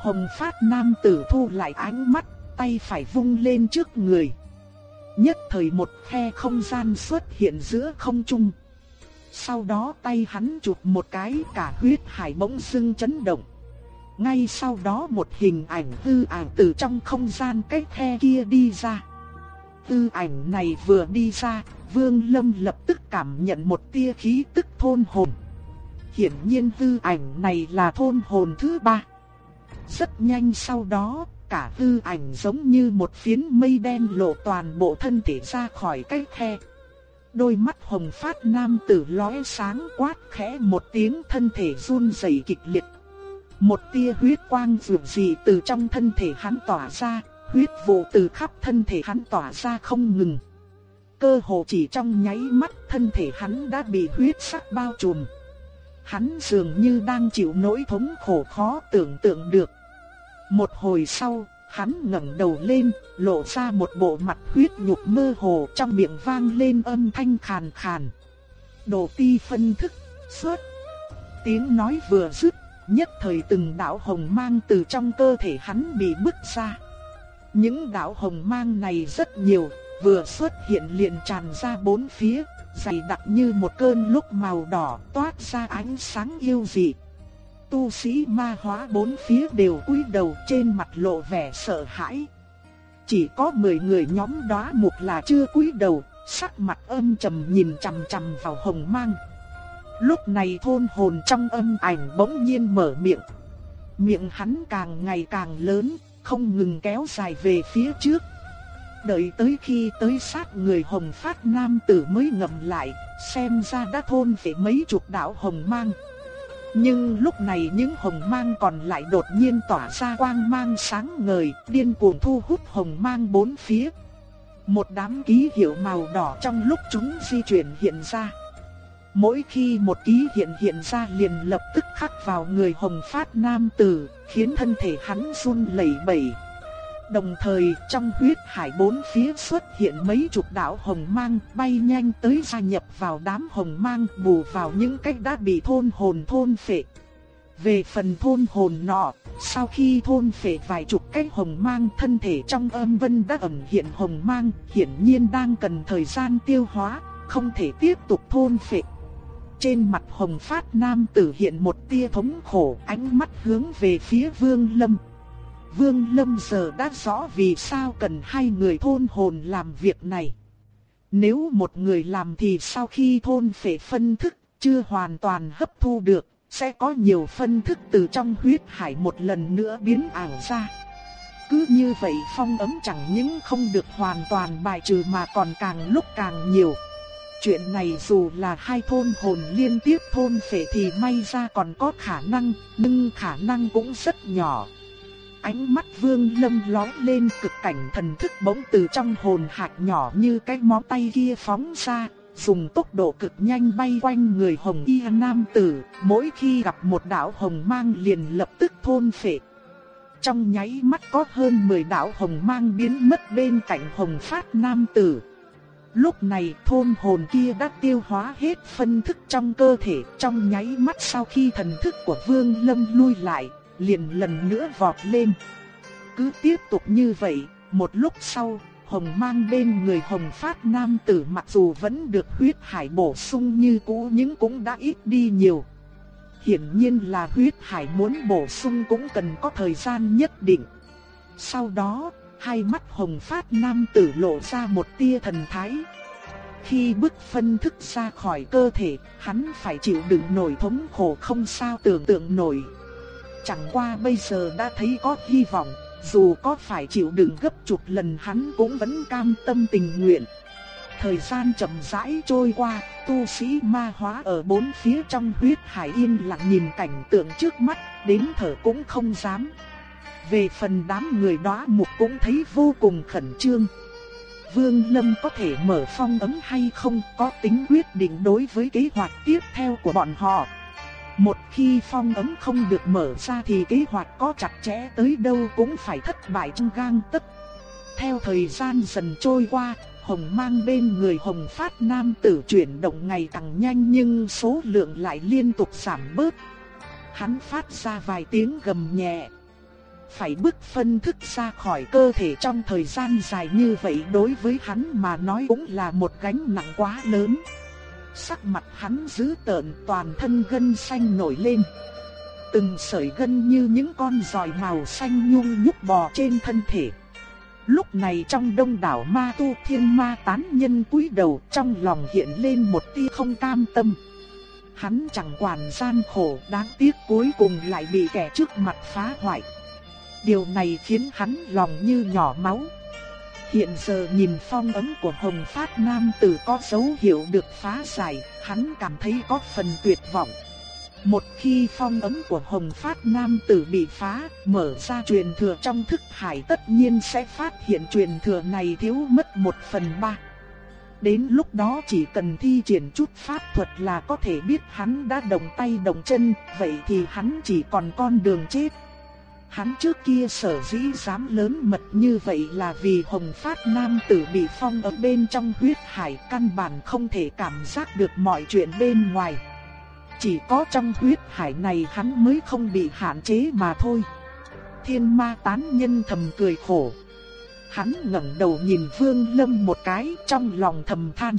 Hồng Phát Nam tử thu lại ánh mắt, tay phải vung lên trước người. Nhất thời một khe không gian xuất hiện giữa không trung. Sau đó tay hắn chụp một cái cả huyết hải bỗng dưng chấn động. Ngay sau đó một hình ảnh hư ảo từ trong không gian cách khe kia đi ra. Hư ảnh này vừa đi ra, Vương Lâm lập tức cảm nhận một tia khí tức thôn hồn. Hiển nhiên hư ảnh này là thôn hồn thứ ba. Rất nhanh sau đó, cả hư ảnh giống như một phiến mây đen lộ toàn bộ thân thể ra khỏi cái khe. Đôi mắt hồng phát nam tử lóe sáng quát khẽ một tiếng thân thể run rẩy kịch liệt. Một tia huyết quang rực dị từ trong thân thể hắn tỏa ra, huyết vụ từ khắp thân thể hắn tỏa ra không ngừng. Cơ hồ chỉ trong nháy mắt thân thể hắn đã bị huyết sắc bao trùm. Hắn dường như đang chịu nỗi thống khổ khó tưởng tượng được. Một hồi sau, hắn ngẩng đầu lên, lộ ra một bộ mặt huyết nhục mơ hồ trong miệng vang lên âm thanh khàn khàn. Đồ ti phân thức, xuất. Tiếng nói vừa dứt, nhất thời từng đạo hồng mang từ trong cơ thể hắn bị bứt ra. Những đạo hồng mang này rất nhiều, vừa xuất hiện liền tràn ra bốn phía, dày đặc như một cơn lúc màu đỏ toát ra ánh sáng yêu dị. Tu sĩ ma hóa bốn phía đều cúi đầu trên mặt lộ vẻ sợ hãi. Chỉ có 10 người nhóm đó một là chưa cúi đầu, sắc mặt âm trầm nhìn chằm chằm vào hồng mang. Lúc này thôn hồn trong âm ảnh bỗng nhiên mở miệng. Miệng hắn càng ngày càng lớn, không ngừng kéo dài về phía trước. Đợi tới khi tới sát người hồng phát nam tử mới ngậm lại, xem ra đã thôn phải mấy chục đạo hồng mang. Nhưng lúc này những hồng mang còn lại đột nhiên tỏa ra quang mang sáng ngời, điên cuồng thu hút hồng mang bốn phía. Một đám ký hiệu màu đỏ trong lúc chúng di chuyển hiện ra. Mỗi khi một ký hiện hiện ra liền lập tức khắc vào người hồng phát nam tử, khiến thân thể hắn run lẩy bẩy. Đồng thời trong huyết hải bốn phía xuất hiện mấy chục đạo hồng mang bay nhanh tới gia nhập vào đám hồng mang bù vào những cách đã bị thôn hồn thôn phệ. Về phần thôn hồn nọ, sau khi thôn phệ vài chục cái hồng mang thân thể trong âm vân đã ẩn hiện hồng mang, hiển nhiên đang cần thời gian tiêu hóa, không thể tiếp tục thôn phệ. Trên mặt hồng phát nam tử hiện một tia thống khổ, ánh mắt hướng về phía vương lâm. Vương lâm giờ đã rõ vì sao cần hai người thôn hồn làm việc này. Nếu một người làm thì sau khi thôn phệ phân thức chưa hoàn toàn hấp thu được, sẽ có nhiều phân thức từ trong huyết hải một lần nữa biến ảo ra. Cứ như vậy phong ấm chẳng những không được hoàn toàn bài trừ mà còn càng lúc càng nhiều. Chuyện này dù là hai thôn hồn liên tiếp thôn phệ thì may ra còn có khả năng, nhưng khả năng cũng rất nhỏ. Ánh mắt vương lâm lói lên cực cảnh thần thức bỗng từ trong hồn hạt nhỏ như cái móng tay kia phóng ra, dùng tốc độ cực nhanh bay quanh người hồng y nam tử, mỗi khi gặp một đạo hồng mang liền lập tức thôn phệ. Trong nháy mắt có hơn 10 đạo hồng mang biến mất bên cạnh hồng phát nam tử. Lúc này thôn hồn kia đã tiêu hóa hết phân thức trong cơ thể trong nháy mắt sau khi thần thức của Vương Lâm lui lại, liền lần nữa vọt lên. Cứ tiếp tục như vậy, một lúc sau, hồng mang bên người hồng phát nam tử mặc dù vẫn được huyết hải bổ sung như cũ nhưng cũng đã ít đi nhiều. Hiển nhiên là huyết hải muốn bổ sung cũng cần có thời gian nhất định. Sau đó, hai mắt hồng phát nam tử lộ ra một tia thần thái. Khi bức phân thức ra khỏi cơ thể, hắn phải chịu đựng nổi thống khổ không sao tưởng tượng nổi. Chẳng qua bây giờ đã thấy có hy vọng, dù có phải chịu đựng gấp chục lần hắn cũng vẫn cam tâm tình nguyện. Thời gian chậm rãi trôi qua, tu sĩ ma hóa ở bốn phía trong huyết hải yên lặng nhìn cảnh tượng trước mắt, đến thở cũng không dám. Về phần đám người đó mục cũng thấy vô cùng khẩn trương. Vương Lâm có thể mở phong ấm hay không có tính quyết định đối với kế hoạch tiếp theo của bọn họ. Một khi phong ấm không được mở ra thì kế hoạch có chặt chẽ tới đâu cũng phải thất bại trong gang tấc. Theo thời gian dần trôi qua, hồng mang bên người hồng phát nam tử chuyển động ngày càng nhanh nhưng số lượng lại liên tục giảm bớt. Hắn phát ra vài tiếng gầm nhẹ. Phải bước phân thức ra khỏi cơ thể trong thời gian dài như vậy đối với hắn mà nói cũng là một gánh nặng quá lớn. Sắc mặt hắn dữ tợn, toàn thân gân xanh nổi lên. Từng sợi gân như những con giòi màu xanh nhung nhúc bò trên thân thể. Lúc này trong đông đảo ma tu, thiên ma tán nhân cúi đầu, trong lòng hiện lên một tia không cam tâm. Hắn chẳng quản gian khổ, đáng tiếc cuối cùng lại bị kẻ trước mặt phá hoại. Điều này khiến hắn lòng như nhỏ máu. Hiện giờ nhìn phong ấm của Hồng Phát Nam tử có dấu hiệu được phá giải, hắn cảm thấy có phần tuyệt vọng. Một khi phong ấm của Hồng Phát Nam tử bị phá, mở ra truyền thừa trong thức hải tất nhiên sẽ phát hiện truyền thừa này thiếu mất một phần ba. Đến lúc đó chỉ cần thi triển chút pháp thuật là có thể biết hắn đã động tay động chân, vậy thì hắn chỉ còn con đường chết. Hắn trước kia sở dĩ dám lớn mật như vậy là vì hồng phát nam tử bị phong ở bên trong huyết hải căn bản không thể cảm giác được mọi chuyện bên ngoài. Chỉ có trong huyết hải này hắn mới không bị hạn chế mà thôi. Thiên ma tán nhân thầm cười khổ. Hắn ngẩng đầu nhìn Vương Lâm một cái trong lòng thầm than.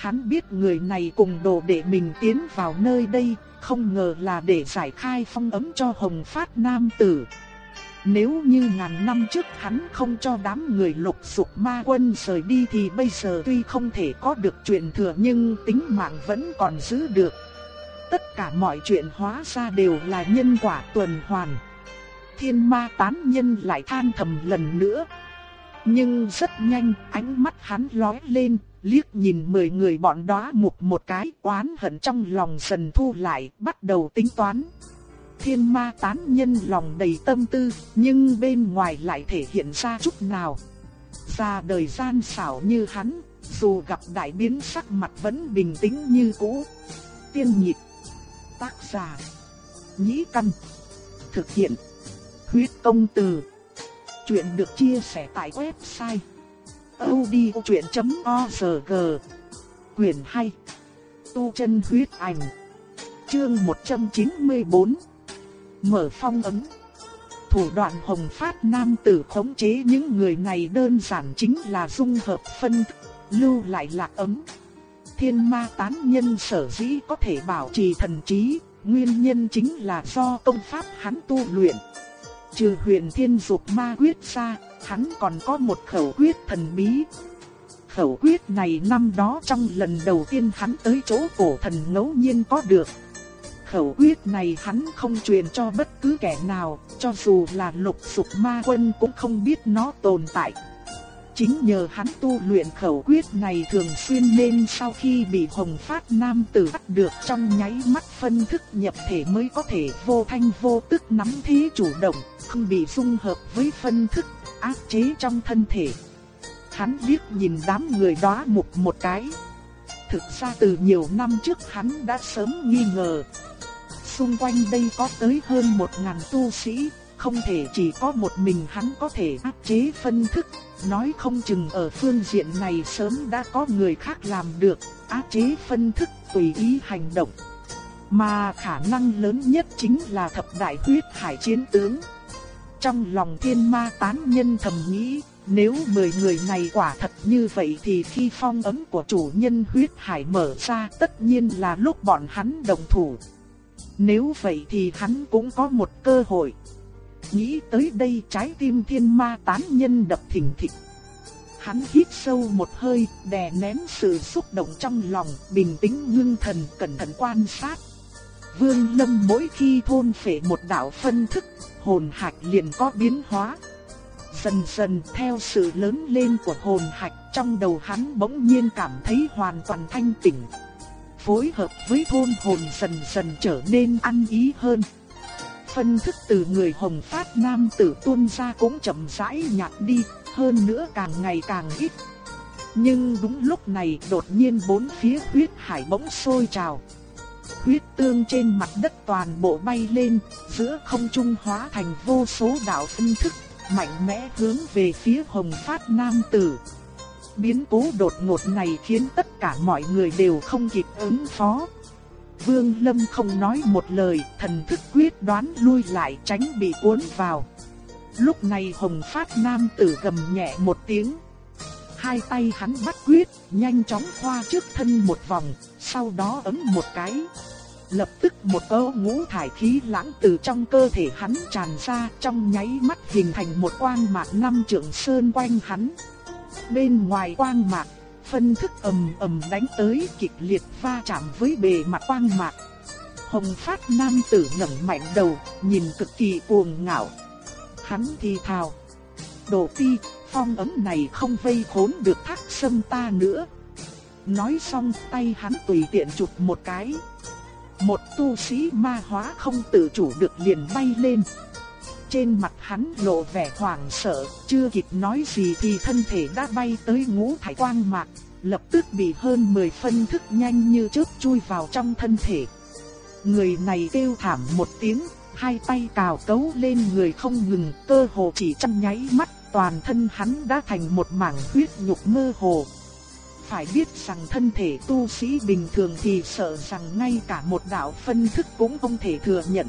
Hắn biết người này cùng đồ để mình tiến vào nơi đây, không ngờ là để giải khai phong ấm cho Hồng Phát Nam Tử. Nếu như ngàn năm trước hắn không cho đám người lục sục ma quân rời đi thì bây giờ tuy không thể có được truyền thừa nhưng tính mạng vẫn còn giữ được. Tất cả mọi chuyện hóa ra đều là nhân quả tuần hoàn. Thiên ma tán nhân lại than thầm lần nữa. Nhưng rất nhanh ánh mắt hắn lóe lên, liếc nhìn mười người bọn đó mục một cái oán hận trong lòng dần thu lại, bắt đầu tính toán. Thiên ma tán nhân lòng đầy tâm tư, nhưng bên ngoài lại thể hiện ra chút nào. Ra đời gian xảo như hắn, dù gặp đại biến sắc mặt vẫn bình tĩnh như cũ. Tiên nhịp, tác giả, nhĩ căn, thực hiện, huyết công từ. Chuyện được chia sẻ tại website audiochuyện.org Quyền 2 Tu chân huyết ảnh Chương 194 Mở phong ấn Thủ đoạn hồng phát nam tử khống chế những người này đơn giản chính là dung hợp phân lưu lại lạc ấm. Thiên ma tán nhân sở dĩ có thể bảo trì thần trí, nguyên nhân chính là do công pháp hắn tu luyện. Trừ huyền thiên dục ma quyết ra, hắn còn có một khẩu quyết thần bí. Khẩu quyết này năm đó trong lần đầu tiên hắn tới chỗ cổ thần ngẫu nhiên có được. Khẩu quyết này hắn không truyền cho bất cứ kẻ nào, cho dù là lục sục ma quân cũng không biết nó tồn tại. Chính nhờ hắn tu luyện khẩu quyết này thường xuyên nên sau khi bị hồng phát nam tử bắt được trong nháy mắt phân thức nhập thể mới có thể vô thanh vô tức nắm thế chủ động, không bị xung hợp với phân thức áp chế trong thân thể. Hắn liếc nhìn đám người đó một một cái. Thực ra từ nhiều năm trước hắn đã sớm nghi ngờ. Xung quanh đây có tới hơn một ngàn tu sĩ, không thể chỉ có một mình hắn có thể áp chế phân thức. Nói không chừng ở phương diện này sớm đã có người khác làm được, áp chế phân thức tùy ý hành động. Mà khả năng lớn nhất chính là thập đại huyết hải chiến tướng. Trong lòng thiên ma tán nhân thầm nghĩ, nếu 10 người này quả thật như vậy thì khi phong ấm của chủ nhân huyết hải mở ra tất nhiên là lúc bọn hắn đồng thủ. Nếu vậy thì hắn cũng có một cơ hội. Nghĩ tới đây trái tim thiên ma tán nhân đập thình thịch. Hắn hít sâu một hơi, đè nén sự xúc động trong lòng, bình tĩnh ngưng thần, cẩn thận quan sát. Vương Lâm mỗi khi thôn phệ một đạo phân thức, hồn hạch liền có biến hóa. Dần dần theo sự lớn lên của hồn hạch trong đầu hắn bỗng nhiên cảm thấy hoàn toàn thanh tỉnh. Phối hợp với thôn hồn dần dần trở nên ăn ý hơn. Phân thức từ người hồng phát nam tử tuôn ra cũng chậm rãi nhạt đi, hơn nữa càng ngày càng ít. Nhưng đúng lúc này đột nhiên bốn phía huyết hải bỗng sôi trào huyết tương trên mặt đất toàn bộ bay lên, giữa không trung hóa thành vô số đạo phân thức, mạnh mẽ hướng về phía hồng phát nam tử. Biến cố đột ngột này khiến tất cả mọi người đều không kịp ứng phó. Vương Lâm không nói một lời, thần thức quyết đoán lui lại tránh bị cuốn vào. Lúc này hồng phát nam tử gầm nhẹ một tiếng. Hai tay hắn bắt quyết, nhanh chóng khoa trước thân một vòng, sau đó ấn một cái. Lập tức một cỗ ngũ thải khí lãng từ trong cơ thể hắn tràn ra trong nháy mắt hình thành một quang mạc năm trượng sơn quanh hắn. Bên ngoài quang mạc, phân thức ầm ầm đánh tới kịch liệt va chạm với bề mặt quang mạc. Hồng phát nam tử ngẩng mạnh đầu, nhìn cực kỳ cuồng ngạo. Hắn thì thào. Đồ ti, phong ấm này không vây khốn được thác sâm ta nữa. Nói xong tay hắn tùy tiện chụp một cái. Một tu sĩ ma hóa không tự chủ được liền bay lên. Trên mặt hắn lộ vẻ hoảng sợ, chưa kịp nói gì thì thân thể đã bay tới ngũ thải quang mạc, lập tức bị hơn 10 phân thức nhanh như chớp chui vào trong thân thể. Người này kêu thảm một tiếng, hai tay cào cấu lên người không ngừng, cơ hồ chỉ trong nháy mắt, toàn thân hắn đã thành một mảng huyết nhục mơ hồ, phải biết rằng thân thể tu sĩ bình thường thì sợ rằng ngay cả một đạo phân thức cũng không thể thừa nhận.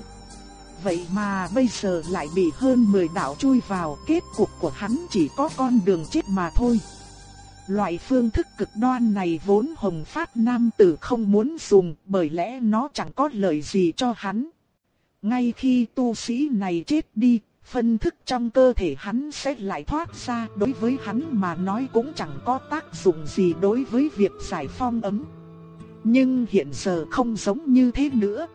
Vậy mà bây giờ lại bị hơn 10 đạo chui vào, kết cục của hắn chỉ có con đường chết mà thôi. Loại phương thức cực đoan này vốn hồng phát nam tử không muốn dùng bởi lẽ nó chẳng có lợi gì cho hắn. Ngay khi tu sĩ này chết đi, phân thức trong cơ thể hắn sẽ lại thoát ra đối với hắn mà nói cũng chẳng có tác dụng gì đối với việc giải phong ấm. Nhưng hiện giờ không giống như thế nữa.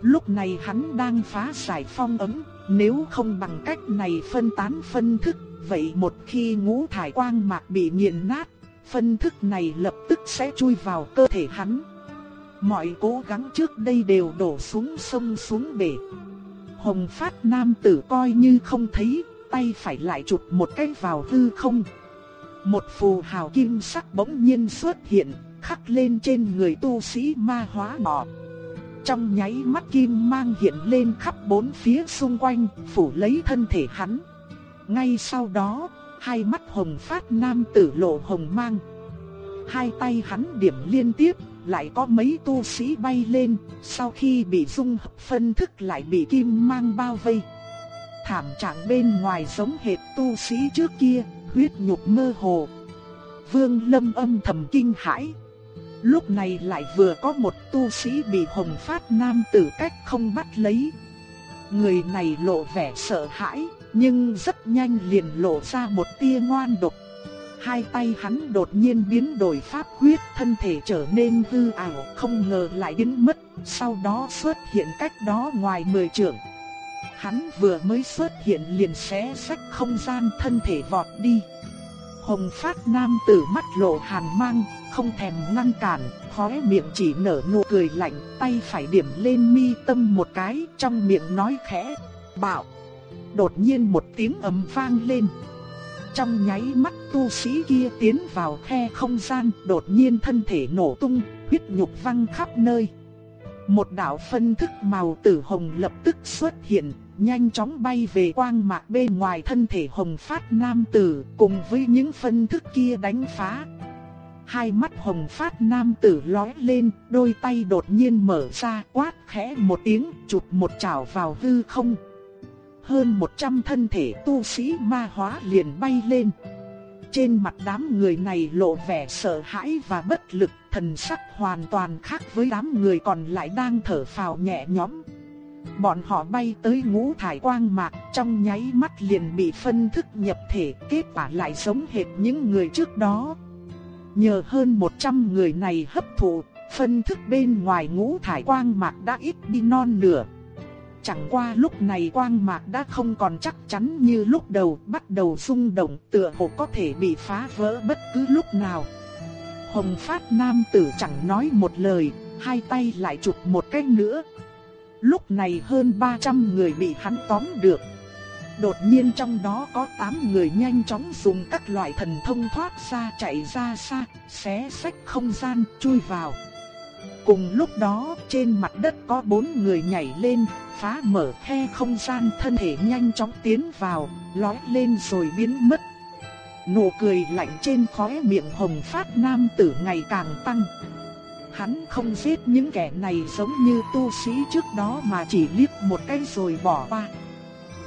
Lúc này hắn đang phá giải phong ấm, nếu không bằng cách này phân tán phân thức, vậy một khi ngũ thải quang mạc bị nghiền nát, phân thức này lập tức sẽ chui vào cơ thể hắn. Mọi cố gắng trước đây đều đổ xuống sông xuống bể. Hồng phát nam tử coi như không thấy, tay phải lại chụp một cái vào hư không. Một phù hào kim sắc bỗng nhiên xuất hiện, khắc lên trên người tu sĩ ma hóa nọ. Trong nháy mắt kim mang hiện lên khắp bốn phía xung quanh, phủ lấy thân thể hắn. Ngay sau đó, hai mắt hồng phát nam tử lộ hồng mang. Hai tay hắn điểm liên tiếp, lại có mấy tu sĩ bay lên, sau khi bị dung hợp phân thức lại bị kim mang bao vây. Thảm trạng bên ngoài giống hệt tu sĩ trước kia, huyết nhục mơ hồ. Vương Lâm âm thầm kinh hãi. Lúc này lại vừa có một tu sĩ bị hồng phát nam tử cách không bắt lấy. Người này lộ vẻ sợ hãi, nhưng rất nhanh liền lộ ra một tia ngoan độc. Hai tay hắn đột nhiên biến đổi pháp quyết, thân thể trở nên hư ảo, không ngờ lại biến mất, sau đó xuất hiện cách đó ngoài mười trượng. Hắn vừa mới xuất hiện liền xé sách không gian thân thể vọt đi. Hồng phát nam tử mắt lộ hàn mang, không thèm ngăn cản, khóe miệng chỉ nở nụ cười lạnh, tay phải điểm lên mi tâm một cái, trong miệng nói khẽ, bảo. Đột nhiên một tiếng ầm vang lên. Trong nháy mắt tu sĩ kia tiến vào khe không gian, đột nhiên thân thể nổ tung, huyết nhục văng khắp nơi. Một đạo phân thức màu tử hồng lập tức xuất hiện, nhanh chóng bay về quang mạc bên ngoài thân thể hồng phát nam tử, cùng với những phân thức kia đánh phá. Hai mắt hồng phát nam tử lói lên, đôi tay đột nhiên mở ra, quát khẽ một tiếng, chụp một chảo vào hư không. Hơn 100 thân thể tu sĩ ma hóa liền bay lên. Trên mặt đám người này lộ vẻ sợ hãi và bất lực, thần sắc hoàn toàn khác với đám người còn lại đang thở phào nhẹ nhõm. Bọn họ bay tới ngũ thải quang mạc, trong nháy mắt liền bị phân thức nhập thể, kết quả lại giống hệt những người trước đó. Nhờ hơn 100 người này hấp thụ, phân thức bên ngoài ngũ thải quang mạc đã ít đi non nửa. Chẳng qua lúc này quang mạc đã không còn chắc chắn như lúc đầu bắt đầu rung động tựa hồ có thể bị phá vỡ bất cứ lúc nào. Hồng phát nam tử chẳng nói một lời, hai tay lại chụp một cái nữa. Lúc này hơn 300 người bị hắn tóm được. Đột nhiên trong đó có 8 người nhanh chóng dùng các loại thần thông thoát ra chạy ra xa, xé sách không gian, chui vào. Cùng lúc đó, trên mặt đất có bốn người nhảy lên, phá mở khe không gian thân thể nhanh chóng tiến vào, lói lên rồi biến mất. Nụ cười lạnh trên khóe miệng hồng phát nam tử ngày càng tăng. Hắn không giết những kẻ này giống như tu sĩ trước đó mà chỉ liếc một cái rồi bỏ qua.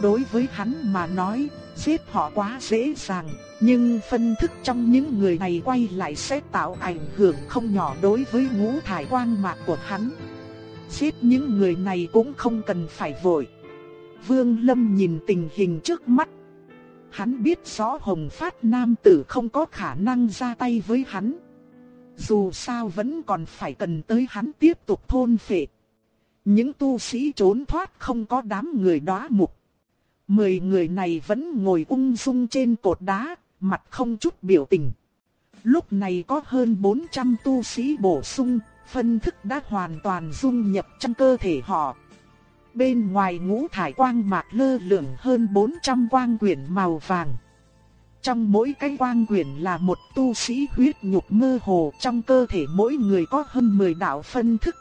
Đối với hắn mà nói, giết họ quá dễ dàng, nhưng phân thức trong những người này quay lại sẽ tạo ảnh hưởng không nhỏ đối với ngũ thải quang mạc của hắn. Giết những người này cũng không cần phải vội. Vương Lâm nhìn tình hình trước mắt. Hắn biết rõ Hồng Phát Nam Tử không có khả năng ra tay với hắn. Dù sao vẫn còn phải cần tới hắn tiếp tục thôn phệ. Những tu sĩ trốn thoát không có đám người đóa mục. Mười người này vẫn ngồi ung dung trên cột đá, mặt không chút biểu tình. Lúc này có hơn 400 tu sĩ bổ sung, phân thức đã hoàn toàn dung nhập trong cơ thể họ. Bên ngoài ngũ thải quang mạc lơ lửng hơn 400 quang quyển màu vàng. Trong mỗi cái quang quyển là một tu sĩ huyết nhục mơ hồ, trong cơ thể mỗi người có hơn 10 đạo phân thức.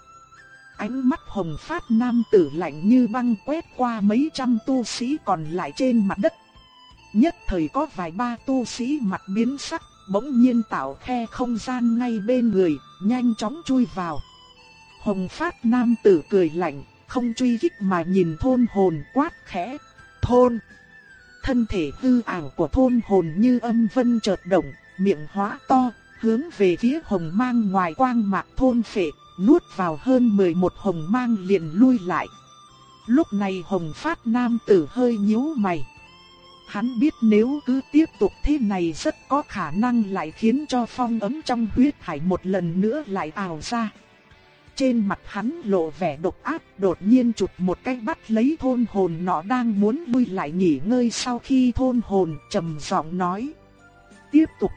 Ánh mắt hồng phát nam tử lạnh như băng quét qua mấy trăm tu sĩ còn lại trên mặt đất. Nhất thời có vài ba tu sĩ mặt biến sắc, bỗng nhiên tạo khe không gian ngay bên người, nhanh chóng chui vào. Hồng phát nam tử cười lạnh, không truy kích mà nhìn thôn hồn quát khẽ. Thôn! Thân thể hư ảo của thôn hồn như âm vân chợt động, miệng hóa to, hướng về phía hồng mang ngoài quang mạc thôn phệ, nuốt vào hơn 11 hồng mang liền lui lại. Lúc này hồng phát nam tử hơi nhíu mày. Hắn biết nếu cứ tiếp tục thế này rất có khả năng lại khiến cho phong ấm trong huyết hải một lần nữa lại ảo ra. Trên mặt hắn lộ vẻ độc ác, đột nhiên chụp một cái bắt lấy thôn hồn nọ đang muốn lui lại nghỉ ngơi sau khi thôn hồn trầm giọng nói. Tiếp tục.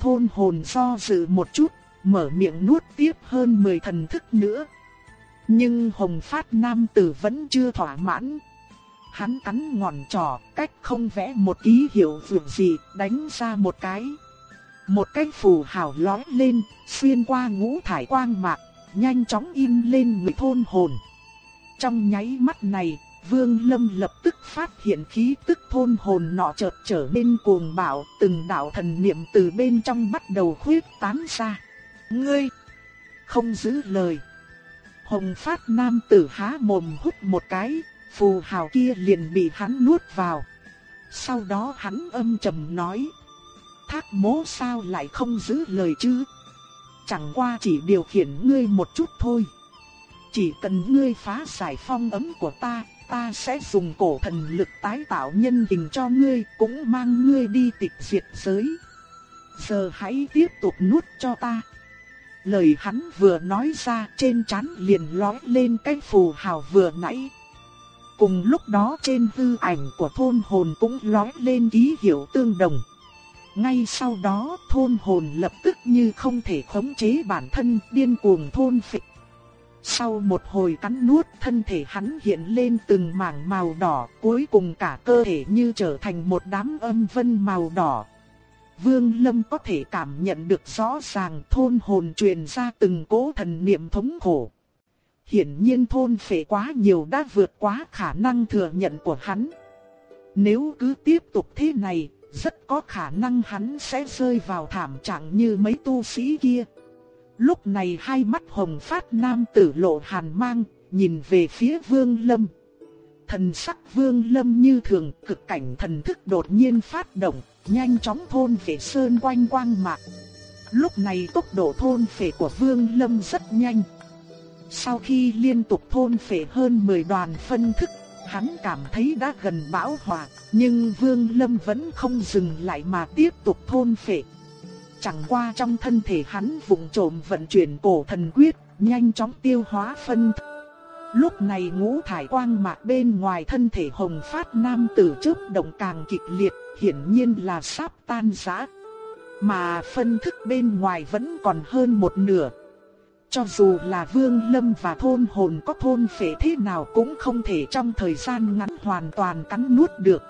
thôn hồn do dự một chút, mở miệng nuốt tiếp hơn 10 thần thức nữa. Nhưng Hồng Phát Nam Tử vẫn chưa thỏa mãn. Hắn cắn ngọn trỏ, cách không vẽ một ký hiệu vượt gì, đánh ra một cái. Một cái phù hào lói lên, xuyên qua ngũ thải quang mạc, nhanh chóng in lên người thôn hồn. Trong nháy mắt này, Vương Lâm lập tức phát hiện khí tức thôn hồn nọ chợt trở nên cuồng bạo, từng đạo thần niệm từ bên trong bắt đầu khuyết tán ra. Ngươi không giữ lời. Hồng Phát Nam tử há mồm hút một cái, phù hào kia liền bị hắn nuốt vào. Sau đó hắn âm trầm nói: "Thác mố sao lại không giữ lời chứ? Chẳng qua chỉ điều khiển ngươi một chút thôi." Chỉ cần ngươi phá giải phong ấm của ta, ta sẽ dùng cổ thần lực tái tạo nhân hình cho ngươi, cũng mang ngươi đi tịch diệt giới. Giờ hãy tiếp tục nuốt cho ta. Lời hắn vừa nói ra trên trán liền lói lên cái phù hào vừa nãy. Cùng lúc đó trên hư ảnh của thôn hồn cũng lói lên ký hiệu tương đồng. Ngay sau đó thôn hồn lập tức như không thể khống chế bản thân điên cuồng thôn phịch. Sau một hồi cắn nuốt thân thể hắn hiện lên từng mảng màu đỏ, cuối cùng cả cơ thể như trở thành một đám âm vân màu đỏ. Vương Lâm có thể cảm nhận được rõ ràng thôn hồn truyền ra từng cố thần niệm thống khổ. Hiển nhiên thôn phệ quá nhiều đã vượt quá khả năng thừa nhận của hắn. Nếu cứ tiếp tục thế này, rất có khả năng hắn sẽ rơi vào thảm trạng như mấy tu sĩ kia. Lúc này hai mắt hồng phát nam tử lộ hàn mang, nhìn về phía vương lâm. Thần sắc vương lâm như thường cực cảnh thần thức đột nhiên phát động, nhanh chóng thôn về sơn quanh quang mạc. Lúc này tốc độ thôn phệ của vương lâm rất nhanh. Sau khi liên tục thôn phệ hơn 10 đoàn phân thức, hắn cảm thấy đã gần bão hòa, nhưng vương lâm vẫn không dừng lại mà tiếp tục thôn phệ. Chẳng qua trong thân thể hắn vùng trộm vận chuyển cổ thần quyết, nhanh chóng tiêu hóa phân thức. Lúc này ngũ thải quang mạc bên ngoài thân thể hồng phát nam tử chớp động càng kịch liệt, hiển nhiên là sắp tan rã. Mà phân thức bên ngoài vẫn còn hơn một nửa. Cho dù là vương lâm và thôn hồn có thôn phệ thế nào cũng không thể trong thời gian ngắn hoàn toàn cắn nuốt được.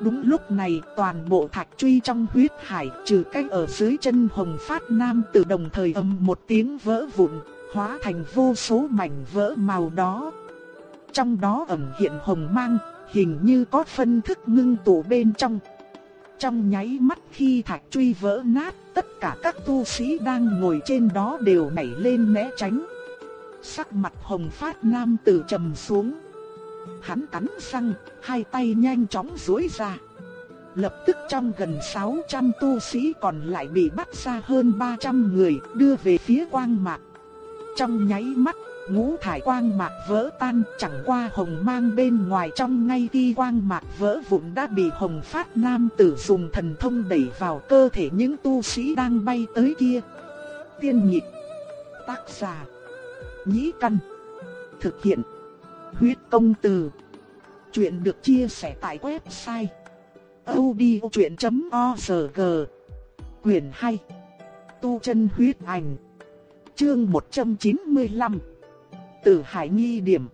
Đúng lúc này toàn bộ thạch truy trong huyết hải trừ cách ở dưới chân hồng phát nam từ đồng thời âm một tiếng vỡ vụn, hóa thành vô số mảnh vỡ màu đó. Trong đó ẩn hiện hồng mang, hình như có phân thức ngưng tụ bên trong. Trong nháy mắt khi thạch truy vỡ nát, tất cả các tu sĩ đang ngồi trên đó đều nảy lên né tránh. Sắc mặt hồng phát nam tử trầm xuống. Hắn cắn răng, hai tay nhanh chóng duỗi ra. Lập tức trong gần 600 tu sĩ còn lại bị bắt ra hơn 300 người đưa về phía quang mạc. Trong nháy mắt, ngũ thải quang mạc vỡ tan chẳng qua hồng mang bên ngoài trong ngay khi quang mạc vỡ vụn đã bị hồng phát nam tử dùng thần thông đẩy vào cơ thể những tu sĩ đang bay tới kia. Tiên nhịp, tác giả, nhĩ căn, thực hiện Huyết công từ. Chuyện được chia sẻ tại website odchuyện.org. Quyền 2. Tu chân huyết ảnh. Chương 195. Tử Hải nghi điểm.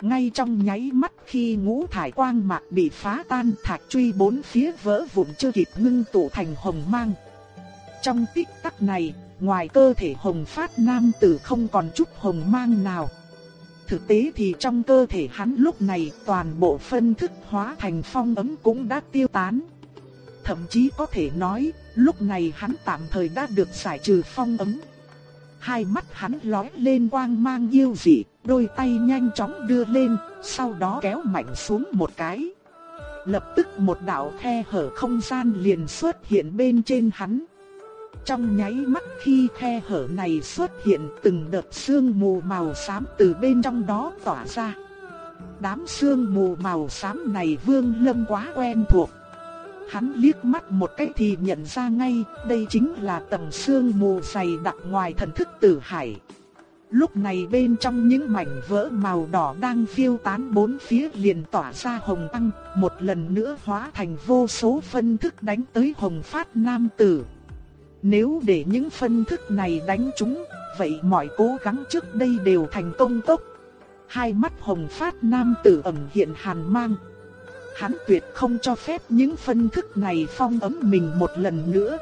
Ngay trong nháy mắt khi ngũ thải quang mạc bị phá tan thạch truy bốn phía vỡ vụn chưa kịp ngưng tụ thành hồng mang. Trong tích tắc này, ngoài cơ thể hồng phát nam tử không còn chút hồng mang nào. Thực tế thì trong cơ thể hắn lúc này toàn bộ phân thức hóa thành phong ấm cũng đã tiêu tán. Thậm chí có thể nói, lúc này hắn tạm thời đã được giải trừ phong ấm. Hai mắt hắn lóe lên quang mang yêu dị, đôi tay nhanh chóng đưa lên, sau đó kéo mạnh xuống một cái. Lập tức một đạo khe hở không gian liền xuất hiện bên trên hắn. Trong nháy mắt khi khe hở này xuất hiện từng đợt sương mù màu xám từ bên trong đó tỏa ra. Đám sương mù màu xám này Vương Lâm quá quen thuộc. Hắn liếc mắt một cái thì nhận ra ngay, đây chính là tầng sương mù dày đặc ngoài thần thức tử hải. Lúc này bên trong những mảnh vỡ màu đỏ đang phiêu tán bốn phía liền tỏa ra hồng tăng, một lần nữa hóa thành vô số phân thức đánh tới hồng phát nam tử. Nếu để những phân thức này đánh chúng, vậy mọi cố gắng trước đây đều thành công tốc. Hai mắt hồng phát nam tử ẩn hiện hàn mang. Hắn tuyệt không cho phép những phân thức này phong ấm mình một lần nữa.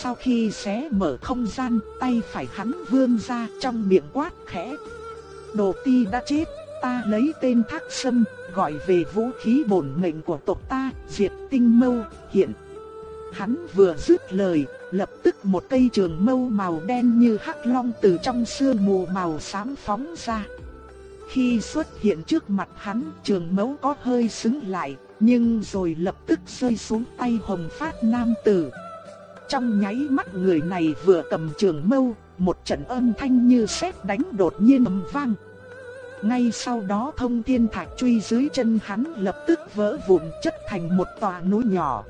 Sau khi xé mở không gian, tay phải hắn vươn ra trong miệng quát khẽ. Đồ ti đã chết, ta lấy tên thác sâm, gọi về vũ khí bổn mệnh của tộc ta, diệt tinh mâu, hiện. Hắn vừa dứt lời, lập tức một cây trường mâu màu đen như hắc long từ trong sương mù màu xám phóng ra. Khi xuất hiện trước mặt hắn, trường mâu có hơi sững lại, nhưng rồi lập tức rơi xuống tay hồng phát nam tử. Trong nháy mắt người này vừa cầm trường mâu, một trận âm thanh như sét đánh đột nhiên ầm vang. Ngay sau đó thông thiên thạch truy dưới chân hắn lập tức vỡ vụn chất thành một tòa núi nhỏ.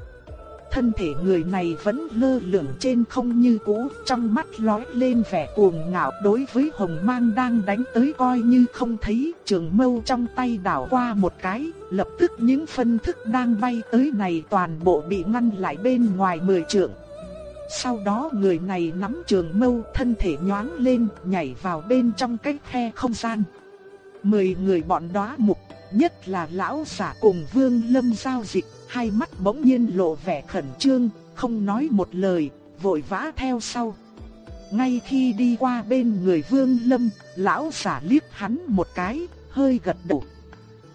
Thân thể người này vẫn lơ lửng trên không như cũ, trong mắt lóe lên vẻ cuồng ngạo đối với hồng mang đang đánh tới coi như không thấy, trường mâu trong tay đảo qua một cái, lập tức những phân thức đang bay tới này toàn bộ bị ngăn lại bên ngoài mười trượng. Sau đó người này nắm trường mâu thân thể nhoáng lên nhảy vào bên trong cái khe không gian. Mười người bọn đó mục, nhất là lão giả cùng vương lâm giao dịch, hai mắt bỗng nhiên lộ vẻ khẩn trương, không nói một lời, vội vã theo sau. Ngay khi đi qua bên người vương lâm, lão giả liếc hắn một cái, hơi gật đầu.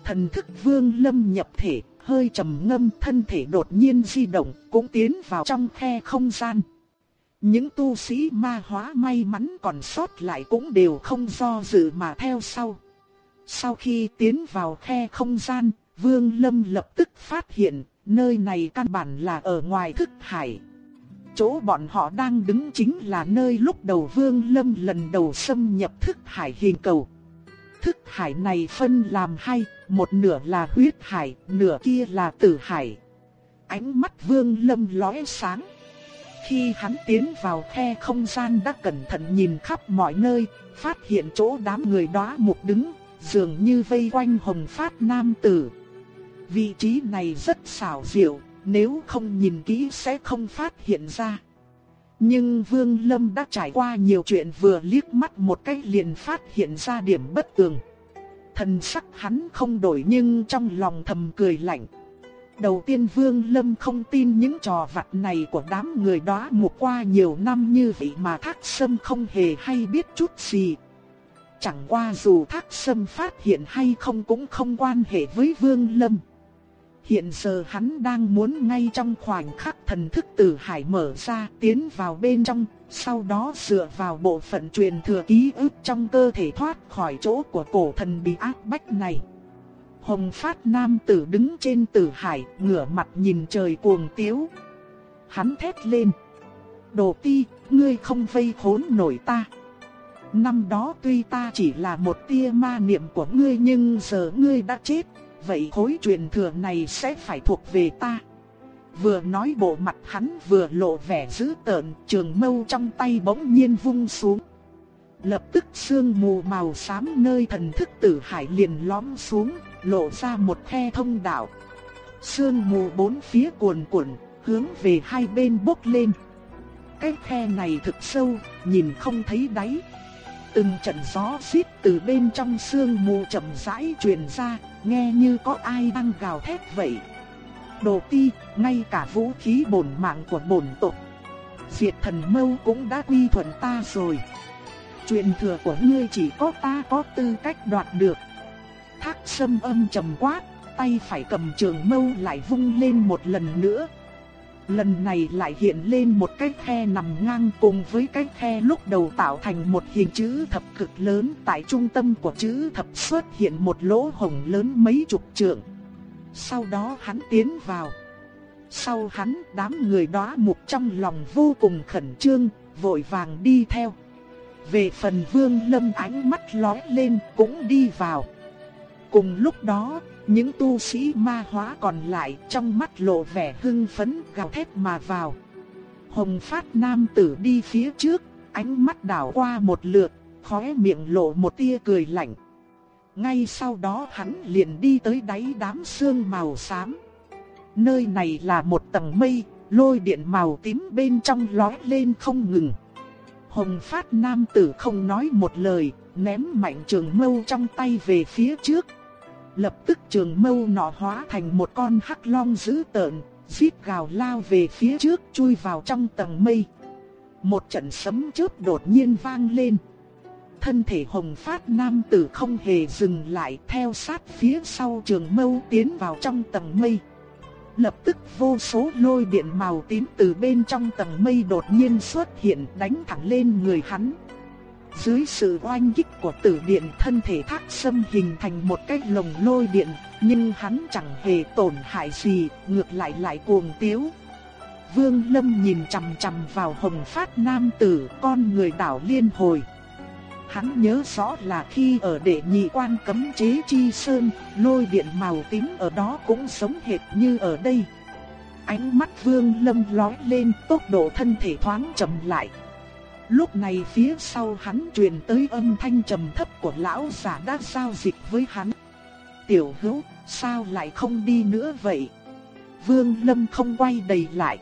Thần thức vương lâm nhập thể, hơi trầm ngâm thân thể đột nhiên di động, cũng tiến vào trong khe không gian. Những tu sĩ ma hóa may mắn còn sót lại cũng đều không do dự mà theo sau. Sau khi tiến vào khe không gian, Vương Lâm lập tức phát hiện, nơi này căn bản là ở ngoài thức hải. Chỗ bọn họ đang đứng chính là nơi lúc đầu Vương Lâm lần đầu xâm nhập thức hải hình cầu. Thức hải này phân làm hai, một nửa là huyết hải, nửa kia là tử hải. Ánh mắt Vương Lâm lóe sáng. Khi hắn tiến vào khe không gian đã cẩn thận nhìn khắp mọi nơi, phát hiện chỗ đám người đó mục đứng, dường như vây quanh hồng phát nam tử. Vị trí này rất xảo diệu, nếu không nhìn kỹ sẽ không phát hiện ra. Nhưng Vương Lâm đã trải qua nhiều chuyện vừa liếc mắt một cái liền phát hiện ra điểm bất tường. Thần sắc hắn không đổi nhưng trong lòng thầm cười lạnh. Đầu tiên Vương Lâm không tin những trò vặt này của đám người đó một qua nhiều năm như vậy mà Thác Sâm không hề hay biết chút gì. Chẳng qua dù Thác Sâm phát hiện hay không cũng không quan hệ với Vương Lâm. Hiện giờ hắn đang muốn ngay trong khoảnh khắc thần thức tử hải mở ra tiến vào bên trong, sau đó dựa vào bộ phận truyền thừa ký ức trong cơ thể thoát khỏi chỗ của cổ thần bị áp bách này. Hồng phát nam tử đứng trên tử hải, ngửa mặt nhìn trời cuồng tiếu. Hắn thét lên. Đồ ti, ngươi không vây khốn nổi ta. Năm đó tuy ta chỉ là một tia ma niệm của ngươi nhưng giờ ngươi đã chết, vậy khối truyền thừa này sẽ phải thuộc về ta. Vừa nói bộ mặt hắn vừa lộ vẻ dữ tợn, trường mâu trong tay bỗng nhiên vung xuống. Lập tức sương mù màu xám nơi thần thức tử hải liền lõm xuống, lộ ra một khe thông đạo. Sương mù bốn phía cuồn cuộn, hướng về hai bên bốc lên. Cái khe này thực sâu, nhìn không thấy đáy. Từng trận gió xít từ bên trong sương mù chậm rãi truyền ra, nghe như có ai đang gào thét vậy. Đồ ti, ngay cả vũ khí bổn mạng của bổn tộc. Diệt thần mâu cũng đã quy thuận ta rồi. Truyền thừa của ngươi chỉ có ta có tư cách đoạt được. Thác sâm âm trầm quát, tay phải cầm trường mâu lại vung lên một lần nữa. Lần này lại hiện lên một cái khe nằm ngang cùng với cái khe lúc đầu tạo thành một hình chữ thập cực lớn. Tại trung tâm của chữ thập xuất hiện một lỗ hổng lớn mấy chục trượng. Sau đó hắn tiến vào. Sau hắn đám người đó mục trong lòng vô cùng khẩn trương, vội vàng đi theo. Về phần vương lâm ánh mắt lóe lên cũng đi vào. Cùng lúc đó, những tu sĩ ma hóa còn lại trong mắt lộ vẻ hưng phấn gào thét mà vào. Hồng phát nam tử đi phía trước, ánh mắt đảo qua một lượt, khóe miệng lộ một tia cười lạnh. Ngay sau đó hắn liền đi tới đáy đám sương màu xám. Nơi này là một tầng mây, lôi điện màu tím bên trong lóe lên không ngừng. Hồng phát nam tử không nói một lời, ném mạnh trường mâu trong tay về phía trước. Lập tức trường mâu nọ hóa thành một con hắc long dữ tợn, giết gào lao về phía trước chui vào trong tầng mây. Một trận sấm chớp đột nhiên vang lên. Thân thể hồng phát nam tử không hề dừng lại theo sát phía sau trường mâu tiến vào trong tầng mây. Lập tức vô số lôi điện màu tím từ bên trong tầng mây đột nhiên xuất hiện đánh thẳng lên người hắn. Dưới sự oanh kích của tử điện thân thể thác sâm hình thành một cái lồng lôi điện, nhưng hắn chẳng hề tổn hại gì, ngược lại lại cuồng tiếu. Vương Lâm nhìn chằm chằm vào hồng phát nam tử, con người đảo liên hồi. Hắn nhớ rõ là khi ở đệ nhị quan cấm chế chi sơn, lôi điện màu tím ở đó cũng sống hệt như ở đây. Ánh mắt vương lâm lói lên tốc độ thân thể thoáng chậm lại. Lúc này phía sau hắn truyền tới âm thanh trầm thấp của lão giả đã giao dịch với hắn. Tiểu hữu, sao lại không đi nữa vậy? Vương lâm không quay đầy lại.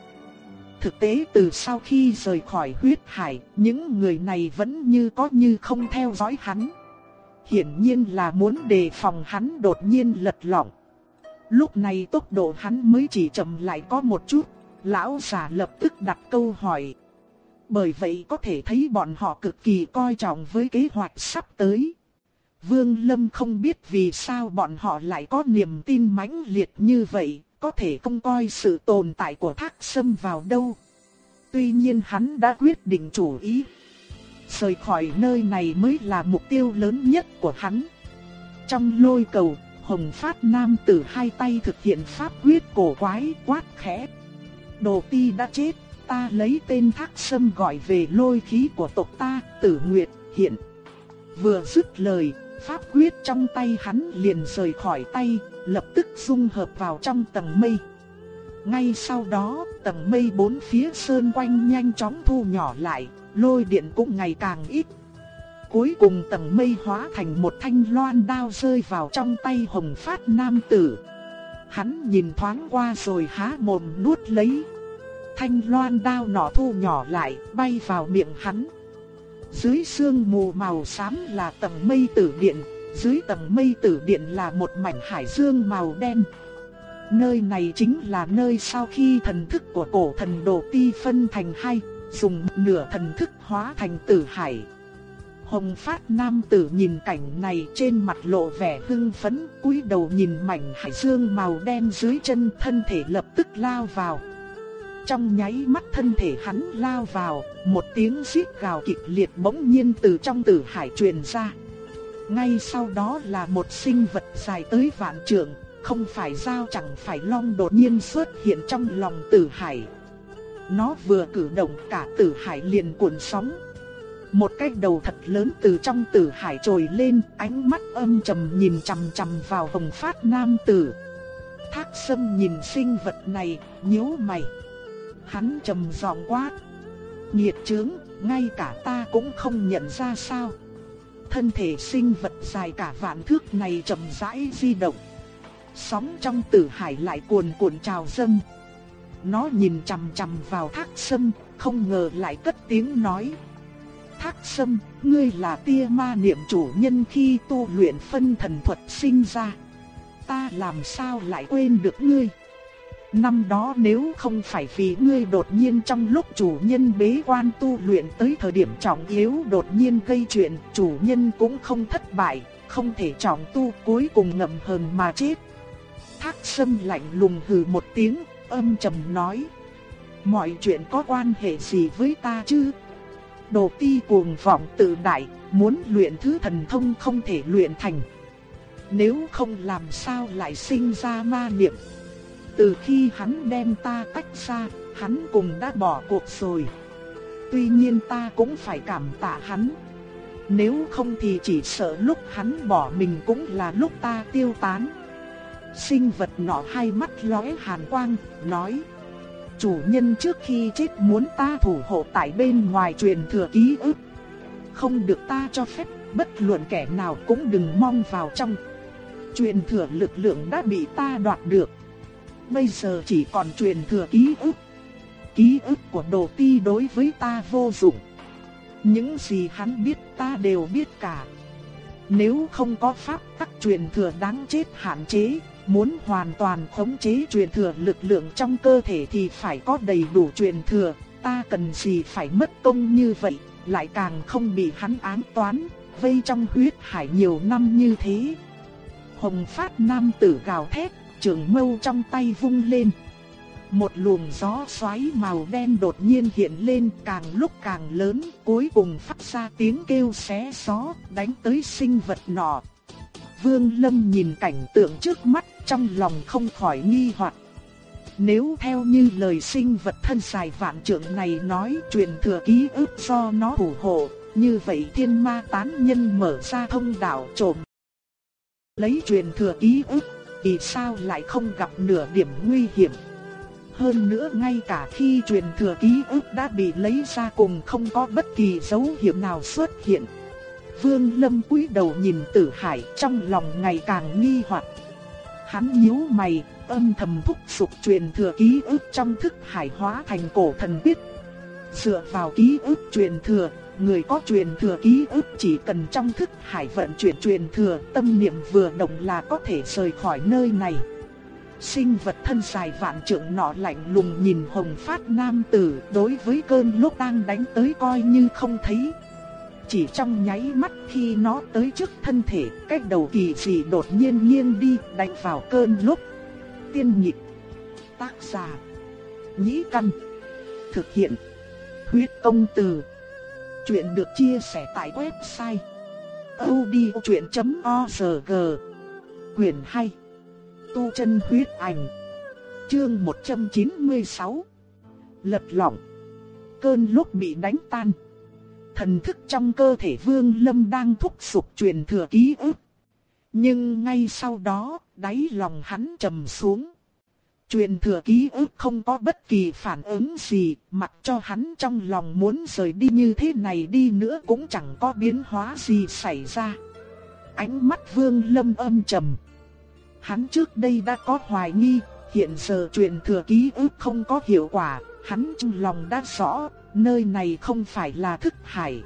Thực tế từ sau khi rời khỏi huyết hải, những người này vẫn như có như không theo dõi hắn. Hiển nhiên là muốn đề phòng hắn đột nhiên lật lỏng. Lúc này tốc độ hắn mới chỉ chậm lại có một chút, lão giả lập tức đặt câu hỏi. Bởi vậy có thể thấy bọn họ cực kỳ coi trọng với kế hoạch sắp tới. Vương Lâm không biết vì sao bọn họ lại có niềm tin mãnh liệt như vậy, có thể không coi sự tồn tại của thác sâm vào đâu. Tuy nhiên hắn đã quyết định chủ ý. Rời khỏi nơi này mới là mục tiêu lớn nhất của hắn. Trong lôi cầu, Hồng Phát Nam tử hai tay thực hiện pháp quyết cổ quái quát khẽ. Đồ ti đã chết, ta lấy tên thác sâm gọi về lôi khí của tộc ta, tử nguyệt, hiện. Vừa dứt lời, pháp quyết trong tay hắn liền rời khỏi tay, lập tức dung hợp vào trong tầng mây. Ngay sau đó, tầng mây bốn phía sơn quanh nhanh chóng thu nhỏ lại, lôi điện cũng ngày càng ít. Cuối cùng tầng mây hóa thành một thanh loan đao rơi vào trong tay hồng phát nam tử. Hắn nhìn thoáng qua rồi há mồm nuốt lấy. Thanh loan đao nọ thu nhỏ lại, bay vào miệng hắn. Dưới sương mù màu xám là tầng mây tử điện, dưới tầng mây tử điện là một mảnh hải dương màu đen. Nơi này chính là nơi sau khi thần thức của cổ thần đồ ti phân thành hai, dùng nửa thần thức hóa thành tử hải. Hồng phát nam tử nhìn cảnh này trên mặt lộ vẻ hưng phấn, cúi đầu nhìn mảnh hải dương màu đen dưới chân thân thể lập tức lao vào. Trong nháy mắt thân thể hắn lao vào, một tiếng xít gào kịch liệt bỗng nhiên từ trong tử hải truyền ra. Ngay sau đó là một sinh vật dài tới vạn trượng, không phải dao chẳng phải long đột nhiên xuất hiện trong lòng tử hải. Nó vừa cử động cả tử hải liền cuộn sóng. Một cái đầu thật lớn từ trong tử hải trồi lên, ánh mắt âm trầm nhìn chằm chằm vào hồng phát nam tử. Thác sâm nhìn sinh vật này, nhíu mày. Hắn trầm giọng quát. Nhiệt trướng, ngay cả ta cũng không nhận ra sao. Thân thể sinh vật dài cả vạn thước này chậm rãi di động. Sóng trong tử hải lại cuồn cuộn trào dâng. Nó nhìn chằm chằm vào thác sâm, không ngờ lại cất tiếng nói. Thác sâm, ngươi là tia ma niệm chủ nhân khi tu luyện phân thần thuật sinh ra. Ta làm sao lại quên được ngươi? Năm đó nếu không phải vì ngươi đột nhiên trong lúc chủ nhân bế quan tu luyện tới thời điểm trọng yếu đột nhiên gây chuyện, chủ nhân cũng không thất bại, không thể trọng tu cuối cùng ngậm hờn mà chết. Thác sâm lạnh lùng hừ một tiếng, âm trầm nói. Mọi chuyện có quan hệ gì với ta chứ? Đồ ti cuồng vọng tự đại, muốn luyện thứ thần thông không thể luyện thành. Nếu không làm sao lại sinh ra ma niệm. Từ khi hắn đem ta tách ra, hắn cùng đã bỏ cuộc rồi. Tuy nhiên ta cũng phải cảm tạ hắn. Nếu không thì chỉ sợ lúc hắn bỏ mình cũng là lúc ta tiêu tán. Sinh vật nọ hai mắt lóe hàn quang, nói. Chủ nhân trước khi chết muốn ta thủ hộ tại bên ngoài truyền thừa ký ức. Không được ta cho phép, bất luận kẻ nào cũng đừng mong vào trong. Truyền thừa lực lượng đã bị ta đoạt được. Bây giờ chỉ còn truyền thừa ký ức. ký ức của đồ ti đối với ta vô dụng. Những gì hắn biết ta đều biết cả. Nếu không có pháp tắc truyền thừa đáng chết hạn chế, muốn hoàn toàn khống chế truyền thừa lực lượng trong cơ thể thì phải có đầy đủ truyền thừa, ta cần gì phải mất công như vậy, lại càng không bị hắn án toán, vây trong huyết hải nhiều năm như thế. Hồng phát nam tử gào thét, trường mâu trong tay vung lên. Một luồng gió xoáy màu đen đột nhiên hiện lên càng lúc càng lớn, cuối cùng phát ra tiếng kêu xé gió, đánh tới sinh vật nọ. Vương Lâm nhìn cảnh tượng trước mắt, trong lòng không khỏi nghi hoặc. Nếu theo như lời sinh vật thân dài vạn trượng này nói truyền thừa ký ức do nó thủ hộ, như vậy thiên ma tán nhân mở ra thông đạo trộm. Lấy truyền thừa ký ức, vì sao lại không gặp nửa điểm nguy hiểm. Hơn nữa ngay cả khi truyền thừa ký ức đã bị lấy ra cùng không có bất kỳ dấu hiệu nào xuất hiện. Vương Lâm cúi đầu nhìn Tử Hải trong lòng ngày càng nghi hoặc. Hắn nhíu mày, âm thầm thúc giục truyền thừa ký ức trong thức hải hóa thành cổ thần biết. Dựa vào ký ức truyền thừa, người có truyền thừa ký ức chỉ cần trong thức hải vận chuyển truyền thừa, tâm niệm vừa động là có thể rời khỏi nơi này. Sinh vật thân dài vạn trượng nọ lạnh lùng nhìn hồng phát nam tử đối với cơn lúc đang đánh tới coi như không thấy. Chỉ trong nháy mắt khi nó tới trước thân thể, cách đầu kỳ dị đột nhiên nghiêng đi đánh vào cơn lúc. Tiên nhịp, tác giả, nhĩ căn, thực hiện, huyết công từ. Chuyện được chia sẻ tại website audiochuyen.org. Quyền hay Tu chân huyết ảnh. Chương 196 Lật lỏng Cơn lúc bị đánh tan. Thần thức trong cơ thể vương lâm đang thúc sụp truyền thừa ký ức. Nhưng ngay sau đó, đáy lòng hắn trầm xuống. Truyền thừa ký ức không có bất kỳ phản ứng gì, mặc cho hắn trong lòng muốn rời đi như thế này đi nữa cũng chẳng có biến hóa gì xảy ra. Ánh mắt vương lâm âm trầm. Hắn trước đây đã có hoài nghi, hiện giờ truyền thừa ký ức không có hiệu quả, hắn trong lòng đã rõ, nơi này không phải là thức hải.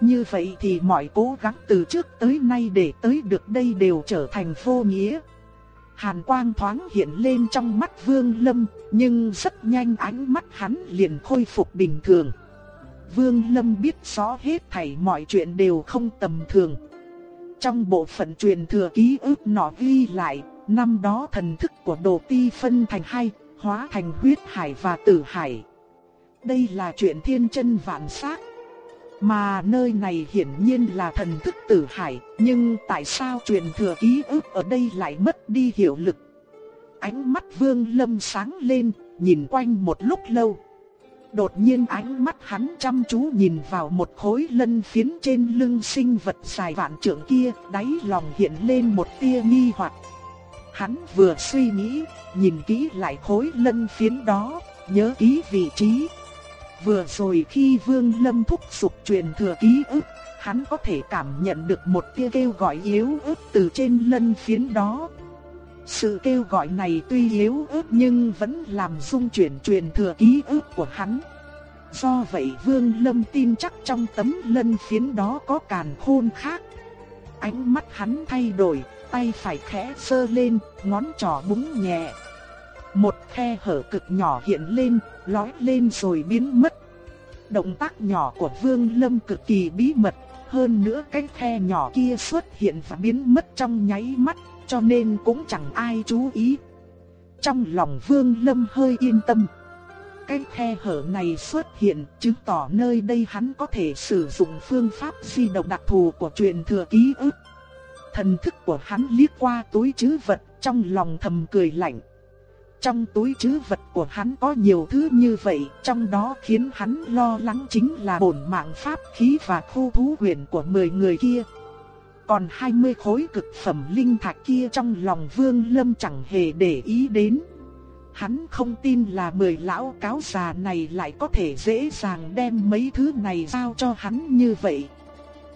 Như vậy thì mọi cố gắng từ trước tới nay để tới được đây đều trở thành vô nghĩa. Hàn quang thoáng hiện lên trong mắt Vương Lâm, nhưng rất nhanh ánh mắt hắn liền khôi phục bình thường. Vương Lâm biết rõ hết thảy mọi chuyện đều không tầm thường. Trong bộ phận truyền thừa ký ức nọ ghi lại, năm đó thần thức của Đồ Ti phân thành hai, hóa thành huyết hải và tử hải. Đây là chuyện thiên chân vạn sát. Mà nơi này hiển nhiên là thần thức tử hải, nhưng tại sao truyền thừa ký ức ở đây lại mất đi hiệu lực? Ánh mắt vương lâm sáng lên, nhìn quanh một lúc lâu. Đột nhiên ánh mắt hắn chăm chú nhìn vào một khối lân phiến trên lưng sinh vật dài vạn trượng kia, đáy lòng hiện lên một tia nghi hoặc. Hắn vừa suy nghĩ, nhìn kỹ lại khối lân phiến đó, nhớ kỹ vị trí, Vừa rồi khi Vương Lâm thúc sụp truyền thừa ký ức, hắn có thể cảm nhận được một tia kêu gọi yếu ớt từ trên lân phiến đó. Sự kêu gọi này tuy yếu ớt nhưng vẫn làm rung chuyển truyền thừa ký ức của hắn. Do vậy Vương Lâm tin chắc trong tấm lân phiến đó có càn khôn khác. Ánh mắt hắn thay đổi, tay phải khẽ sơ lên, ngón trỏ búng nhẹ. Một khe hở cực nhỏ hiện lên, lói lên rồi biến mất. Động tác nhỏ của Vương Lâm cực kỳ bí mật, hơn nữa cái khe nhỏ kia xuất hiện và biến mất trong nháy mắt, cho nên cũng chẳng ai chú ý. Trong lòng Vương Lâm hơi yên tâm. Cái khe hở này xuất hiện chứng tỏ nơi đây hắn có thể sử dụng phương pháp di động đặc thù của truyền thừa ký ức. Thần thức của hắn liếc qua túi chứ vật trong lòng thầm cười lạnh. Trong túi trữ vật của hắn có nhiều thứ như vậy, trong đó khiến hắn lo lắng chính là bổn mạng pháp khí và khu thú huyền của 10 người kia. Còn 20 khối cực phẩm linh thạch kia trong lòng Vương Lâm chẳng hề để ý đến. Hắn không tin là mười lão cáo già này lại có thể dễ dàng đem mấy thứ này giao cho hắn như vậy.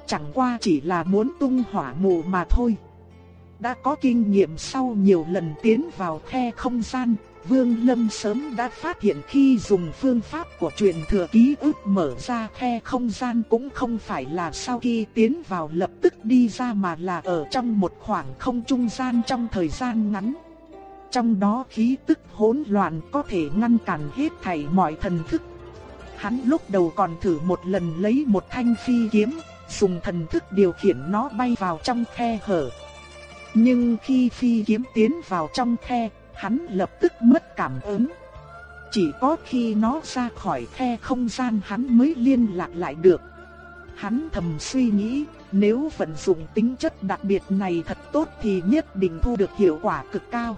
Chẳng qua chỉ là muốn tung hỏa mù mà thôi đã có kinh nghiệm sau nhiều lần tiến vào khe không gian, Vương Lâm sớm đã phát hiện khi dùng phương pháp của truyền thừa ký ức mở ra khe không gian cũng không phải là sau khi tiến vào lập tức đi ra mà là ở trong một khoảng không trung gian trong thời gian ngắn. Trong đó khí tức hỗn loạn có thể ngăn cản hết thảy mọi thần thức. Hắn lúc đầu còn thử một lần lấy một thanh phi kiếm, dùng thần thức điều khiển nó bay vào trong khe hở. Nhưng khi phi kiếm tiến vào trong khe, hắn lập tức mất cảm ứng. Chỉ có khi nó ra khỏi khe không gian hắn mới liên lạc lại được. Hắn thầm suy nghĩ, nếu vận dụng tính chất đặc biệt này thật tốt thì nhất định thu được hiệu quả cực cao.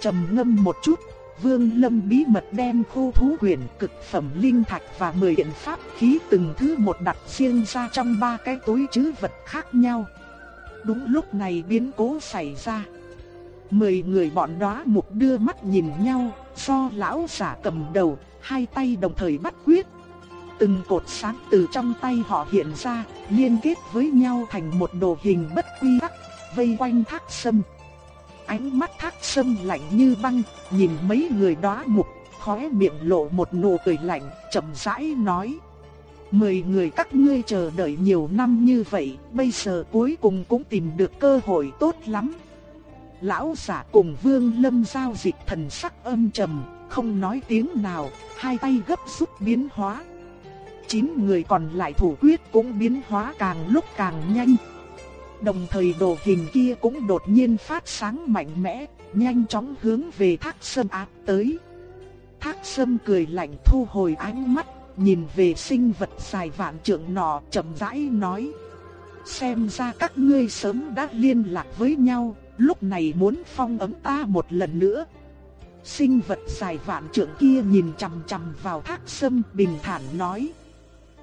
Trầm ngâm một chút, Vương Lâm bí mật đem khu thú quyển cực phẩm linh thạch và 10 kiện pháp khí từng thứ một đặt riêng ra trong ba cái túi trữ vật khác nhau. Đúng lúc này biến cố xảy ra. Mười người bọn đó một đưa mắt nhìn nhau, do lão giả cầm đầu, hai tay đồng thời bắt quyết. Từng cột sáng từ trong tay họ hiện ra, liên kết với nhau thành một đồ hình bất quy tắc, vây quanh thác sâm. Ánh mắt thác sâm lạnh như băng, nhìn mấy người đó mục, khóe miệng lộ một nụ cười lạnh, chậm rãi nói. Mười người các ngươi chờ đợi nhiều năm như vậy, bây giờ cuối cùng cũng tìm được cơ hội tốt lắm. Lão giả cùng Vương Lâm giao dịch thần sắc âm trầm, không nói tiếng nào, hai tay gấp rút biến hóa. Chín người còn lại thủ quyết cũng biến hóa càng lúc càng nhanh. Đồng thời đồ hình kia cũng đột nhiên phát sáng mạnh mẽ, nhanh chóng hướng về thác sâm áp tới. Thác sâm cười lạnh thu hồi ánh mắt, nhìn về sinh vật dài vạn trượng nọ chậm rãi nói. Xem ra các ngươi sớm đã liên lạc với nhau, lúc này muốn phong ấm ta một lần nữa. Sinh vật dài vạn trượng kia nhìn chằm chằm vào thác sâm bình thản nói.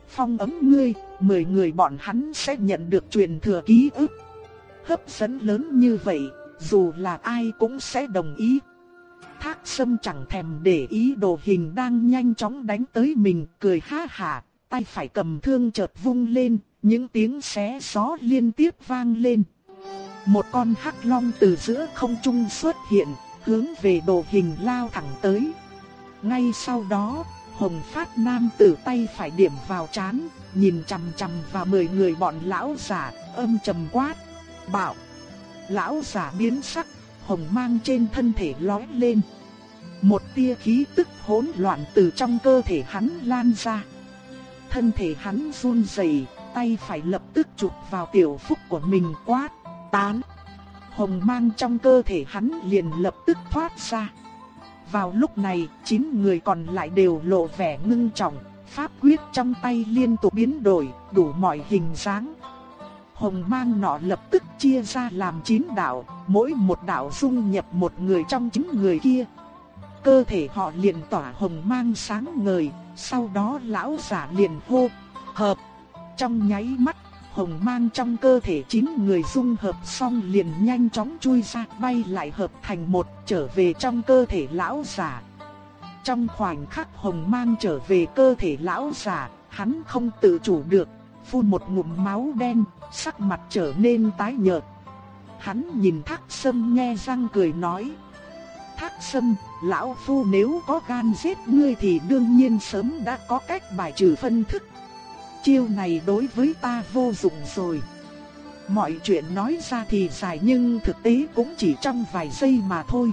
Phong ấm ngươi, mười người bọn hắn sẽ nhận được truyền thừa ký ức. Hấp dẫn lớn như vậy, dù là ai cũng sẽ đồng ý. Thác sâm chẳng thèm để ý đồ hình đang nhanh chóng đánh tới mình, cười ha hả, tay phải cầm thương chợt vung lên, những tiếng xé gió liên tiếp vang lên. Một con hắc long từ giữa không trung xuất hiện, hướng về đồ hình lao thẳng tới. Ngay sau đó, Hồng Phát Nam tử tay phải điểm vào chán, nhìn chằm chằm vào mười người bọn lão giả, âm trầm quát, bảo. Lão giả biến sắc, hồng mang trên thân thể lói lên. Một tia khí tức hỗn loạn từ trong cơ thể hắn lan ra. Thân thể hắn run rẩy, tay phải lập tức chụp vào tiểu phúc của mình quát, tán. Hồng mang trong cơ thể hắn liền lập tức thoát ra. Vào lúc này, chín người còn lại đều lộ vẻ ngưng trọng, pháp quyết trong tay liên tục biến đổi, đủ mọi hình dáng. Hồng mang nọ lập tức chia ra làm chín đạo, mỗi một đạo dung nhập một người trong chín người kia. Cơ thể họ liền tỏa hồng mang sáng ngời, sau đó lão giả liền hô, hợp. Trong nháy mắt hồng mang trong cơ thể chín người dung hợp xong liền nhanh chóng chui ra bay lại hợp thành một trở về trong cơ thể lão giả. Trong khoảnh khắc hồng mang trở về cơ thể lão giả, hắn không tự chủ được, phun một ngụm máu đen, sắc mặt trở nên tái nhợt. Hắn nhìn thác sâm nghe răng cười nói. Thác sâm, lão phu nếu có gan giết ngươi thì đương nhiên sớm đã có cách bài trừ phân thức chiêu này đối với ta vô dụng rồi. Mọi chuyện nói ra thì dài nhưng thực tế cũng chỉ trong vài giây mà thôi.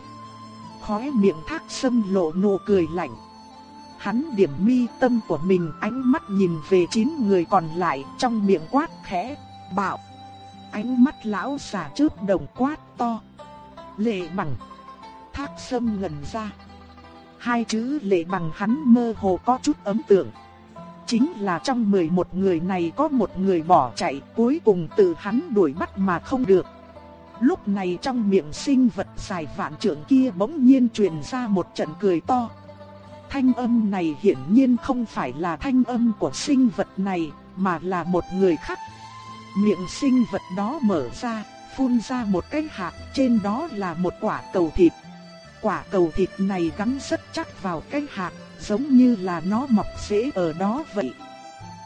Khóe miệng thác sâm lộ nụ cười lạnh. Hắn điểm mi tâm của mình ánh mắt nhìn về chín người còn lại trong miệng quát khẽ, bạo. Ánh mắt lão giả chớp đồng quát to. Lệ bằng. Thác sâm ngần ra. Hai chữ lệ bằng hắn mơ hồ có chút ấm tượng chính là trong 11 người này có một người bỏ chạy, cuối cùng từ hắn đuổi bắt mà không được. Lúc này trong miệng sinh vật dài vạn trưởng kia bỗng nhiên truyền ra một trận cười to. Thanh âm này hiển nhiên không phải là thanh âm của sinh vật này, mà là một người khác. Miệng sinh vật đó mở ra, phun ra một cái hạt, trên đó là một quả cầu thịt. Quả cầu thịt này gắn rất chắc vào cái hạt, giống như là nó mọc rễ ở đó vậy.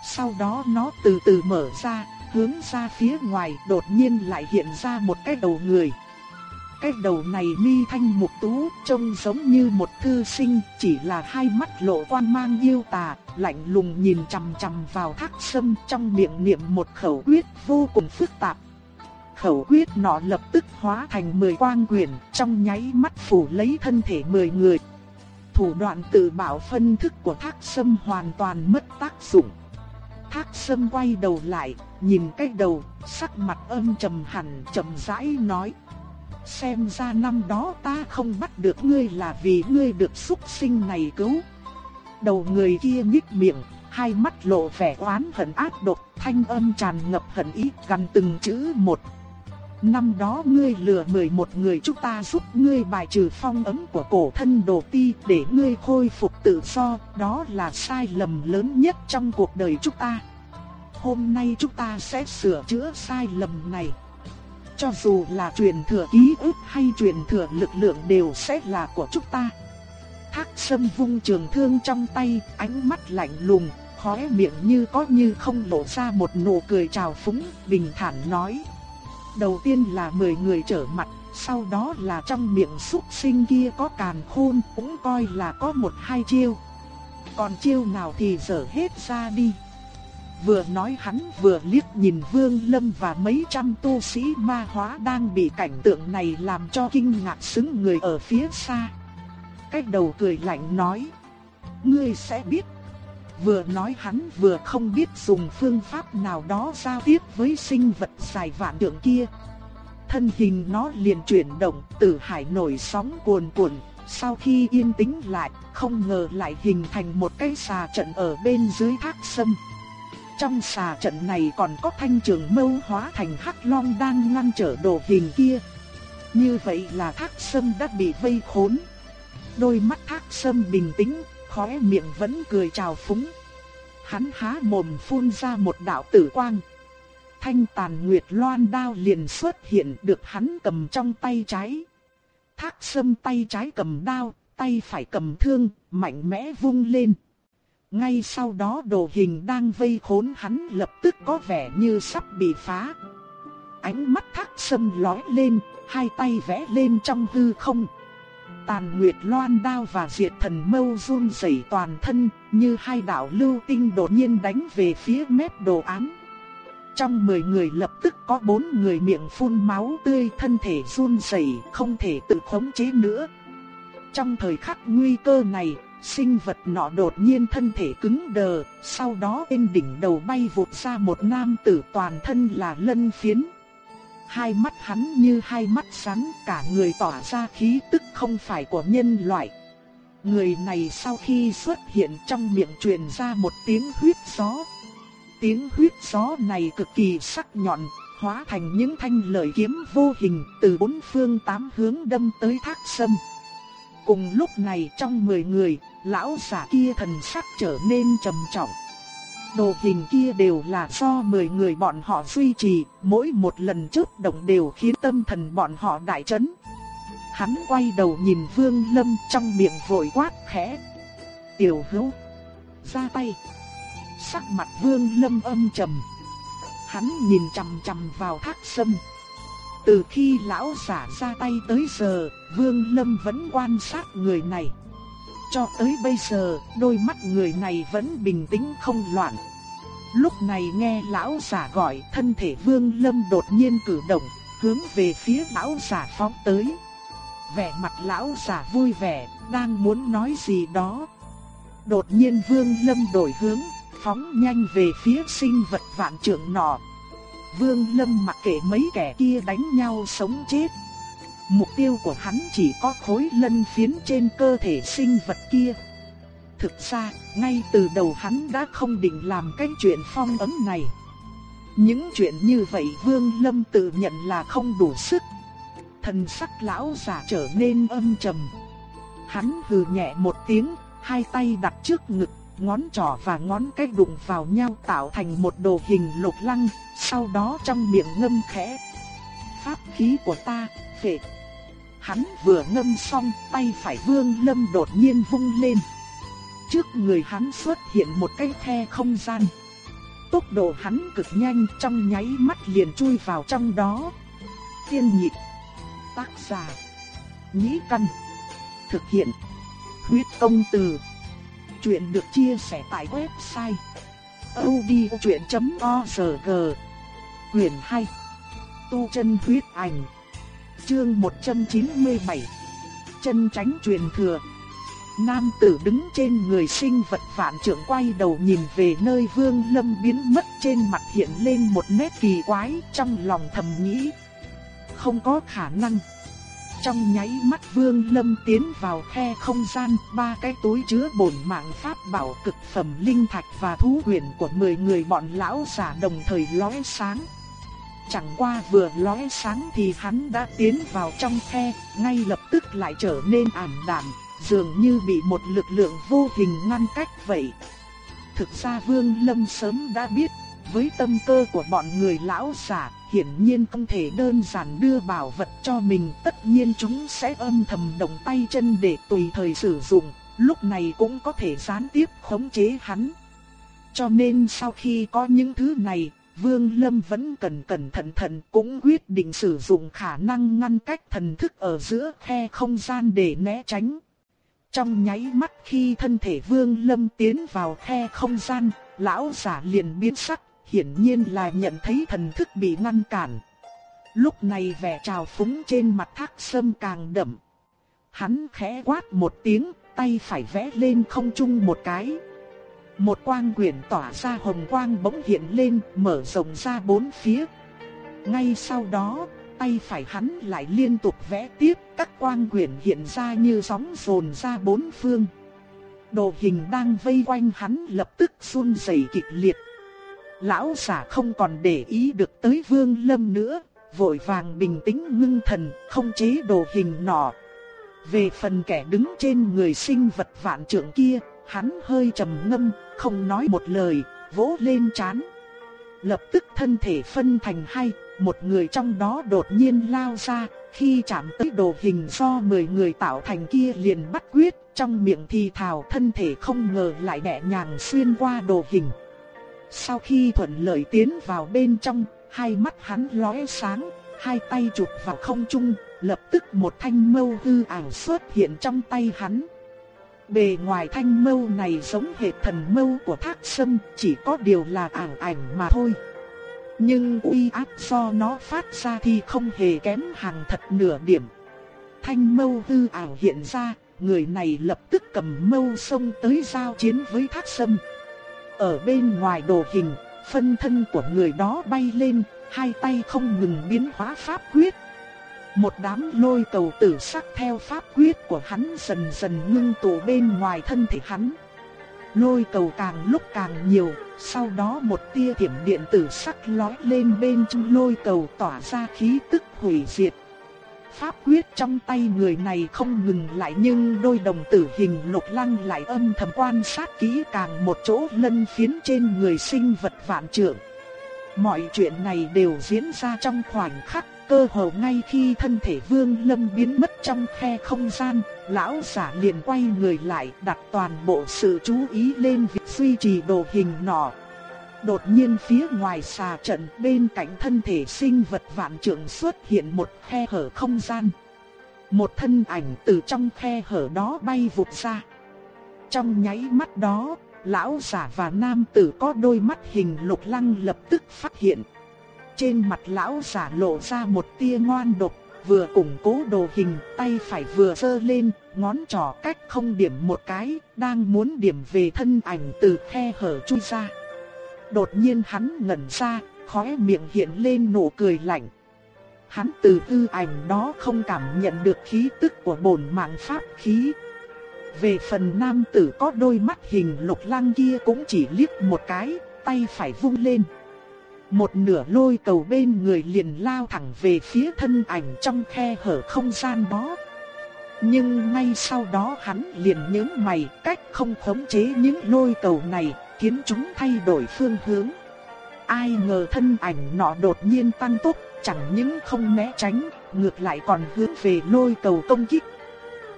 Sau đó nó từ từ mở ra, hướng ra phía ngoài đột nhiên lại hiện ra một cái đầu người cái đầu này mi thanh mục tú, trông giống như một thư sinh, chỉ là hai mắt lộ quan mang yêu tà, lạnh lùng nhìn chằm chằm vào thác sâm trong miệng niệm một khẩu quyết vô cùng phức tạp. Khẩu quyết nọ lập tức hóa thành mười quang quyển, trong nháy mắt phủ lấy thân thể mười người. Thủ đoạn tự bảo phân thức của thác sâm hoàn toàn mất tác dụng. Thác sâm quay đầu lại, nhìn cái đầu, sắc mặt âm trầm hẳn, trầm rãi nói. Xem ra năm đó ta không bắt được ngươi là vì ngươi được xuất sinh này cứu. Đầu người kia nhích miệng, hai mắt lộ vẻ oán hận ác độc, thanh âm tràn ngập hận ý, gần từng chữ một. Năm đó ngươi lừa 11 người chúng ta giúp ngươi bài trừ phong ấn của cổ thân đồ ti để ngươi khôi phục tự do, đó là sai lầm lớn nhất trong cuộc đời chúng ta. Hôm nay chúng ta sẽ sửa chữa sai lầm này. Cho dù là truyền thừa ký ức hay truyền thừa lực lượng đều sẽ là của chúng ta. Thác sâm vung trường thương trong tay, ánh mắt lạnh lùng, khóe miệng như có như không lộ ra một nụ cười trào phúng, bình thản nói. Đầu tiên là 10 người trở mặt, sau đó là trong miệng xúc sinh kia có càn khôn, cũng coi là có một hai chiêu. Còn chiêu nào thì dở hết ra đi. Vừa nói hắn vừa liếc nhìn Vương Lâm và mấy trăm tu sĩ ma hóa đang bị cảnh tượng này làm cho kinh ngạc xứng người ở phía xa. Cái đầu cười lạnh nói. Ngươi sẽ biết. Vừa nói hắn vừa không biết dùng phương pháp nào đó giao tiếp với sinh vật dài vạn tượng kia. Thân hình nó liền chuyển động, tử hải nổi sóng cuồn cuộn, sau khi yên tĩnh lại, không ngờ lại hình thành một cái xà trận ở bên dưới thác sâm. Trong xà trận này còn có thanh trường mâu hóa thành hắc long đang ngăn trở đồ hình kia. Như vậy là thác sâm đã bị vây khốn. Đôi mắt thác sâm bình tĩnh, khóe miệng vẫn cười chào phúng. Hắn há mồm phun ra một đạo tử quang. Thanh tàn nguyệt loan đao liền xuất hiện được hắn cầm trong tay trái. Thác sâm tay trái cầm đao, tay phải cầm thương, mạnh mẽ vung lên. Ngay sau đó đồ hình đang vây khốn hắn lập tức có vẻ như sắp bị phá. Ánh mắt thác sâm lói lên, hai tay vẽ lên trong hư không. Tàn Nguyệt Loan đao và Diệt Thần Mâu run rẩy toàn thân, như hai đạo lưu tinh đột nhiên đánh về phía mép đồ án. Trong 10 người lập tức có 4 người miệng phun máu tươi, thân thể run rẩy, không thể tự khống chế nữa. Trong thời khắc nguy cơ này, sinh vật nọ đột nhiên thân thể cứng đờ, sau đó bên đỉnh đầu bay vụt ra một nam tử toàn thân là lân phiến. Hai mắt hắn như hai mắt rắn, cả người tỏa ra khí tức không phải của nhân loại. Người này sau khi xuất hiện trong miệng truyền ra một tiếng huyết gió. Tiếng huyết gió này cực kỳ sắc nhọn, hóa thành những thanh lợi kiếm vô hình từ bốn phương tám hướng đâm tới thác sâm. Cùng lúc này trong 10 người, lão giả kia thần sắc trở nên trầm trọng. Đồ hình kia đều là do 10 người bọn họ duy trì, mỗi một lần chớp động đều khiến tâm thần bọn họ đại chấn. Hắn quay đầu nhìn Vương Lâm trong miệng vội quát khẽ. Tiểu hữu, ra tay. Sắc mặt Vương Lâm âm trầm. Hắn nhìn chằm chằm vào thác sâm. Từ khi lão giả ra tay tới giờ, Vương Lâm vẫn quan sát người này. Cho tới bây giờ, đôi mắt người này vẫn bình tĩnh không loạn. Lúc này nghe lão giả gọi, thân thể Vương Lâm đột nhiên cử động, hướng về phía lão giả phóng tới. Vẻ mặt lão giả vui vẻ, đang muốn nói gì đó. Đột nhiên Vương Lâm đổi hướng, phóng nhanh về phía sinh vật vạn trượng nọ. Vương Lâm mặc kệ mấy kẻ kia đánh nhau sống chết, Mục tiêu của hắn chỉ có khối lân phiến trên cơ thể sinh vật kia. Thực ra, ngay từ đầu hắn đã không định làm cái chuyện phong ấn này. Những chuyện như vậy Vương Lâm tự nhận là không đủ sức. Thần sắc lão giả trở nên âm trầm. Hắn hừ nhẹ một tiếng, hai tay đặt trước ngực, ngón trỏ và ngón cái đụng vào nhau tạo thành một đồ hình lục lăng, sau đó trong miệng ngâm khẽ. Pháp khí của ta, phệ Hắn vừa ngâm xong, tay phải Vương Lâm đột nhiên vung lên. Trước người hắn xuất hiện một cái khe không gian. Tốc độ hắn cực nhanh trong nháy mắt liền chui vào trong đó. Tiên nhịp. Tác giả. Nhĩ Căn. Thực hiện. Huyết công từ. Chuyện được chia sẻ tại website. odchuyện.org Quyền 2. Tu chân huyết ảnh. Chương 197. Chân tránh truyền thừa. Nam tử đứng trên người sinh vật vạn trưởng quay đầu nhìn về nơi vương lâm biến mất trên mặt hiện lên một nét kỳ quái trong lòng thầm nghĩ. Không có khả năng. Trong nháy mắt vương lâm tiến vào khe không gian, ba cái túi chứa bổn mạng pháp bảo cực phẩm linh thạch và thú huyền của 10 người bọn lão giả đồng thời lóe sáng. Chẳng qua vừa lóe sáng thì hắn đã tiến vào trong khe, ngay lập tức lại trở nên ảm đạm, dường như bị một lực lượng vô hình ngăn cách vậy. Thực ra Vương Lâm sớm đã biết, với tâm cơ của bọn người lão giả, hiển nhiên không thể đơn giản đưa bảo vật cho mình, tất nhiên chúng sẽ âm thầm động tay chân để tùy thời sử dụng, lúc này cũng có thể gián tiếp khống chế hắn. Cho nên sau khi có những thứ này, Vương Lâm vẫn cẩn cẩn thận thận cũng quyết định sử dụng khả năng ngăn cách thần thức ở giữa khe không gian để né tránh. Trong nháy mắt khi thân thể Vương Lâm tiến vào khe không gian, lão giả liền biến sắc, hiển nhiên là nhận thấy thần thức bị ngăn cản. Lúc này vẻ trào phúng trên mặt thác sâm càng đậm. Hắn khẽ quát một tiếng, tay phải vẽ lên không trung một cái. Một quang quyển tỏa ra hồng quang bỗng hiện lên, mở rộng ra bốn phía. Ngay sau đó, tay phải hắn lại liên tục vẽ tiếp, các quang quyển hiện ra như sóng dồn ra bốn phương. Đồ hình đang vây quanh hắn lập tức run rẩy kịch liệt. Lão giả không còn để ý được tới Vương Lâm nữa, vội vàng bình tĩnh ngưng thần, không chế đồ hình nọ. Về phần kẻ đứng trên người sinh vật vạn trượng kia, hắn hơi trầm ngâm, không nói một lời, vỗ lên chán. Lập tức thân thể phân thành hai, một người trong đó đột nhiên lao ra, khi chạm tới đồ hình do 10 người tạo thành kia liền bắt quyết, trong miệng thì thào thân thể không ngờ lại nhẹ nhàng xuyên qua đồ hình. Sau khi thuận lợi tiến vào bên trong, hai mắt hắn lóe sáng, hai tay chụp vào không trung, lập tức một thanh mâu hư ảo xuất hiện trong tay hắn. Bề ngoài thanh mâu này giống hệt thần mâu của thác sâm, chỉ có điều là ảo ảnh mà thôi. Nhưng uy áp do nó phát ra thì không hề kém hàng thật nửa điểm. Thanh mâu hư ảo hiện ra, người này lập tức cầm mâu xông tới giao chiến với thác sâm. Ở bên ngoài đồ hình, phân thân của người đó bay lên, hai tay không ngừng biến hóa pháp quyết. Một đám lôi cầu tử sắc theo pháp quyết của hắn dần dần ngưng tụ bên ngoài thân thể hắn. Lôi cầu càng lúc càng nhiều, sau đó một tia thiểm điện tử sắc lói lên bên trong lôi cầu tỏa ra khí tức hủy diệt. Pháp quyết trong tay người này không ngừng lại nhưng đôi đồng tử hình lục lăng lại âm thầm quan sát kỹ càng một chỗ lân phiến trên người sinh vật vạn trượng. Mọi chuyện này đều diễn ra trong khoảnh khắc, cơ hồ ngay khi thân thể vương lâm biến mất trong khe không gian, lão giả liền quay người lại đặt toàn bộ sự chú ý lên việc duy trì đồ hình nọ. Đột nhiên phía ngoài xà trận bên cạnh thân thể sinh vật vạn trượng xuất hiện một khe hở không gian. Một thân ảnh từ trong khe hở đó bay vụt ra. Trong nháy mắt đó, lão giả và nam tử có đôi mắt hình lục lăng lập tức phát hiện. Trên mặt lão giả lộ ra một tia ngoan độc, vừa củng cố đồ hình, tay phải vừa giơ lên, ngón trỏ cách không điểm một cái, đang muốn điểm về thân ảnh từ khe hở chui ra. Đột nhiên hắn ngẩn ra, khóe miệng hiện lên nụ cười lạnh. Hắn từ tư ảnh đó không cảm nhận được khí tức của bổn mạng pháp khí. Về phần nam tử có đôi mắt hình lục lăng kia cũng chỉ liếc một cái, tay phải vung lên. Một nửa lôi cầu bên người liền lao thẳng về phía thân ảnh trong khe hở không gian đó. Nhưng ngay sau đó hắn liền nhớ mày cách không khống chế những lôi cầu này, khiến chúng thay đổi phương hướng. Ai ngờ thân ảnh nọ đột nhiên tăng tốc, chẳng những không né tránh, ngược lại còn hướng về lôi cầu công kích.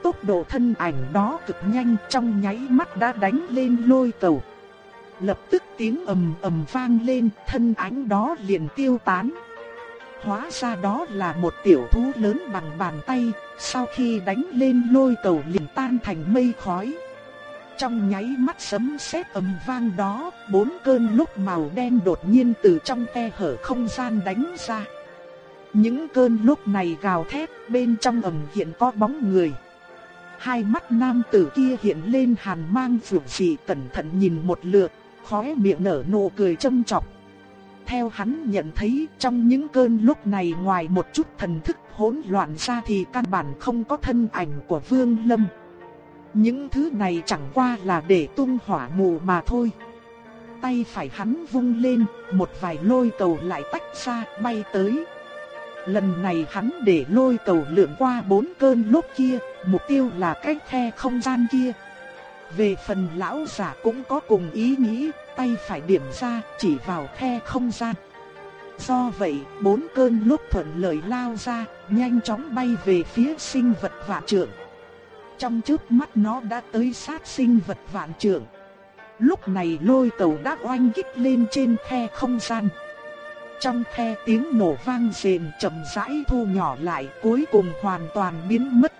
Tốc độ thân ảnh đó cực nhanh trong nháy mắt đã đánh lên lôi cầu. Lập tức tiếng ầm ầm vang lên, thân ánh đó liền tiêu tán. Hóa ra đó là một tiểu thú lớn bằng bàn tay, sau khi đánh lên lôi cầu liền tan thành mây khói. Trong nháy mắt sấm sét ầm vang đó, bốn cơn lốc màu đen đột nhiên từ trong khe hở không gian đánh ra. Những cơn lốc này gào thét, bên trong ầm hiện có bóng người. Hai mắt nam tử kia hiện lên hàn mang phượng dị cẩn thận nhìn một lượt, khóe miệng nở nụ cười châm chọc. Theo hắn nhận thấy trong những cơn lúc này ngoài một chút thần thức hỗn loạn ra thì căn bản không có thân ảnh của Vương Lâm. Những thứ này chẳng qua là để tung hỏa mù mà thôi. Tay phải hắn vung lên, một vài lôi cầu lại tách ra bay tới. Lần này hắn để lôi cầu lượn qua bốn cơn lúc kia, mục tiêu là cái khe không gian kia. Về phần lão giả cũng có cùng ý nghĩ, tay phải điểm ra chỉ vào khe không gian. Do vậy, bốn cơn lúc thuận lợi lao ra, nhanh chóng bay về phía sinh vật vạn trưởng Trong trước mắt nó đã tới sát sinh vật vạn trưởng Lúc này lôi cầu đã oanh kích lên trên khe không gian. Trong khe tiếng nổ vang rền chậm rãi thu nhỏ lại cuối cùng hoàn toàn biến mất.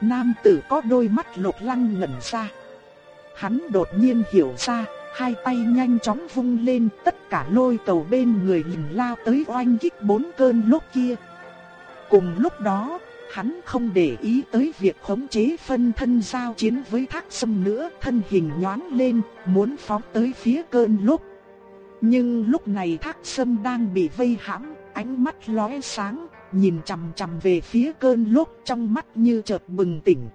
Nam tử có đôi mắt lục lăng ngẩn ra. Hắn đột nhiên hiểu ra, hai tay nhanh chóng vung lên tất cả lôi cầu bên người liền lao tới oanh kích bốn cơn lốc kia. Cùng lúc đó, hắn không để ý tới việc khống chế phân thân giao chiến với thác sâm nữa, thân hình nhoáng lên, muốn phóng tới phía cơn lốc. Nhưng lúc này thác sâm đang bị vây hãm, ánh mắt lóe sáng, nhìn chằm chằm về phía cơn lốc trong mắt như chợt bừng tỉnh.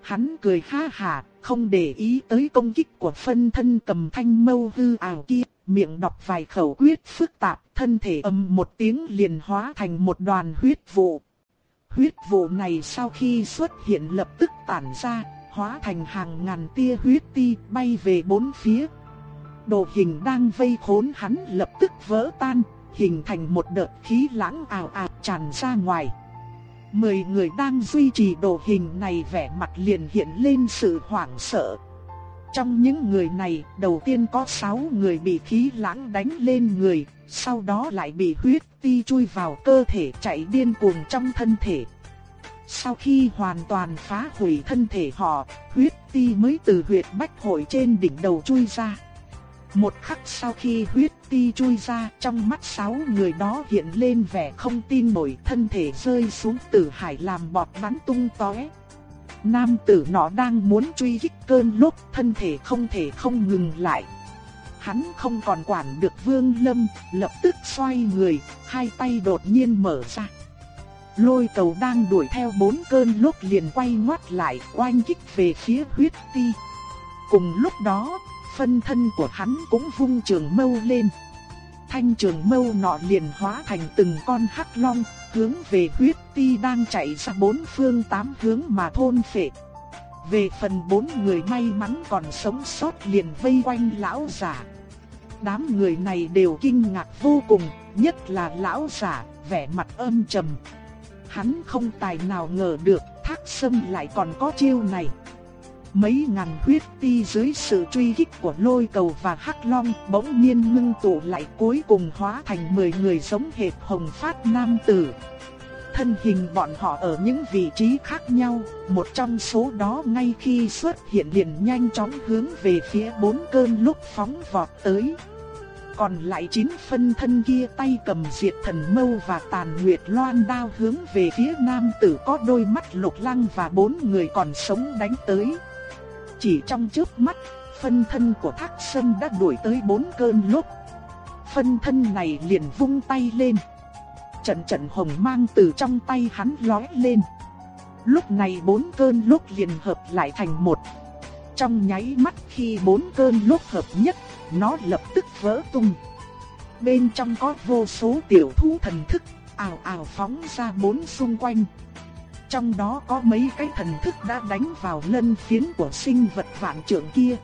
Hắn cười ha hà, không để ý tới công kích của phân thân cầm thanh mâu hư ảo kia, miệng đọc vài khẩu quyết phức tạp, thân thể ầm một tiếng liền hóa thành một đoàn huyết vụ. Huyết vụ này sau khi xuất hiện lập tức tản ra, hóa thành hàng ngàn tia huyết ti bay về bốn phía. Đồ hình đang vây khốn hắn lập tức vỡ tan, hình thành một đợt khí lãng ảo ảo tràn ra ngoài. Mười người đang duy trì đồ hình này vẻ mặt liền hiện lên sự hoảng sợ. Trong những người này, đầu tiên có sáu người bị khí lãng đánh lên người, sau đó lại bị huyết ti chui vào cơ thể chạy điên cuồng trong thân thể. Sau khi hoàn toàn phá hủy thân thể họ, huyết ti mới từ huyệt bách hội trên đỉnh đầu chui ra. Một khắc sau khi huyết ti chui ra, trong mắt sáu người đó hiện lên vẻ không tin nổi, thân thể rơi xuống tử hải làm bọt bắn tung tóe. Nam tử nọ đang muốn truy kích cơn lốc thân thể không thể không ngừng lại. Hắn không còn quản được Vương Lâm, lập tức xoay người, hai tay đột nhiên mở ra. Lôi cầu đang đuổi theo bốn cơn lốc liền quay ngoắt lại, oanh kích về phía huyết ti. Cùng lúc đó, phân thân của hắn cũng vung trường mâu lên. Thanh trường mâu nọ liền hóa thành từng con hắc long, hướng về huyết ti đang chạy ra bốn phương tám hướng mà thôn phệ. Về phần bốn người may mắn còn sống sót liền vây quanh lão giả. Đám người này đều kinh ngạc vô cùng, nhất là lão giả, vẻ mặt âm trầm. Hắn không tài nào ngờ được thác sâm lại còn có chiêu này. Mấy ngàn huyết ti dưới sự truy kích của lôi cầu và hắc long bỗng nhiên ngưng tụ lại cuối cùng hóa thành 10 người giống hệt hồng phát nam tử. Thân hình bọn họ ở những vị trí khác nhau, một trong số đó ngay khi xuất hiện liền nhanh chóng hướng về phía bốn cơn lúc phóng vọt tới. Còn lại chín phân thân kia tay cầm diệt thần mâu và tàn nguyệt loan đao hướng về phía nam tử có đôi mắt lục lăng và bốn người còn sống đánh tới. Chỉ trong trước mắt, phân thân của thác sâm đã đuổi tới bốn cơn lốc. Phân thân này liền vung tay lên. Trận trận hồng mang từ trong tay hắn lóe lên. Lúc này bốn cơn lốc liền hợp lại thành một. Trong nháy mắt khi bốn cơn lốc hợp nhất, nó lập tức vỡ tung. Bên trong có vô số tiểu thú thần thức, ảo ảo phóng ra bốn xung quanh. Trong đó có mấy cái thần thức đã đánh vào lân phiến của sinh vật vạn trưởng kia.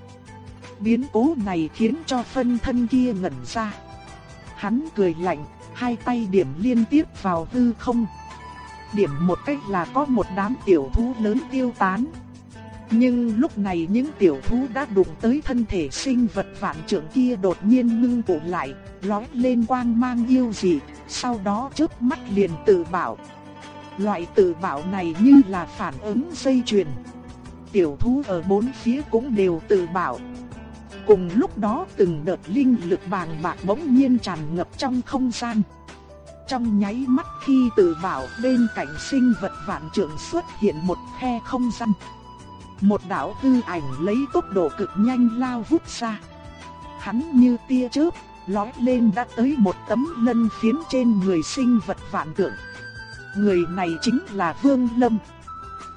Biến cố này khiến cho phân thân kia ngẩn ra. Hắn cười lạnh, hai tay điểm liên tiếp vào hư không. Điểm một cách là có một đám tiểu thú lớn tiêu tán. Nhưng lúc này những tiểu thú đã đụng tới thân thể sinh vật vạn trưởng kia đột nhiên ngưng tụ lại, lói lên quang mang yêu dị, sau đó chớp mắt liền tự bảo. Loại tự bảo này như là phản ứng dây chuyền. Tiểu thú ở bốn phía cũng đều tự bảo. Cùng lúc đó từng đợt linh lực bàng bạc bỗng nhiên tràn ngập trong không gian. Trong nháy mắt khi tự bảo bên cạnh sinh vật vạn trượng xuất hiện một khe không gian. Một đạo hư ảnh lấy tốc độ cực nhanh lao vút ra. Hắn như tia chớp, lói lên đã tới một tấm lân phiến trên người sinh vật vạn tượng. Người này chính là Vương Lâm.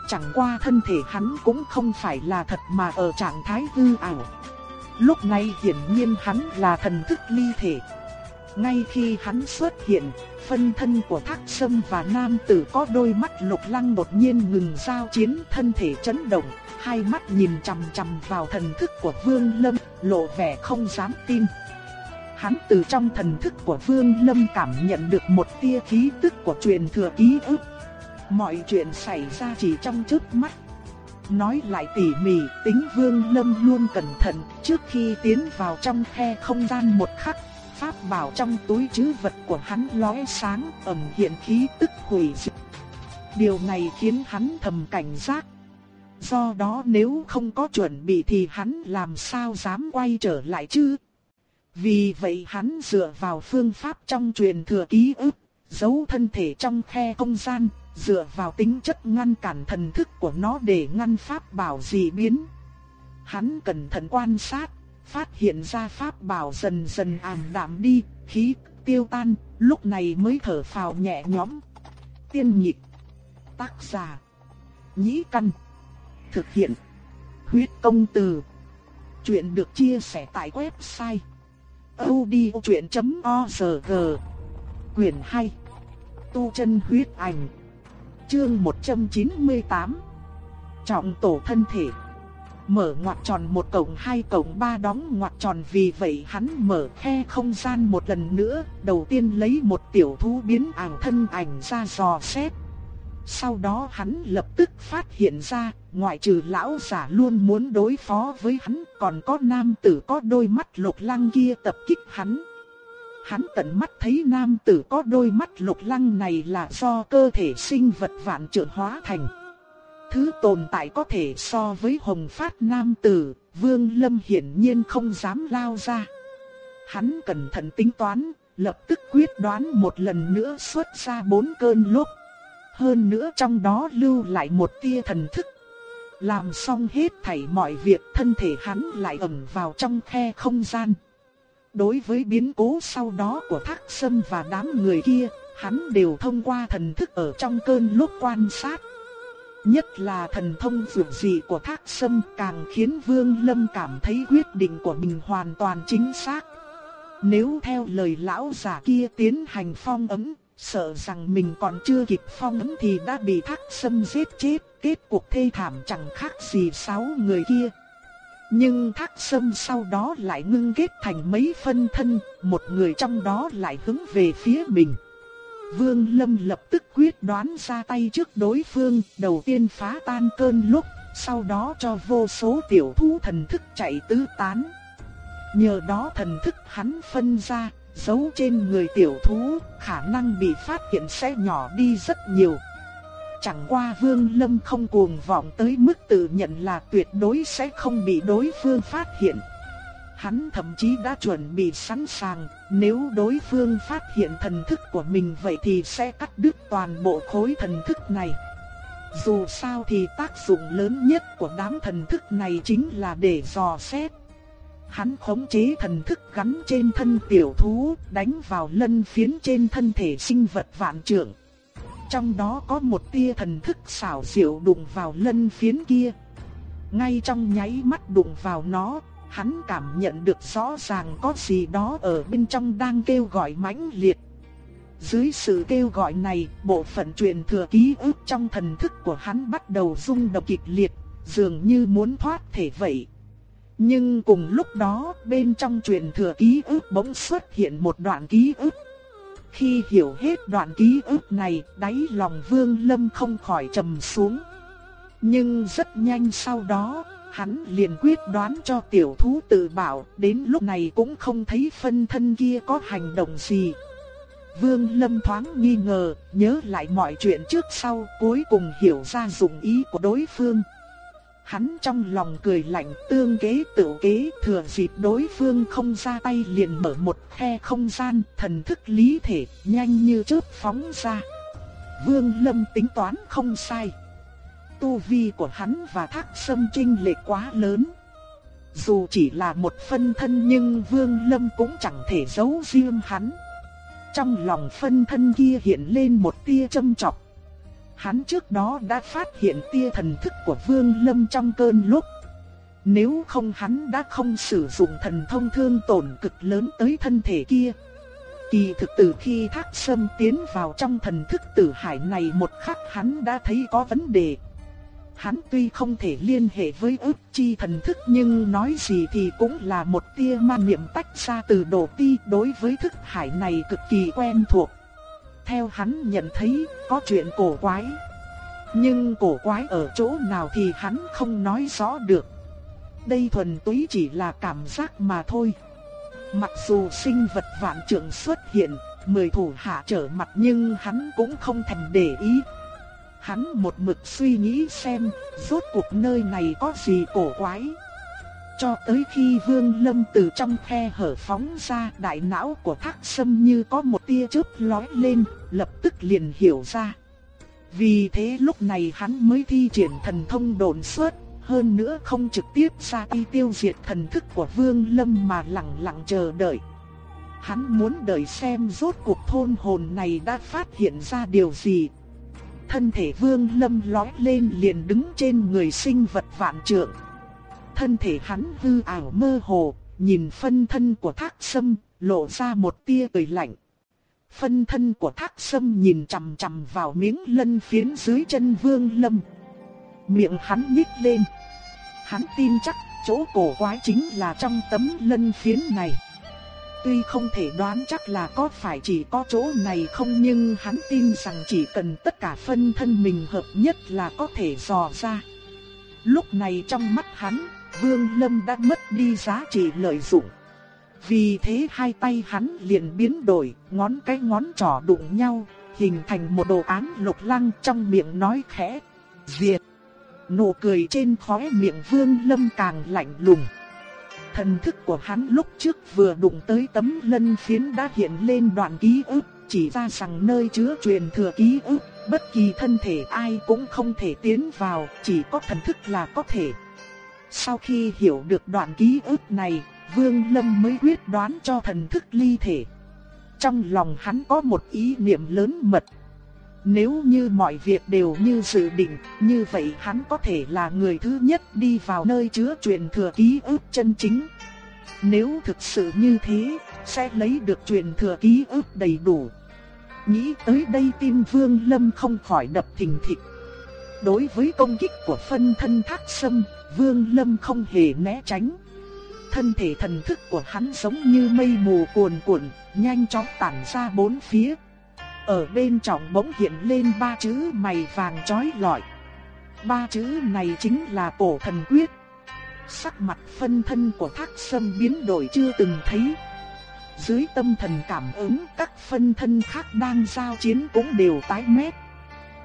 Chẳng qua thân thể hắn cũng không phải là thật mà ở trạng thái hư ảo. Lúc này hiển nhiên hắn là thần thức ly thể. Ngay khi hắn xuất hiện, phân thân của Thác Sâm và nam tử có đôi mắt lục lăng đột nhiên ngừng giao chiến thân thể chấn động, hai mắt nhìn chằm chằm vào thần thức của Vương Lâm, lộ vẻ không dám tin. Hắn từ trong thần thức của Vương Lâm cảm nhận được một tia khí tức của truyền thừa ký ức. Mọi chuyện xảy ra chỉ trong chớp mắt. Nói lại tỉ mỉ, tính Vương Lâm luôn cẩn thận, trước khi tiến vào trong khe không gian một khắc, pháp bảo trong túi trữ vật của hắn lóe sáng, ẩn hiện khí tức hủy diệt. Điều này khiến hắn thầm cảnh giác. Do đó nếu không có chuẩn bị thì hắn làm sao dám quay trở lại chứ? Vì vậy hắn dựa vào phương pháp trong truyền thừa ký ức, giấu thân thể trong khe không gian, dựa vào tính chất ngăn cản thần thức của nó để ngăn pháp bảo dị biến. Hắn cẩn thận quan sát, phát hiện ra pháp bảo dần dần ảm đạm đi, khí tiêu tan, lúc này mới thở phào nhẹ nhõm. Tiên nhịp, tác giả, nhĩ căn, thực hiện, huyết công từ. Chuyện được chia sẻ tại website audiochuyện.org Quyền 2 Tu chân huyết ảnh. Chương 198 Trọng tổ thân thể. Mở ngoặc tròn một cổng hai cổng ba đóng ngoặc tròn vì vậy hắn mở khe không gian một lần nữa, Đầu tiên lấy một tiểu thú biến ảo thân ảnh ra dò xét. Sau đó hắn lập tức phát hiện ra ngoại trừ lão giả luôn muốn đối phó với hắn, còn có nam tử có đôi mắt lục lăng kia tập kích hắn. Hắn tận mắt thấy nam tử có đôi mắt lục lăng này là do cơ thể sinh vật vạn trượng hóa thành. Thứ tồn tại có thể so với hồng phát nam tử, vương lâm hiển nhiên không dám lao ra. Hắn cẩn thận tính toán, lập tức quyết đoán một lần nữa xuất ra bốn cơn lốc. Hơn nữa trong đó lưu lại một tia thần thức làm xong hết thảy mọi việc thân thể hắn lại ẩn vào trong khe không gian. Đối với biến cố sau đó của Thác Sâm và đám người kia, hắn đều thông qua thần thức ở trong cơn lúc quan sát. Nhất là thần thông dược dị của Thác Sâm càng khiến Vương Lâm cảm thấy quyết định của mình hoàn toàn chính xác. Nếu theo lời lão giả kia tiến hành phong ấm, sợ rằng mình còn chưa kịp phong ấn thì đã bị thác sâm giết chết, kết cục thê thảm chẳng khác gì sáu người kia. Nhưng thác sâm sau đó lại ngưng kết thành mấy phân thân, một người trong đó lại hướng về phía mình. Vương Lâm lập tức quyết đoán ra tay trước đối phương, đầu tiên phá tan cơn lúc, sau đó cho vô số tiểu thú thần thức chạy tứ tán. Nhờ đó thần thức hắn phân ra, giấu trên người tiểu thú, khả năng bị phát hiện sẽ nhỏ đi rất nhiều. Chẳng qua Vương Lâm không cuồng vọng tới mức tự nhận là tuyệt đối sẽ không bị đối phương phát hiện. Hắn thậm chí đã chuẩn bị sẵn sàng, nếu đối phương phát hiện thần thức của mình vậy thì sẽ cắt đứt toàn bộ khối thần thức này. Dù sao thì tác dụng lớn nhất của đám thần thức này chính là để dò xét. Hắn khống chế thần thức gắn trên thân tiểu thú, đánh vào lân phiến trên thân thể sinh vật vạn trượng. Trong đó có một tia thần thức xảo diệu đụng vào lân phiến kia. Ngay trong nháy mắt đụng vào nó, hắn cảm nhận được rõ ràng có gì đó ở bên trong đang kêu gọi mãnh liệt. Dưới sự kêu gọi này, bộ phận truyền thừa ký ức trong thần thức của hắn bắt đầu rung động kịch liệt, dường như muốn thoát thể vậy. Nhưng cùng lúc đó, bên trong truyền thừa ký ức bỗng xuất hiện một đoạn ký ức. Khi hiểu hết đoạn ký ức này, đáy lòng Vương Lâm không khỏi trầm xuống. Nhưng rất nhanh sau đó, hắn liền quyết đoán cho tiểu thú tự bảo, đến lúc này cũng không thấy phân thân kia có hành động gì. Vương Lâm thoáng nghi ngờ, nhớ lại mọi chuyện trước sau, cuối cùng hiểu ra dụng ý của đối phương. Hắn trong lòng cười lạnh, tương kế tự kế, thừa dịp đối phương không ra tay liền mở một khe không gian, thần thức lý thể, nhanh như chớp phóng ra. Vương Lâm tính toán không sai. Tu vi của hắn và thác sâm trinh lệ quá lớn. Dù chỉ là một phân thân nhưng Vương Lâm cũng chẳng thể giấu riêng hắn. Trong lòng phân thân kia hiện lên một tia châm chọc. Hắn trước đó đã phát hiện tia thần thức của Vương Lâm trong cơn lúc. Nếu không hắn đã không sử dụng thần thông thương tổn cực lớn tới thân thể kia. Kỳ thực từ khi thác sâm tiến vào trong thần thức tử hải này một khắc hắn đã thấy có vấn đề. Hắn tuy không thể liên hệ với ức chi thần thức nhưng nói gì thì cũng là một tia ma niệm tách ra từ đồ ti đối với thức hải này cực kỳ quen thuộc. Theo hắn nhận thấy có chuyện cổ quái. Nhưng cổ quái ở chỗ nào thì hắn không nói rõ được. Đây thuần túy chỉ là cảm giác mà thôi. Mặc dù sinh vật vạn trượng xuất hiện, mười thủ hạ trở mặt nhưng hắn cũng không thèm để ý. Hắn một mực suy nghĩ xem, rốt cuộc nơi này có gì cổ quái. Cho tới khi Vương Lâm từ trong khe hở phóng ra, đại não của Thác Sâm như có một tia chớp lói lên, lập tức liền hiểu ra. Vì thế lúc này hắn mới thi triển thần thông đồn suốt, hơn nữa không trực tiếp ra đi tiêu diệt thần thức của Vương Lâm mà lặng lặng chờ đợi. Hắn muốn đợi xem rốt cuộc thôn hồn này đã phát hiện ra điều gì. Thân thể Vương Lâm lói lên liền đứng trên người sinh vật vạn trượng. Thân thể hắn hư ảo mơ hồ, nhìn phân thân của Thác Sâm, lộ ra một tia cười lạnh. Phân thân của Thác Sâm nhìn chằm chằm vào miếng lân phiến dưới chân Vương Lâm. Miệng hắn nhích lên. Hắn tin chắc chỗ cổ quái chính là trong tấm lân phiến này. Tuy không thể đoán chắc là có phải chỉ có chỗ này không nhưng hắn tin rằng chỉ cần tất cả phân thân mình hợp nhất là có thể dò ra. Lúc này trong mắt hắn, Vương Lâm đã mất đi giá trị lợi dụng. Vì thế hai tay hắn liền biến đổi, ngón cái ngón trỏ đụng nhau, hình thành một đồ án lục lăng trong miệng nói khẽ, diệt. Nụ cười trên khóe miệng Vương Lâm càng lạnh lùng. Thần thức của hắn lúc trước vừa đụng tới tấm lân phiến đã hiện lên đoạn ký ức, chỉ ra rằng nơi chứa truyền thừa ký ức, bất kỳ thân thể ai cũng không thể tiến vào, chỉ có thần thức là có thể. Sau khi hiểu được đoạn ký ức này, Vương Lâm mới quyết đoán cho thần thức ly thể. Trong lòng hắn có một ý niệm lớn mật. Nếu như mọi việc đều như dự định, như vậy hắn có thể là người thứ nhất đi vào nơi chứa truyền thừa ký ức chân chính. Nếu thực sự như thế, sẽ lấy được truyền thừa ký ức đầy đủ. Nghĩ tới đây tim Vương Lâm không khỏi đập thình thịch. Đối với công kích của phân thân thác sâm, Vương Lâm không hề né tránh. Thân thể thần thức của hắn giống như mây mù cuồn cuộn, nhanh chóng tản ra bốn phía. Ở bên trong bỗng hiện lên ba chữ mày vàng chói lọi. Ba chữ này chính là cổ thần quyết. Sắc mặt phân thân của thác sâm biến đổi chưa từng thấy. Dưới tâm thần cảm ứng các phân thân khác đang giao chiến cũng đều tái mét.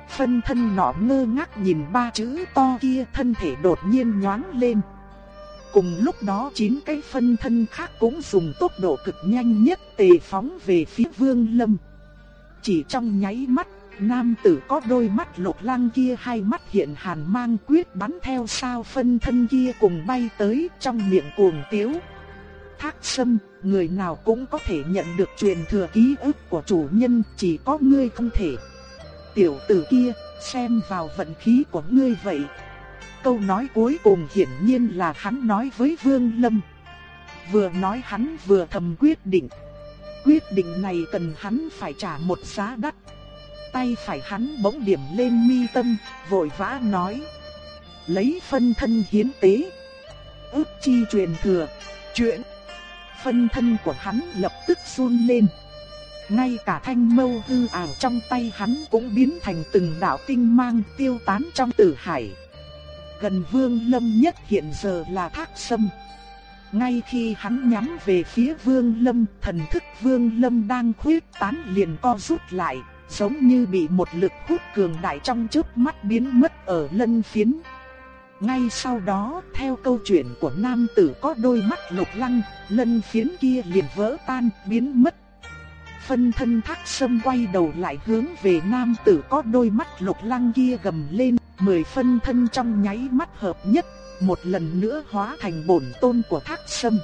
Phân thân nọ ngơ ngác nhìn ba chữ to kia thân thể đột nhiên nhoáng lên. Cùng lúc đó chín cái phân thân khác cũng dùng tốc độ cực nhanh nhất tề phóng về phía vương lâm. Chỉ trong nháy mắt, nam tử có đôi mắt lục lăng kia hai mắt hiện hàn mang quyết bắn theo sao phân thân kia cùng bay tới trong miệng cuồng tiếu. Thác sâm, người nào cũng có thể nhận được truyền thừa ký ức của chủ nhân, chỉ có ngươi không thể. Tiểu tử kia, xem vào vận khí của ngươi vậy. Câu nói cuối cùng hiển nhiên là hắn nói với Vương Lâm. Vừa nói hắn vừa thầm quyết định. Quyết định này cần hắn phải trả một giá đắt. Tay phải hắn bỗng điểm lên mi tâm, vội vã nói. Lấy phân thân hiến tế. Ước chi truyền thừa. Chuyện. Phân thân của hắn lập tức run lên. Ngay cả thanh mâu hư ảo trong tay hắn cũng biến thành từng đạo tinh mang tiêu tán trong tử hải. Gần vương lâm nhất hiện giờ là thác sâm. Ngay khi hắn nhắm về phía Vương Lâm, thần thức Vương Lâm đang khuyết tán liền co rút lại, giống như bị một lực hút cường đại trong chớp mắt biến mất ở lân phiến. Ngay sau đó, theo câu chuyện của nam tử có đôi mắt lục lăng, lân phiến kia liền vỡ tan, biến mất. Phân thân thác sâm quay đầu lại hướng về nam tử có đôi mắt lục lăng kia gầm lên, mười phân thân trong nháy mắt hợp nhất, một lần nữa hóa thành bổn tôn của thác sâm.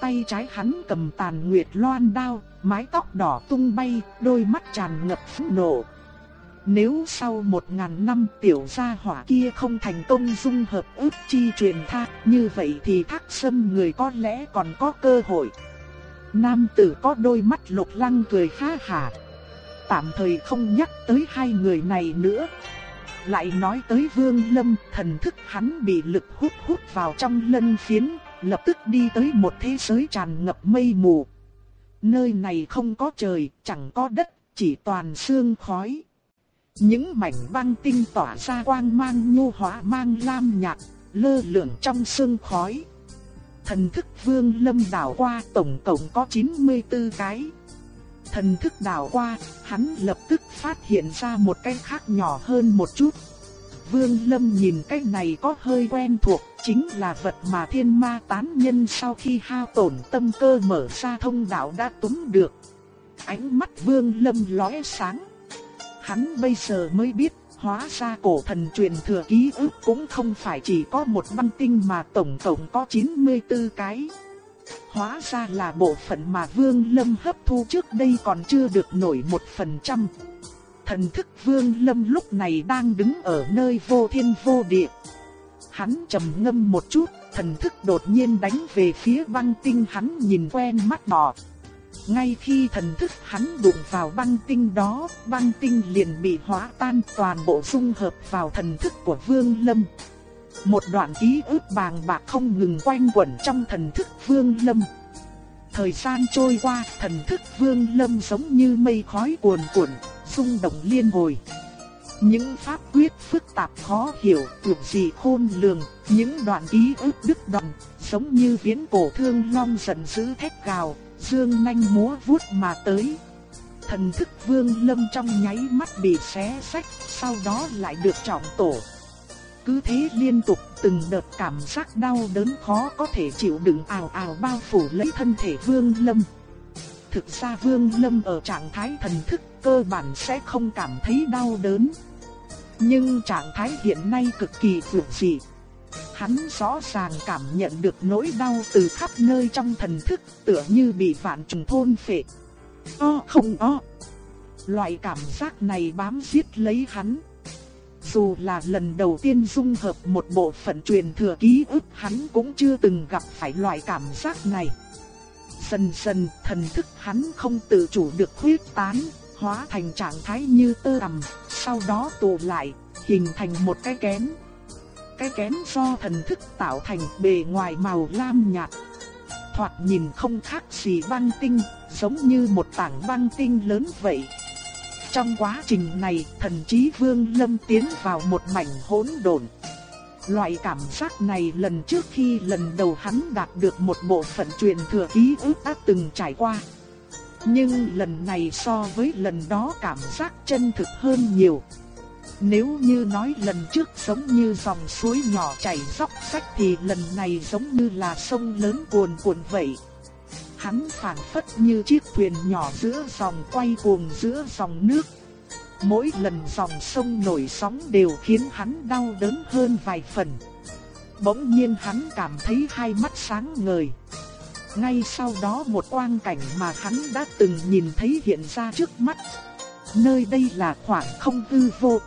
Tay trái hắn cầm tàn nguyệt loan đao, mái tóc đỏ tung bay, đôi mắt tràn ngập phẫn nộ. Nếu sau một ngàn năm tiểu gia hỏa kia không thành công dung hợp ước chi truyền tha, như vậy thì thác sâm người có lẽ còn có cơ hội. Nam tử có đôi mắt lục lăng cười ha hà. Tạm thời không nhắc tới hai người này nữa. Lại nói tới vương lâm, thần thức hắn bị lực hút hút vào trong lân phiến, lập tức đi tới một thế giới tràn ngập mây mù. Nơi này không có trời, chẳng có đất, chỉ toàn sương khói. Những mảnh băng tinh tỏa ra quang mang nhu hóa mang lam nhạt, lơ lửng trong sương khói. Thần thức vương lâm đảo qua tổng cộng có 94 cái. Thần thức đảo qua, hắn lập tức phát hiện ra một cái khác nhỏ hơn một chút. Vương Lâm nhìn cái này có hơi quen thuộc, chính là vật mà thiên ma tán nhân sau khi hao tổn tâm cơ mở ra thông đạo đã túm được. Ánh mắt Vương Lâm lóe sáng. Hắn bây giờ mới biết, hóa ra cổ thần truyền thừa ký ức cũng không phải chỉ có một băng tinh mà tổng tổng có 94 cái. Hóa ra là bộ phận mà Vương Lâm hấp thu trước đây còn chưa được nổi một phần trăm. Thần thức Vương Lâm lúc này đang đứng ở nơi vô thiên vô địa. Hắn trầm ngâm một chút, thần thức đột nhiên đánh về phía băng tinh hắn nhìn quen mắt đỏ. Ngay khi thần thức hắn đụng vào băng tinh đó, băng tinh liền bị hóa tan toàn bộ dung hợp vào thần thức của Vương Lâm. Một đoạn ký ức bàng bạc không ngừng quanh quẩn trong thần thức Vương Lâm. Thời gian trôi qua, thần thức Vương Lâm giống như mây khói cuồn cuộn, rung động liên hồi. Những pháp quyết phức tạp khó hiểu, tuyệt gì khôn lường, những đoạn ký ức đứt đoạn, giống như viễn cổ thương long giận dữ thét gào, dương nhanh múa vuốt mà tới. Thần thức vương lâm trong nháy mắt bị xé sách, sau đó lại được trọng tổ. Cứ thế liên tục từng đợt cảm giác đau đớn khó có thể chịu đựng ào ào bao phủ lấy thân thể vương lâm. Thực ra vương lâm ở trạng thái thần thức cơ bản sẽ không cảm thấy đau đớn. Nhưng trạng thái hiện nay cực kỳ vượt dị. Hắn rõ ràng cảm nhận được nỗi đau từ khắp nơi trong thần thức tựa như bị vạn trùng thôn phệ. O không o. Loại cảm giác này bám giết lấy hắn. Dù là lần đầu tiên dung hợp một bộ phận truyền thừa ký ức hắn cũng chưa từng gặp phải loại cảm giác này. Dần dần thần thức hắn không tự chủ được khuyết tán, hóa thành trạng thái như tơ tằm, sau đó tụ lại, hình thành một cái kén. Cái kén do thần thức tạo thành bề ngoài màu lam nhạt. Thoạt nhìn không khác gì băng tinh, giống như một tảng băng tinh lớn vậy. Trong quá trình này, thần trí vương lâm tiến vào một mảnh hỗn độn. Loại cảm giác này lần trước khi lần đầu hắn đạt được một bộ phận truyền thừa ký ức đã từng trải qua. Nhưng lần này so với lần đó cảm giác chân thực hơn nhiều. Nếu như nói lần trước giống như dòng suối nhỏ chảy dốc sách thì lần này giống như là sông lớn cuồn cuộn vậy. Hắn phản phất như chiếc thuyền nhỏ giữa dòng quay cuồng giữa dòng nước. Mỗi lần dòng sông nổi sóng đều khiến hắn đau đớn hơn vài phần. Bỗng nhiên hắn cảm thấy hai mắt sáng ngời. Ngay sau đó một quang cảnh mà hắn đã từng nhìn thấy hiện ra trước mắt. Nơi đây là khoảng không hư vô.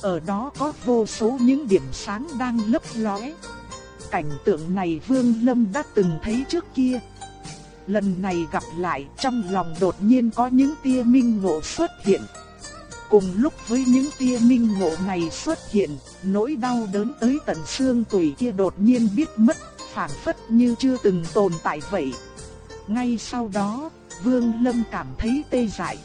Ở đó có vô số những điểm sáng đang lấp lóe. Cảnh tượng này Vương Lâm đã từng thấy trước kia. Lần này gặp lại trong lòng đột nhiên có những tia minh ngộ xuất hiện. Cùng lúc với những tia minh ngộ này xuất hiện, nỗi đau đớn tới tận xương tủy kia đột nhiên biết mất phản phất như chưa từng tồn tại vậy. Ngay sau đó, Vương Lâm cảm thấy tê dại.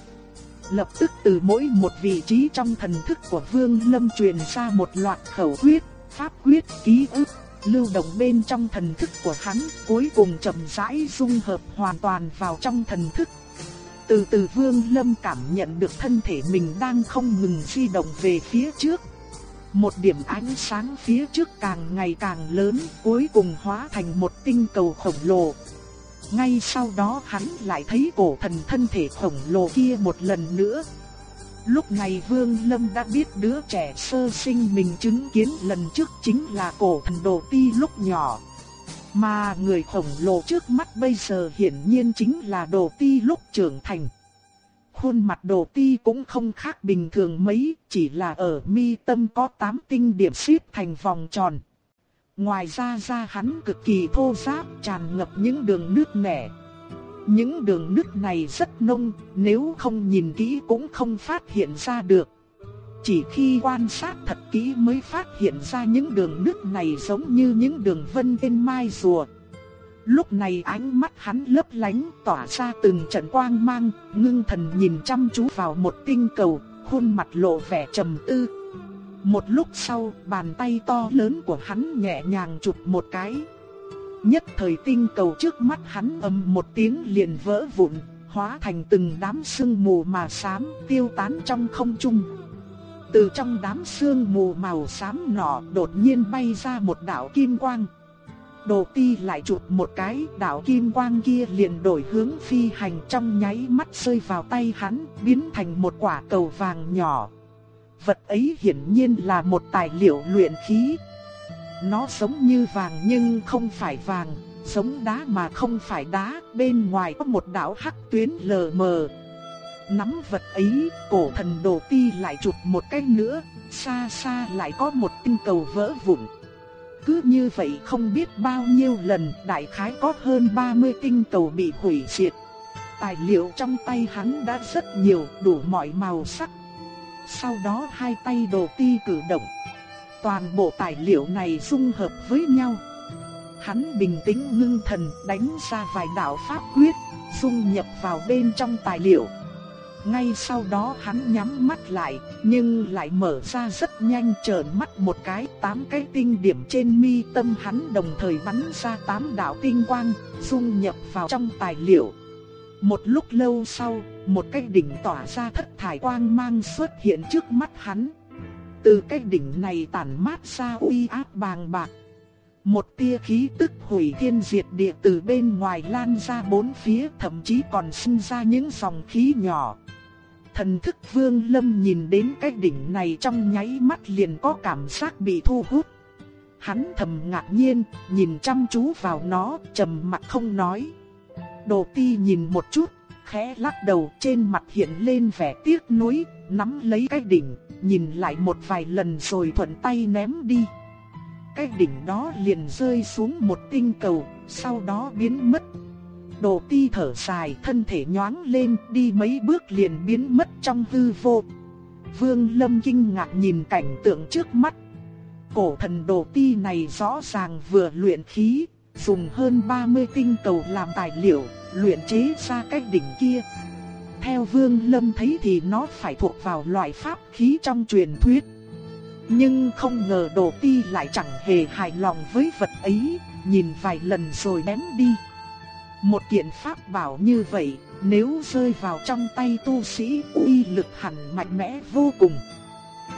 Lập tức từ mỗi một vị trí trong thần thức của Vương Lâm truyền ra một loạt khẩu quyết, pháp quyết, ký ức. lưu động bên trong thần thức của hắn, cuối cùng chậm rãi dung hợp hoàn toàn vào trong thần thức. Từ từ Vương Lâm cảm nhận được thân thể mình đang không ngừng di động về phía trước. Một điểm ánh sáng phía trước càng ngày càng lớn, cuối cùng hóa thành một tinh cầu khổng lồ. Ngay sau đó hắn lại thấy cổ thần thân thể khổng lồ kia một lần nữa. Lúc này Vương Lâm đã biết đứa trẻ sơ sinh mình chứng kiến lần trước chính là cổ thần đồ ti lúc nhỏ. Mà người khổng lồ trước mắt bây giờ hiển nhiên chính là đồ ti lúc trưởng thành. Khuôn mặt đồ ti cũng không khác bình thường mấy, chỉ là ở mi tâm có 8 tinh điểm xếp thành vòng tròn. Ngoài ra da hắn cực kỳ thô ráp, tràn ngập những đường nước nẻ. Những đường nước này rất nông, nếu không nhìn kỹ cũng không phát hiện ra được. Chỉ khi quan sát thật kỹ mới phát hiện ra những đường nước này giống như những đường vân trên mai rùa. Lúc này ánh mắt hắn lấp lánh tỏa ra từng trận quang mang, ngưng thần nhìn chăm chú vào một tinh cầu, khuôn mặt lộ vẻ trầm tư. Một lúc sau, bàn tay to lớn của hắn nhẹ nhàng chụp một cái. Nhất thời tinh cầu trước mắt hắn ầm một tiếng liền vỡ vụn, hóa thành từng đám sương mù mà xám tiêu tán trong không trung. Từ trong đám sương mù màu xám nọ đột nhiên bay ra một đạo kim quang. Đồ ti lại chụp một cái, đạo kim quang kia liền đổi hướng phi hành trong nháy mắt rơi vào tay hắn, biến thành một quả cầu vàng nhỏ. Vật ấy hiển nhiên là một tài liệu luyện khí. Nó giống như vàng nhưng không phải vàng, giống đá mà không phải đá, bên ngoài có một đạo hắc tuyến lờ mờ. Nắm vật ấy, cổ thần đồ ti lại chụp một cái nữa, xa xa lại có một tinh cầu vỡ vụn. Cứ như vậy không biết bao nhiêu lần, đại khái có hơn 30 tinh cầu bị hủy diệt. Tài liệu trong tay hắn đã rất nhiều, đủ mọi màu sắc. Sau đó hai tay đồ ti cử động. Toàn bộ tài liệu này dung hợp với nhau. Hắn bình tĩnh ngưng thần đánh ra vài đạo pháp quyết, dung nhập vào bên trong tài liệu. Ngay sau đó hắn nhắm mắt lại, nhưng lại mở ra rất nhanh trợn mắt một cái, tám cái tinh điểm trên mi tâm hắn đồng thời bắn ra tám đạo tinh quang, dung nhập vào trong tài liệu. Một lúc lâu sau, một cái đỉnh tỏa ra thất thải quang mang xuất hiện trước mắt hắn. Từ cái đỉnh này tản mát ra uy áp bàng bạc. Một tia khí tức hủy thiên diệt địa từ bên ngoài lan ra bốn phía thậm chí còn sinh ra những dòng khí nhỏ. Thần thức vương lâm nhìn đến cái đỉnh này trong nháy mắt liền có cảm giác bị thu hút. Hắn thầm ngạc nhiên, nhìn chăm chú vào nó, trầm mặt không nói. Đồ ti nhìn một chút, khẽ lắc đầu trên mặt hiện lên vẻ tiếc nuối, nắm lấy cái đỉnh, nhìn lại một vài lần rồi thuận tay ném đi. Cái đỉnh đó liền rơi xuống một tinh cầu, sau đó biến mất. Đồ ti thở dài, thân thể nhoáng lên, đi mấy bước liền biến mất trong hư vô. Vương Lâm kinh ngạc nhìn cảnh tượng trước mắt. Cổ thần đồ ti này rõ ràng vừa luyện khí, dùng hơn 30 tinh cầu làm tài liệu, luyện chế ra cái đỉnh kia. Theo Vương Lâm thấy thì nó phải thuộc vào loại pháp khí trong truyền thuyết. Nhưng không ngờ đồ ti lại chẳng hề hài lòng với vật ấy, nhìn vài lần rồi ném đi. Một kiện pháp bảo như vậy, nếu rơi vào trong tay tu sĩ uy lực hẳn mạnh mẽ vô cùng.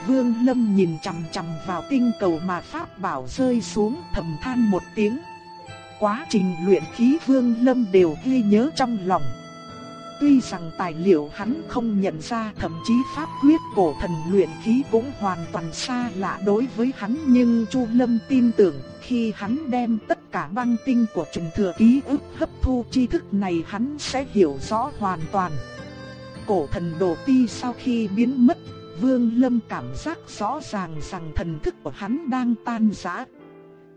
Vương Lâm nhìn chằm chằm vào tinh cầu mà pháp bảo rơi xuống thầm than một tiếng. Quá trình luyện khí Vương Lâm đều ghi nhớ trong lòng. Tuy rằng tài liệu hắn không nhận ra thậm chí pháp quyết cổ thần luyện khí cũng hoàn toàn xa lạ đối với hắn nhưng Chu Lâm tin tưởng khi hắn đem tất cả băng tinh của truyền thừa ký ức hấp thu tri thức này hắn sẽ hiểu rõ hoàn toàn. Cổ thần đồ ti sau khi biến mất, Vương Lâm cảm giác rõ ràng rằng thần thức của hắn đang tan rã.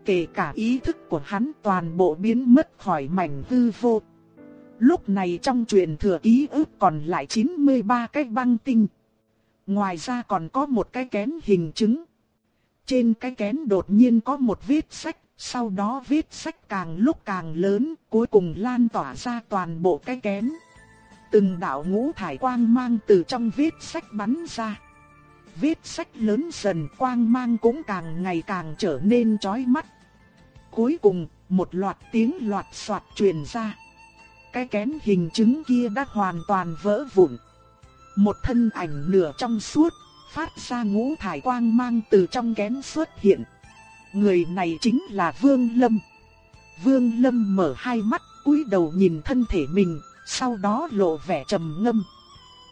Kể cả ý thức của hắn toàn bộ biến mất khỏi mảnh hư vô. Lúc này trong truyền thừa ký ức còn lại 93 cái băng tinh. Ngoài ra còn có một cái kén hình chứng. Trên cái kén đột nhiên có một vết sách, sau đó vết sách càng lúc càng lớn, cuối cùng lan tỏa ra toàn bộ cái kén. Từng đạo ngũ thải quang mang từ trong vết sách bắn ra viết sách lớn dần quang mang cũng càng ngày càng trở nên chói mắt. Cuối cùng, một loạt tiếng loạt soạt truyền ra. Cái kén hình chứng kia đã hoàn toàn vỡ vụn. Một thân ảnh nửa trong suốt, phát ra ngũ thải quang mang từ trong kén xuất hiện. Người này chính là Vương Lâm. Vương Lâm mở hai mắt, cúi đầu nhìn thân thể mình, sau đó lộ vẻ trầm ngâm.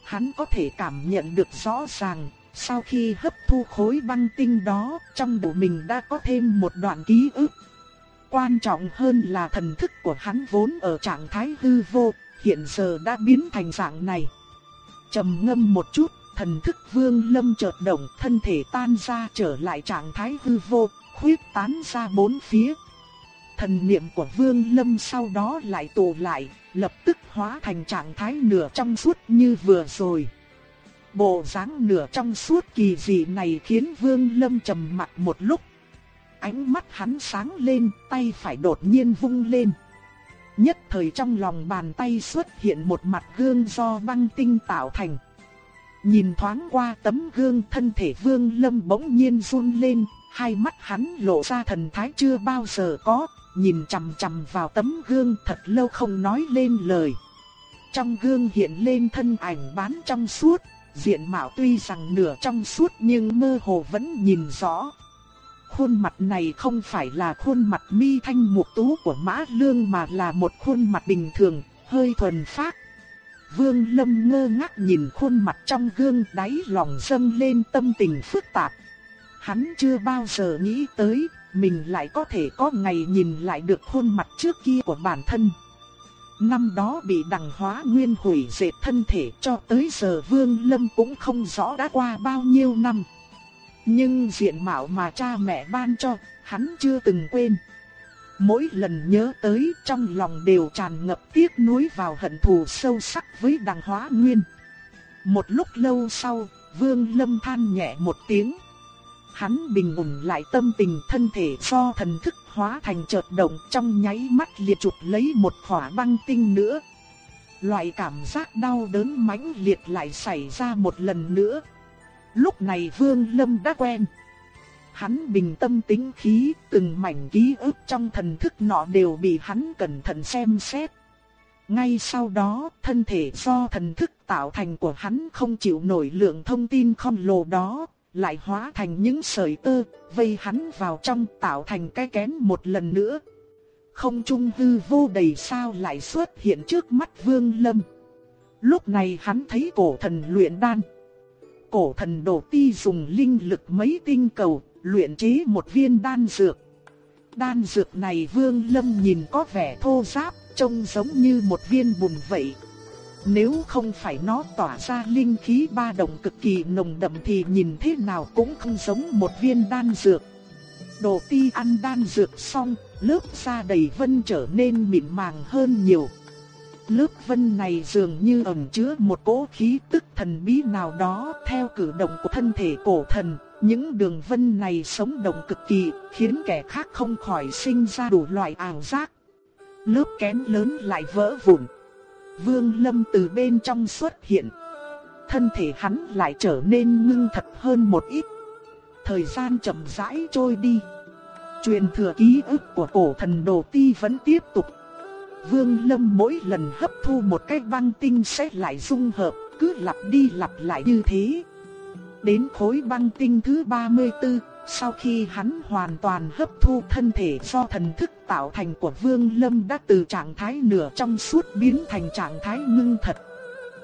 Hắn có thể cảm nhận được rõ ràng, sau khi hấp thu khối băng tinh đó, trong đầu mình đã có thêm một đoạn ký ức. Quan trọng hơn là thần thức của hắn vốn ở trạng thái hư vô, hiện giờ đã biến thành dạng này. Trầm ngâm một chút, thần thức Vương Lâm chợt động, thân thể tan ra trở lại trạng thái hư vô, khuyết tán ra bốn phía. Thần niệm của Vương Lâm sau đó lại tụ lại, lập tức hóa thành trạng thái nửa trong suốt như vừa rồi. Bộ dáng nửa trong suốt kỳ dị này khiến Vương Lâm trầm mặt một lúc. Ánh mắt hắn sáng lên, tay phải đột nhiên vung lên. Nhất thời trong lòng bàn tay xuất hiện một mặt gương do băng tinh tạo thành. Nhìn thoáng qua tấm gương thân thể Vương Lâm bỗng nhiên run lên, hai mắt hắn lộ ra thần thái chưa bao giờ có, nhìn chằm chằm vào tấm gương thật lâu không nói lên lời. Trong gương hiện lên thân ảnh bán trong suốt, diện mạo tuy rằng nửa trong suốt nhưng mơ hồ vẫn nhìn rõ. Khuôn mặt này không phải là khuôn mặt mi thanh mục tú của Mã Lương mà là một khuôn mặt bình thường, hơi thuần phác. Vương Lâm ngơ ngác nhìn khuôn mặt trong gương đáy lòng dâng lên tâm tình phức tạp. Hắn chưa bao giờ nghĩ tới mình lại có thể có ngày nhìn lại được khuôn mặt trước kia của bản thân. Năm đó bị đằng hóa nguyên hủy diệt thân thể cho tới giờ Vương Lâm cũng không rõ đã qua bao nhiêu năm. Nhưng diện mạo mà cha mẹ ban cho, hắn chưa từng quên. Mỗi lần nhớ tới trong lòng đều tràn ngập tiếc nuối vào hận thù sâu sắc với đằng hóa nguyên. Một lúc lâu sau, Vương Lâm than nhẹ một tiếng. Hắn bình ổn lại tâm tình thân thể do thần thức hóa thành chợt động trong nháy mắt liệt chụp lấy một khỏa băng tinh nữa. Loại cảm giác đau đớn mãnh liệt lại xảy ra một lần nữa. Lúc này Vương Lâm đã quen. Hắn bình tâm tính khí, từng mảnh ký ức trong thần thức nọ đều bị hắn cẩn thận xem xét. Ngay sau đó, thân thể do thần thức tạo thành của hắn không chịu nổi lượng thông tin khổng lồ đó, lại hóa thành những sợi tơ, vây hắn vào trong tạo thành cái kén một lần nữa. Không trung hư vô đầy sao lại xuất hiện trước mắt Vương Lâm. Lúc này hắn thấy cổ thần luyện đan. Cổ thần đồ ti dùng linh lực mấy tinh cầu, luyện chế một viên đan dược. Đan dược này Vương Lâm nhìn có vẻ thô ráp, trông giống như một viên bùn vậy, nếu không phải nó tỏa ra linh khí ba động cực kỳ nồng đậm thì nhìn thế nào cũng không giống một viên đan dược. Đồ ti ăn đan dược xong, lớp da đầy vân trở nên mịn màng hơn nhiều. Lớp vân này dường như ẩn chứa một cỗ khí tức thần bí nào đó theo cử động của thân thể cổ thần. Những đường vân này sống động cực kỳ, khiến kẻ khác không khỏi sinh ra đủ loại ảo giác. Lớp kén lớn lại vỡ vụn. Vương Lâm từ bên trong xuất hiện. Thân thể hắn lại trở nên ngưng thật hơn một ít. Thời gian chậm rãi trôi đi. Truyền thừa ký ức của cổ thần đồ ti vẫn tiếp tục. Vương Lâm mỗi lần hấp thu một cái băng tinh sẽ lại dung hợp, cứ lặp đi lặp lại như thế. Đến khối băng tinh thứ 34, sau khi hắn hoàn toàn hấp thu thân thể do thần thức tạo thành của Vương Lâm đã từ trạng thái nửa trong suốt biến thành trạng thái ngưng thật.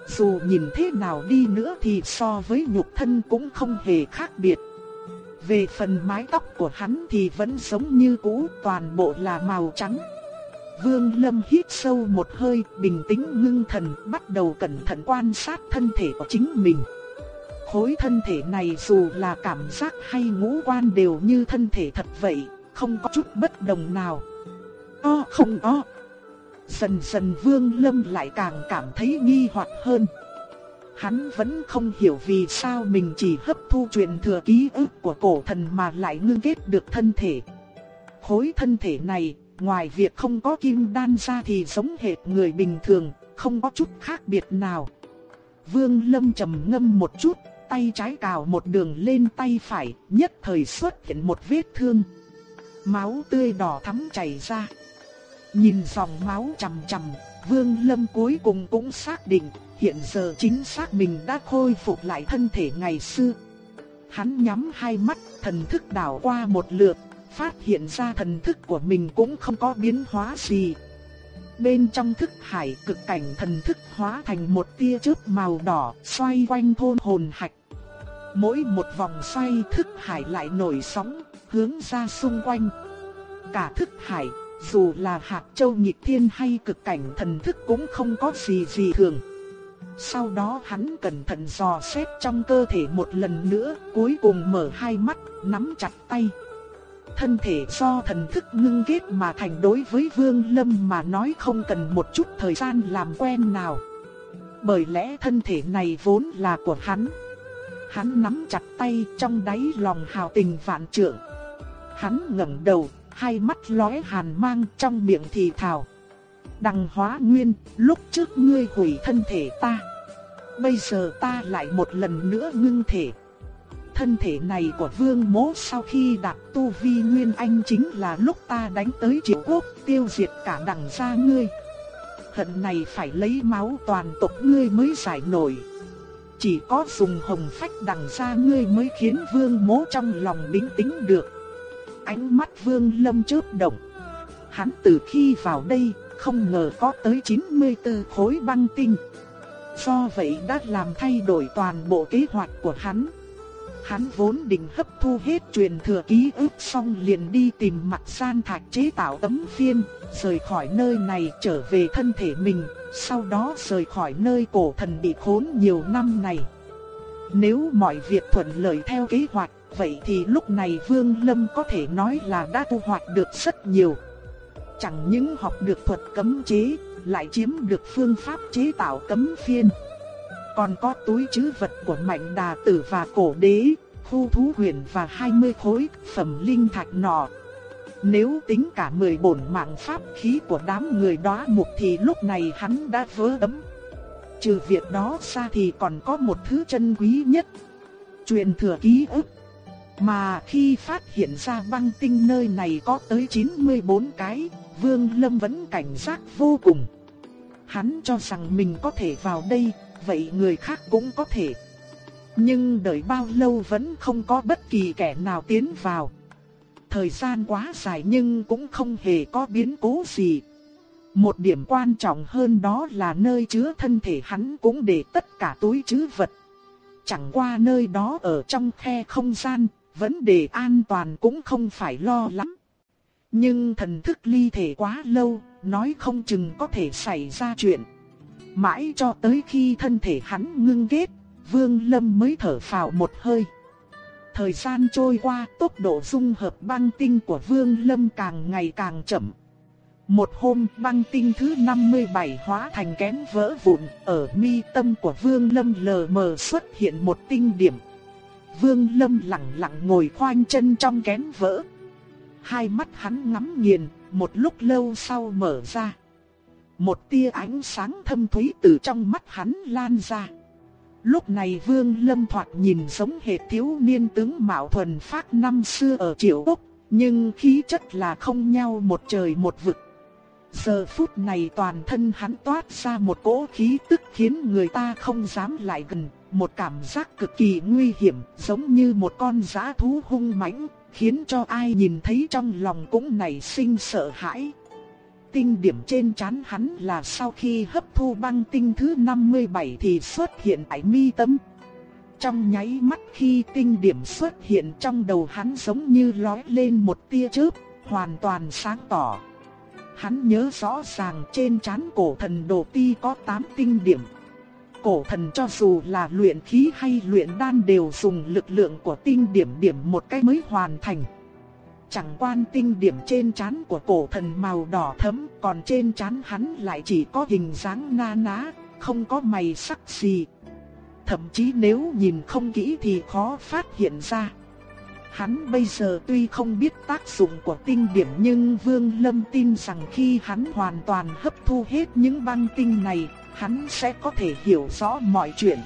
Dù nhìn thế nào đi nữa thì so với nhục thân cũng không hề khác biệt. Về phần mái tóc của hắn thì vẫn giống như cũ, toàn bộ là màu trắng. Vương Lâm hít sâu một hơi, bình tĩnh ngưng thần, bắt đầu cẩn thận quan sát thân thể của chính mình khối thân thể này dù là cảm giác hay ngũ quan đều như thân thể thật vậy, không có chút bất đồng nào. O không o. Dần dần Vương Lâm lại càng cảm thấy nghi hoặc hơn. Hắn vẫn không hiểu vì sao mình chỉ hấp thu truyền thừa ký ức của cổ thần mà lại ngưng kết được thân thể. Khối thân thể này, ngoài việc không có kim đan ra thì giống hệt người bình thường, không có chút khác biệt nào. Vương Lâm trầm ngâm một chút, tay trái cào một đường lên tay phải, nhất thời xuất hiện một vết thương. máu tươi đỏ thắm chảy ra. Nhìn dòng máu chằm chằm, Vương Lâm cuối cùng cũng xác định, hiện giờ chính xác mình đã khôi phục lại thân thể ngày xưa. Hắn nhắm hai mắt, thần thức đảo qua một lượt, phát hiện ra thần thức của mình cũng không có biến hóa gì. Bên trong thức hải cực cảnh thần thức hóa thành một tia chớp màu đỏ xoay quanh thôn hồn hạch. Mỗi một vòng xoay thức hải lại nổi sóng, hướng ra xung quanh. Cả thức hải, dù là hạt châu nhịp thiên hay cực cảnh thần thức cũng không có gì gì thường. Sau đó hắn cẩn thận dò xét trong cơ thể một lần nữa, cuối cùng mở hai mắt, nắm chặt tay. Thân thể do thần thức ngưng kết mà thành đối với Vương Lâm mà nói không cần một chút thời gian làm quen nào. Bởi lẽ thân thể này vốn là của hắn. Hắn nắm chặt tay trong đáy lòng hào tình vạn trượng. Hắn ngẩng đầu, hai mắt lóe hàn mang trong miệng thì thào. Đằng hóa nguyên, lúc trước ngươi hủy thân thể ta. Bây giờ ta lại một lần nữa ngưng thể. Thân thể này của vương mố sau khi đạt tu vi nguyên anh chính là lúc ta đánh tới triệu quốc, tiêu diệt cả đằng gia ngươi. Hận này phải lấy máu toàn tộc ngươi mới giải nổi. Chỉ có dùng hồng phách đằng gia ngươi mới khiến vương mố trong lòng bình tĩnh được. Ánh mắt vương lâm chớp động. Hắn từ khi vào đây, không ngờ có tới 94 khối băng tinh. Do vậy đã làm thay đổi toàn bộ kế hoạch của hắn. Hắn vốn định hấp thu hết truyền thừa ký ức xong liền đi tìm mặt san thạch chế tạo tấm phiên, rời khỏi nơi này trở về thân thể mình, sau đó rời khỏi nơi cổ thần bị khốn nhiều năm này. Nếu mọi việc thuận lợi theo kế hoạch, vậy thì lúc này Vương Lâm có thể nói là đã thu hoạch được rất nhiều. Chẳng những học được thuật cấm chế, lại chiếm được phương pháp chế tạo cấm phiên. Còn có túi trữ vật của mạnh đà tử và cổ đế, khu thú huyền và 20 khối phẩm linh thạch nọ. Nếu tính cả 10 bổn mạng pháp khí của đám người đó mục thì lúc này hắn đã vỡ ấm. Trừ việc đó ra thì còn có một thứ chân quý nhất. Truyền thừa ký ức. Mà khi phát hiện ra băng tinh nơi này có tới 94 cái, Vương Lâm vẫn cảnh giác vô cùng. Hắn cho rằng mình có thể vào đây, vậy người khác cũng có thể. Nhưng đợi bao lâu vẫn không có bất kỳ kẻ nào tiến vào. Thời gian quá dài nhưng cũng không hề có biến cố gì. Một điểm quan trọng hơn đó là nơi chứa thân thể hắn cũng để tất cả túi trữ vật. Chẳng qua nơi đó ở trong khe không gian, vấn đề an toàn cũng không phải lo lắm. Nhưng thần thức ly thể quá lâu, nói không chừng có thể xảy ra chuyện. Mãi cho tới khi thân thể hắn ngưng kết, Vương Lâm mới thở phào một hơi. Thời gian trôi qua, tốc độ dung hợp băng tinh của Vương Lâm càng ngày càng chậm. Một hôm, băng tinh thứ 57 hóa thành kén vỡ vụn, ở mi tâm của Vương Lâm lờ mờ xuất hiện một tinh điểm. Vương Lâm lặng lặng ngồi khoanh chân trong kén vỡ. Hai mắt hắn ngắm nghiền, một lúc lâu sau mở ra. Một tia ánh sáng thâm thúy từ trong mắt hắn lan ra. Lúc này Vương Lâm thoạt nhìn giống hệt thiếu niên tướng Mạo Thuần Phát năm xưa ở Triệu úc nhưng khí chất là không nhau một trời một vực. Giờ phút này toàn thân hắn toát ra một cỗ khí tức khiến người ta không dám lại gần, một cảm giác cực kỳ nguy hiểm, giống như một con dã thú hung mãnh, khiến cho ai nhìn thấy trong lòng cũng nảy sinh sợ hãi. Tinh điểm trên trán hắn là sau khi hấp thu băng tinh thứ 57 thì xuất hiện tại mi tâm. Trong nháy mắt khi tinh điểm xuất hiện trong đầu hắn giống như lóe lên một tia chớp, hoàn toàn sáng tỏ. Hắn nhớ rõ ràng trên trán cổ thần đồ ti có 8 tinh điểm. Cổ thần cho dù là luyện khí hay luyện đan đều dùng lực lượng của tinh điểm điểm một cái mới hoàn thành. Chẳng quan tinh điểm trên trán của cổ thần màu đỏ thẫm, còn trên trán hắn lại chỉ có hình dáng na ná, không có mày sắc gì. Thậm chí nếu nhìn không kỹ thì khó phát hiện ra. Hắn bây giờ tuy không biết tác dụng của tinh điểm nhưng Vương Lâm tin rằng khi hắn hoàn toàn hấp thu hết những băng tinh này, hắn sẽ có thể hiểu rõ mọi chuyện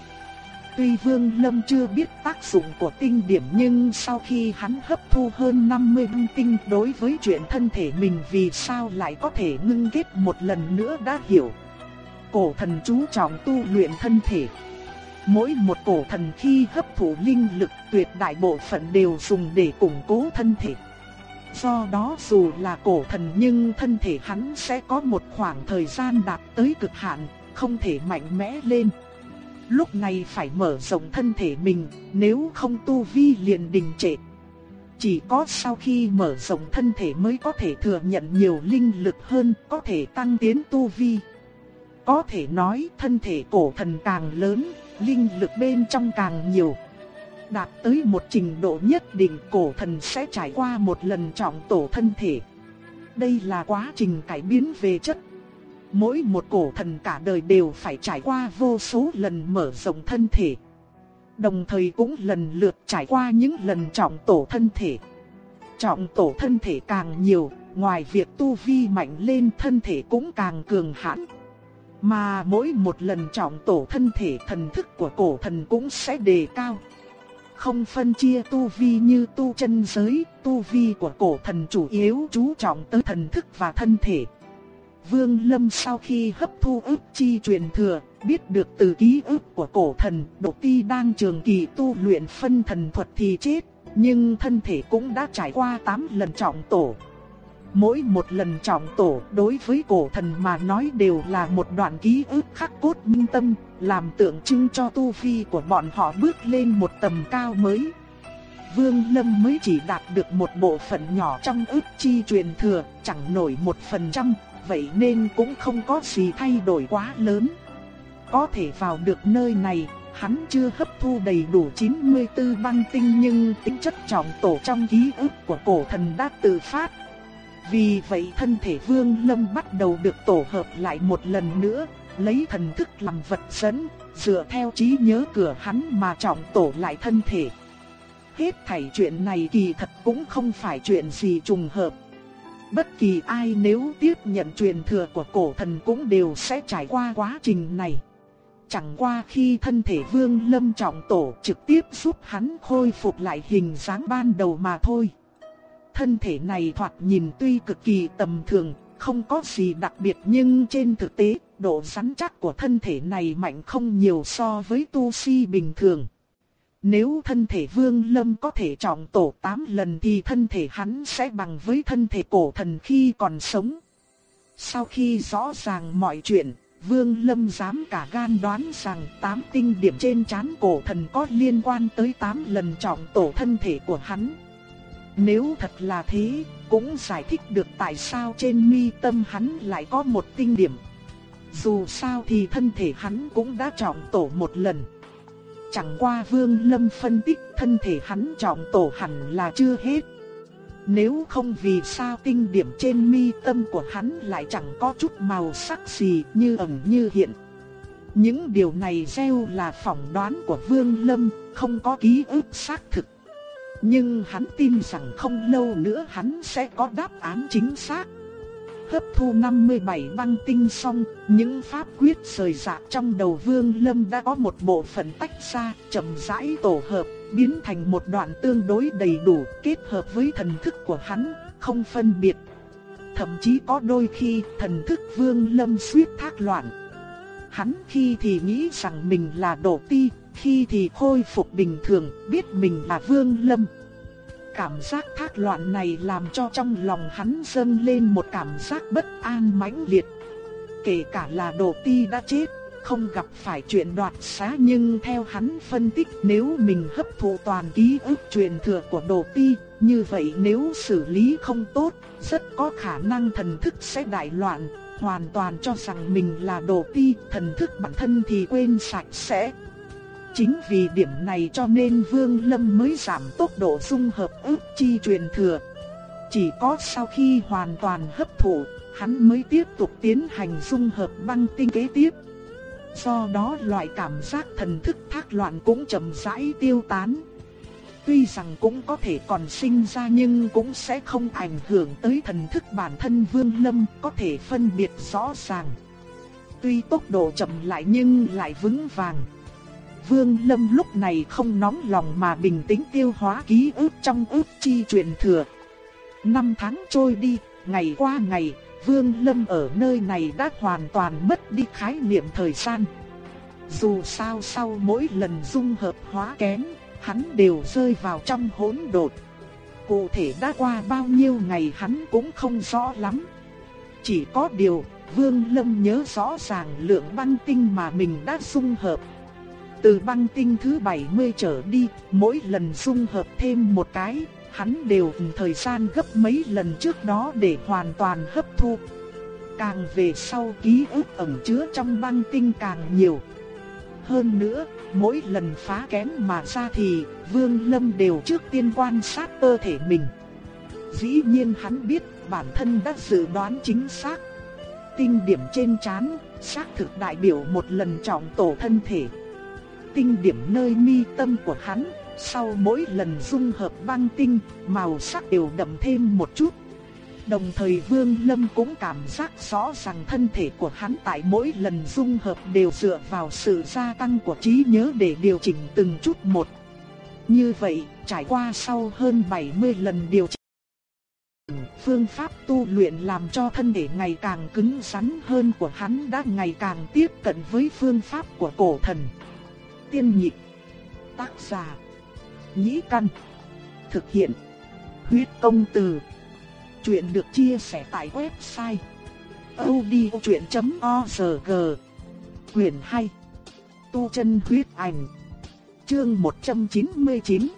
tuy Vương Lâm chưa biết tác dụng của tinh điểm nhưng sau khi hắn hấp thu hơn 50 băng tinh đối với chuyện thân thể mình vì sao lại có thể ngưng kết một lần nữa đã hiểu. Cổ thần chú trọng tu luyện thân thể. Mỗi một cổ thần khi hấp thụ linh lực tuyệt đại bộ phận đều dùng để củng cố thân thể. Do đó dù là cổ thần nhưng thân thể hắn sẽ có một khoảng thời gian đạt tới cực hạn, không thể mạnh mẽ lên. Lúc này phải mở rộng thân thể mình, nếu không tu vi liền đình trệ. Chỉ có sau khi mở rộng thân thể mới có thể thừa nhận nhiều linh lực hơn, có thể tăng tiến tu vi. Có thể nói thân thể cổ thần càng lớn, linh lực bên trong càng nhiều. Đạt tới một trình độ nhất định cổ thần sẽ trải qua một lần trọng tổ thân thể. Đây là quá trình cải biến về chất. Mỗi một cổ thần cả đời đều phải trải qua vô số lần mở rộng thân thể. Đồng thời cũng lần lượt trải qua những lần trọng tổ thân thể. Trọng tổ thân thể càng nhiều, ngoài việc tu vi mạnh lên thân thể cũng càng cường hãn. Mà mỗi một lần trọng tổ thân thể thần thức của cổ thần cũng sẽ đề cao. Không phân chia tu vi như tu chân giới, tu vi của cổ thần chủ yếu chú trọng tới thần thức và thân thể. Vương Lâm sau khi hấp thu ức chi truyền thừa, biết được từ ký ức của cổ thần, Độc Ti đang trường kỳ tu luyện phân thần thuật thì chết, nhưng thân thể cũng đã trải qua 8 lần trọng tổ. Mỗi một lần trọng tổ đối với cổ thần mà nói đều là một đoạn ký ức khắc cốt minh tâm, làm tượng trưng cho tu vi của bọn họ bước lên một tầm cao mới. Vương Lâm mới chỉ đạt được một bộ phận nhỏ trong ức chi truyền thừa, chẳng nổi một phần trăm, vậy nên cũng không có gì thay đổi quá lớn. Có thể vào được nơi này, hắn chưa hấp thu đầy đủ 94 băng tinh nhưng tính chất trọng tổ trong ký ức của cổ thần đã tự phát. Vì vậy thân thể Vương Lâm bắt đầu được tổ hợp lại một lần nữa, lấy thần thức làm vật dẫn, dựa theo trí nhớ cửa hắn mà trọng tổ lại thân thể. Hết thảy chuyện này kỳ thật cũng không phải chuyện gì trùng hợp. Bất kỳ ai nếu tiếp nhận truyền thừa của cổ thần cũng đều sẽ trải qua quá trình này. Chẳng qua khi thân thể vương lâm trọng tổ trực tiếp giúp hắn khôi phục lại hình dáng ban đầu mà thôi. Thân thể này thoạt nhìn tuy cực kỳ tầm thường, không có gì đặc biệt nhưng trên thực tế, độ rắn chắc của thân thể này mạnh không nhiều so với tu si bình thường. Nếu thân thể vương lâm có thể trọng tổ 8 lần thì thân thể hắn sẽ bằng với thân thể cổ thần khi còn sống. Sau khi rõ ràng mọi chuyện, vương lâm dám cả gan đoán rằng 8 tinh điểm trên chán cổ thần có liên quan tới 8 lần trọng tổ thân thể của hắn. Nếu thật là thế, cũng giải thích được tại sao trên mi tâm hắn lại có một tinh điểm. Dù sao thì thân thể hắn cũng đã trọng tổ một lần. Chẳng qua Vương Lâm phân tích thân thể hắn trọng tổ hẳn là chưa hết. Nếu không vì sao tinh điểm trên mi tâm của hắn lại chẳng có chút màu sắc gì như ẩn như hiện. Những điều này gieo là phỏng đoán của Vương Lâm, không có ký ức xác thực. Nhưng hắn tin rằng không lâu nữa hắn sẽ có đáp án chính xác. Hấp thu 57 băng tinh xong, những pháp quyết rời rạc trong đầu Vương Lâm đã có một bộ phận tách ra, chậm rãi tổ hợp, biến thành một đoạn tương đối đầy đủ, kết hợp với thần thức của hắn, không phân biệt. Thậm chí có đôi khi thần thức Vương Lâm suýt thác loạn. Hắn khi thì nghĩ rằng mình là Đỗ Ti, khi thì khôi phục bình thường, biết mình là Vương Lâm. Cảm giác thác loạn này làm cho trong lòng hắn dâng lên một cảm giác bất an mãnh liệt. Kể cả là Đồ Ti đã chết, không gặp phải chuyện đoạt xá nhưng theo hắn phân tích nếu mình hấp thụ toàn ký ức truyền thừa của Đồ Ti, như vậy nếu xử lý không tốt, rất có khả năng thần thức sẽ đại loạn, hoàn toàn cho rằng mình là Đồ Ti, thần thức bản thân thì quên sạch sẽ. Chính vì điểm này cho nên Vương Lâm mới giảm tốc độ dung hợp ức chi truyền thừa. Chỉ có sau khi hoàn toàn hấp thụ, hắn mới tiếp tục tiến hành dung hợp băng tinh kế tiếp. Do đó loại cảm giác thần thức thác loạn cũng chậm rãi tiêu tán. Tuy rằng cũng có thể còn sinh ra nhưng cũng sẽ không ảnh hưởng tới thần thức bản thân Vương Lâm có thể phân biệt rõ ràng. Tuy tốc độ chậm lại nhưng lại vững vàng. Vương Lâm lúc này không nóng lòng mà bình tĩnh tiêu hóa ký ức trong ức chi truyền thừa. Năm tháng trôi đi, ngày qua ngày, Vương Lâm ở nơi này đã hoàn toàn mất đi khái niệm thời gian. Dù sao sau mỗi lần dung hợp hóa kén, hắn đều rơi vào trong hỗn độn. Cụ thể đã qua bao nhiêu ngày hắn cũng không rõ lắm. Chỉ có điều, Vương Lâm nhớ rõ ràng lượng băng tinh mà mình đã dung hợp. Từ băng tinh thứ 70 trở đi, mỗi lần dung hợp thêm một cái, hắn đều thời gian gấp mấy lần trước đó để hoàn toàn hấp thu. Càng về sau ký ức ẩn chứa trong băng tinh càng nhiều. Hơn nữa, mỗi lần phá kén mà ra thì Vương Lâm đều trước tiên quan sát cơ thể mình. Dĩ nhiên hắn biết bản thân đã dự đoán chính xác. Tinh điểm trên trán xác thực đại biểu một lần trọng tổ thân thể. Tinh điểm nơi mi tâm của hắn, sau mỗi lần dung hợp băng tinh, màu sắc đều đậm thêm một chút. Đồng thời Vương Lâm cũng cảm giác rõ ràng thân thể của hắn tại mỗi lần dung hợp đều dựa vào sự gia tăng của trí nhớ để điều chỉnh từng chút một. Như vậy, trải qua sau hơn 70 lần điều chỉnh, phương pháp tu luyện làm cho thân thể ngày càng cứng rắn hơn của hắn đã ngày càng tiếp cận với phương pháp của cổ thần. Tiên nhịp, tác giả, nhĩ căn, thực hiện, huyết công từ. Chuyện được chia sẻ tại website odchuyện.org Quyền hay. Tu chân huyết ảnh Chương 199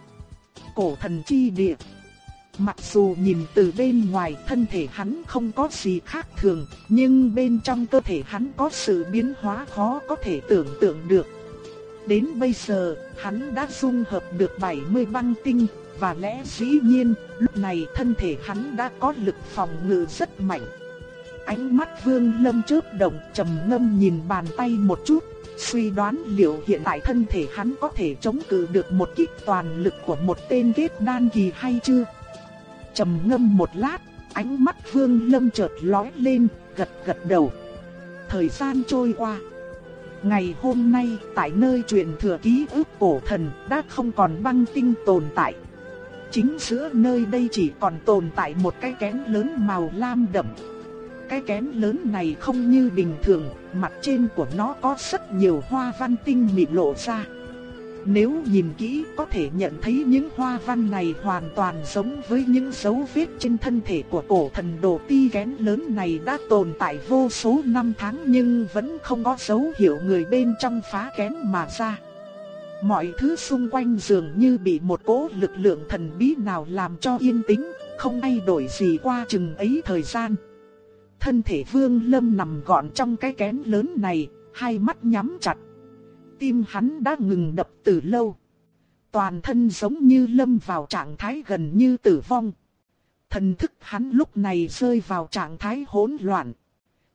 Cổ thần chi địa Mặc dù nhìn từ bên ngoài thân thể hắn không có gì khác thường, nhưng bên trong cơ thể hắn có sự biến hóa khó có thể tưởng tượng được. Đến bây giờ, hắn đã dung hợp được 70 băng tinh, và lẽ dĩ nhiên, lúc này thân thể hắn đã có lực phòng ngự rất mạnh. Ánh mắt Vương Lâm chớp động, trầm ngâm nhìn bàn tay một chút, suy đoán liệu hiện tại thân thể hắn có thể chống cự được một kích toàn lực của một tên kết đan kỳ hay chưa. Trầm ngâm một lát, ánh mắt Vương Lâm chợt lóe lên, gật gật đầu. Thời gian trôi qua. Ngày hôm nay, tại nơi truyền thừa ký ức cổ thần đã không còn băng tinh tồn tại. Chính giữa nơi đây chỉ còn tồn tại một cái kén lớn màu lam đậm. Cái kén lớn này không như bình thường, mặt trên của nó có rất nhiều hoa văn tinh mịn lộ ra. Nếu nhìn kỹ có thể nhận thấy những hoa văn này hoàn toàn giống với những dấu vết trên thân thể của cổ thần đồ ti kén lớn này đã tồn tại vô số năm tháng nhưng vẫn không có dấu hiệu người bên trong phá kén mà ra. Mọi thứ xung quanh dường như bị một cỗ lực lượng thần bí nào làm cho yên tĩnh, không thay đổi gì qua chừng ấy thời gian. Thân thể Vương Lâm nằm gọn trong cái kén lớn này, hai mắt nhắm chặt. Tim hắn đã ngừng đập từ lâu. Toàn thân giống như lâm vào trạng thái gần như tử vong. Thần thức hắn lúc này rơi vào trạng thái hỗn loạn.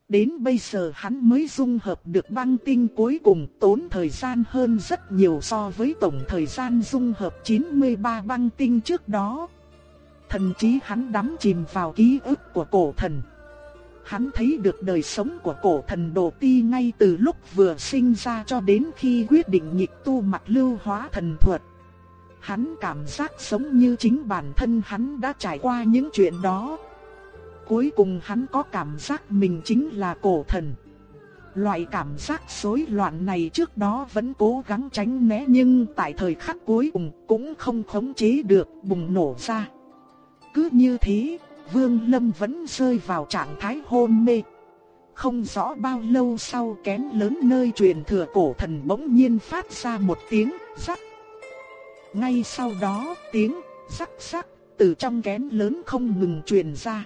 Đến bây giờ hắn mới dung hợp được băng tinh cuối cùng tốn thời gian hơn rất nhiều so với tổng thời gian dung hợp 93 băng tinh trước đó. Thần trí hắn đắm chìm vào ký ức của cổ thần. Hắn thấy được đời sống của cổ thần Đồ Ti ngay từ lúc vừa sinh ra cho đến khi quyết định nghịch tu mặt lưu hóa thần thuật. Hắn cảm giác sống như chính bản thân hắn đã trải qua những chuyện đó. Cuối cùng hắn có cảm giác mình chính là cổ thần. Loại cảm giác rối loạn này trước đó vẫn cố gắng tránh né nhưng tại thời khắc cuối cùng cũng không khống chế được bùng nổ ra. Cứ như thế, Vương Lâm vẫn rơi vào trạng thái hôn mê. Không rõ bao lâu sau kén lớn nơi truyền thừa cổ thần bỗng nhiên phát ra một tiếng rắc. Ngay sau đó tiếng rắc rắc từ trong kén lớn không ngừng truyền ra.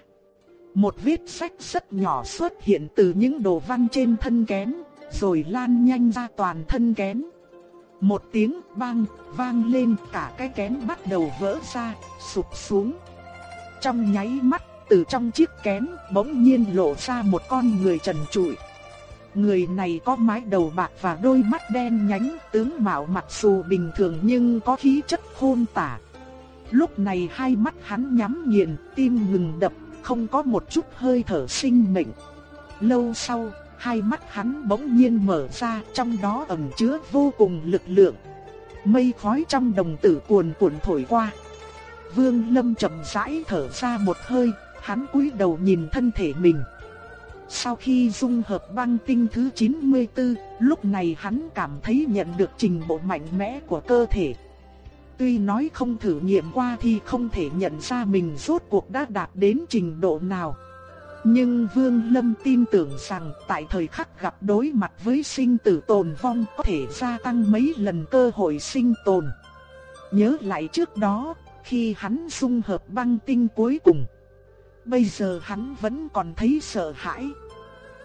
Một vết sách rất nhỏ xuất hiện từ những đồ văn trên thân kén, rồi lan nhanh ra toàn thân kén. Một tiếng bang vang lên cả cái kén bắt đầu vỡ ra, sụp xuống. Trong nháy mắt, từ trong chiếc kén bỗng nhiên lộ ra một con người trần trụi. Người này có mái đầu bạc và đôi mắt đen nhánh, tướng mạo mặc dù bình thường nhưng có khí chất khôn tả. Lúc này hai mắt hắn nhắm nghiền, tim ngừng đập, không có một chút hơi thở sinh mệnh. Lâu sau, hai mắt hắn bỗng nhiên mở ra, trong đó ẩn chứa vô cùng lực lượng. Mây khói trong đồng tử cuồn cuộn thổi qua. Vương Lâm chậm rãi thở ra một hơi, hắn cúi đầu nhìn thân thể mình. Sau khi dung hợp băng tinh thứ 94, lúc này hắn cảm thấy nhận được trình độ mạnh mẽ của cơ thể. Tuy nói không thử nghiệm qua thì không thể nhận ra mình rốt cuộc đã đạt đến trình độ nào. Nhưng Vương Lâm tin tưởng rằng tại thời khắc gặp đối mặt với sinh tử tồn vong có thể gia tăng mấy lần cơ hội sinh tồn. Nhớ lại trước đó, khi hắn dung hợp băng tinh cuối cùng. Bây giờ hắn vẫn còn thấy sợ hãi.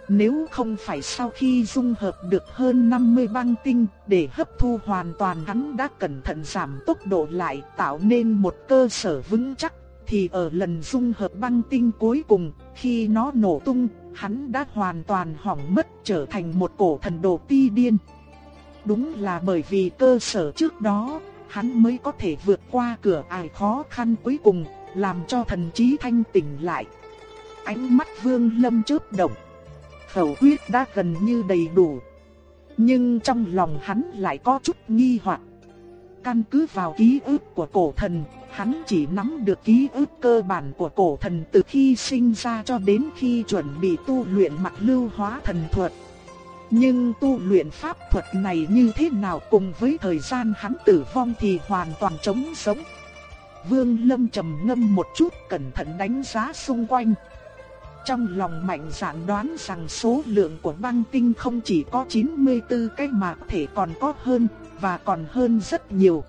Nếu không phải sau khi dung hợp được hơn 50 băng tinh để hấp thu hoàn toàn hắn đã cẩn thận giảm tốc độ lại tạo nên một cơ sở vững chắc, thì ở lần dung hợp băng tinh cuối cùng, khi nó nổ tung, hắn đã hoàn toàn hỏng mất trở thành một cổ thần đồ ti điên. Đúng là bởi vì cơ sở trước đó hắn mới có thể vượt qua cửa ải khó khăn cuối cùng làm cho thần trí thanh tỉnh lại. Ánh mắt vương lâm chớp động khẩu quyết đã gần như đầy đủ. Nhưng trong lòng hắn lại có chút nghi hoặc. Căn cứ vào ký ức của cổ thần, hắn chỉ nắm được ký ức cơ bản của cổ thần từ khi sinh ra cho đến khi chuẩn bị tu luyện mặt lưu hóa thần thuật. Nhưng tu luyện pháp thuật này như thế nào cùng với thời gian hắn tử vong thì hoàn toàn trống sống. Vương Lâm trầm ngâm một chút cẩn thận đánh giá xung quanh. Trong lòng mạnh giản đoán rằng số lượng của băng tinh không chỉ có 94 cái mà thể còn có hơn, và còn hơn rất nhiều.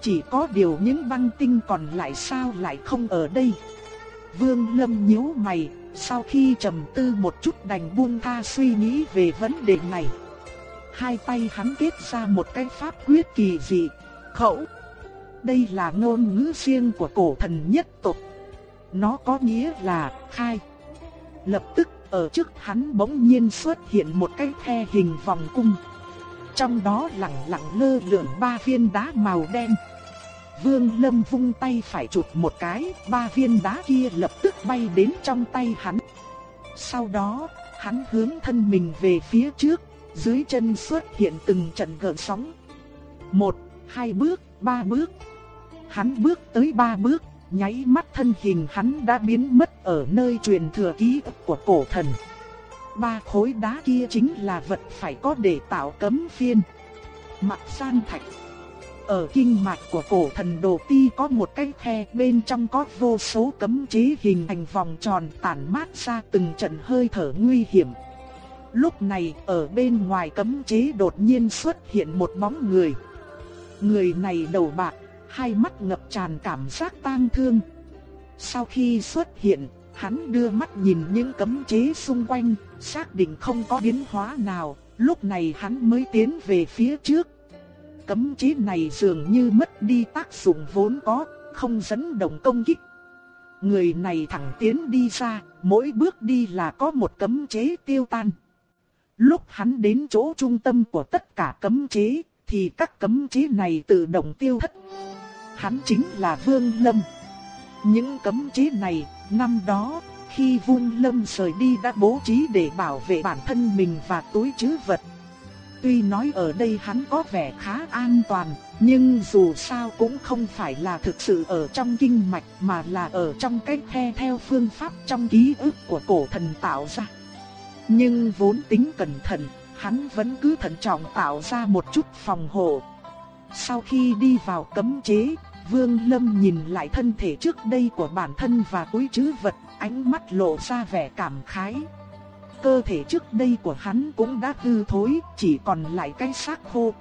Chỉ có điều những băng tinh còn lại sao lại không ở đây. Vương Lâm nhíu mày, sau khi trầm tư một chút đành buông tha suy nghĩ về vấn đề này. Hai tay hắn kết ra một cái pháp quyết kỳ dị, khẩu. Đây là ngôn ngữ riêng của cổ thần nhất tộc. Nó có nghĩa là khai. Lập tức ở trước hắn bỗng nhiên xuất hiện một cái khe hình vòng cung. Trong đó lặng lặng lơ lửng ba viên đá màu đen. Vương Lâm vung tay phải chụp một cái, ba viên đá kia lập tức bay đến trong tay hắn. Sau đó, hắn hướng thân mình về phía trước, dưới chân xuất hiện từng trận gợn sóng. Một, hai bước, ba bước. Hắn bước tới ba bước, nháy mắt thân hình hắn đã biến mất ở nơi truyền thừa ký ức của cổ thần. Ba khối đá kia chính là vật phải có để tạo cấm phiên. Mặt san thạch. Ở kinh mạch của cổ thần đồ ti có một cái khe bên trong có vô số cấm chế hình thành vòng tròn tản mát ra từng trận hơi thở nguy hiểm. Lúc này ở bên ngoài cấm chế đột nhiên xuất hiện một bóng người. Người này đầu bạc, hai mắt ngập tràn cảm giác tang thương. Sau khi xuất hiện, hắn đưa mắt nhìn những cấm chế xung quanh, xác định không có biến hóa nào, lúc này hắn mới tiến về phía trước. Cấm chế này dường như mất đi tác dụng vốn có, không dẫn động công kích. Người này thẳng tiến đi ra, mỗi bước đi là có một cấm chế tiêu tan. Lúc hắn đến chỗ trung tâm của tất cả cấm chế, thì các cấm chế này tự động tiêu thất hắn chính là Vương Lâm. Những cấm chế này, năm đó, khi Vương Lâm rời đi đã bố trí để bảo vệ bản thân mình và túi trữ vật. Tuy nói ở đây hắn có vẻ khá an toàn, nhưng dù sao cũng không phải là thực sự ở trong kinh mạch mà là ở trong cái khe theo phương pháp trong ký ức của cổ thần tạo ra. Nhưng vốn tính cẩn thận, hắn vẫn cứ thận trọng tạo ra một chút phòng hộ. Sau khi đi vào cấm chế, Vương Lâm nhìn lại thân thể trước đây của bản thân và túi trữ vật, ánh mắt lộ ra vẻ cảm khái. Cơ thể trước đây của hắn cũng đã hư thối, chỉ còn lại cái xác khô.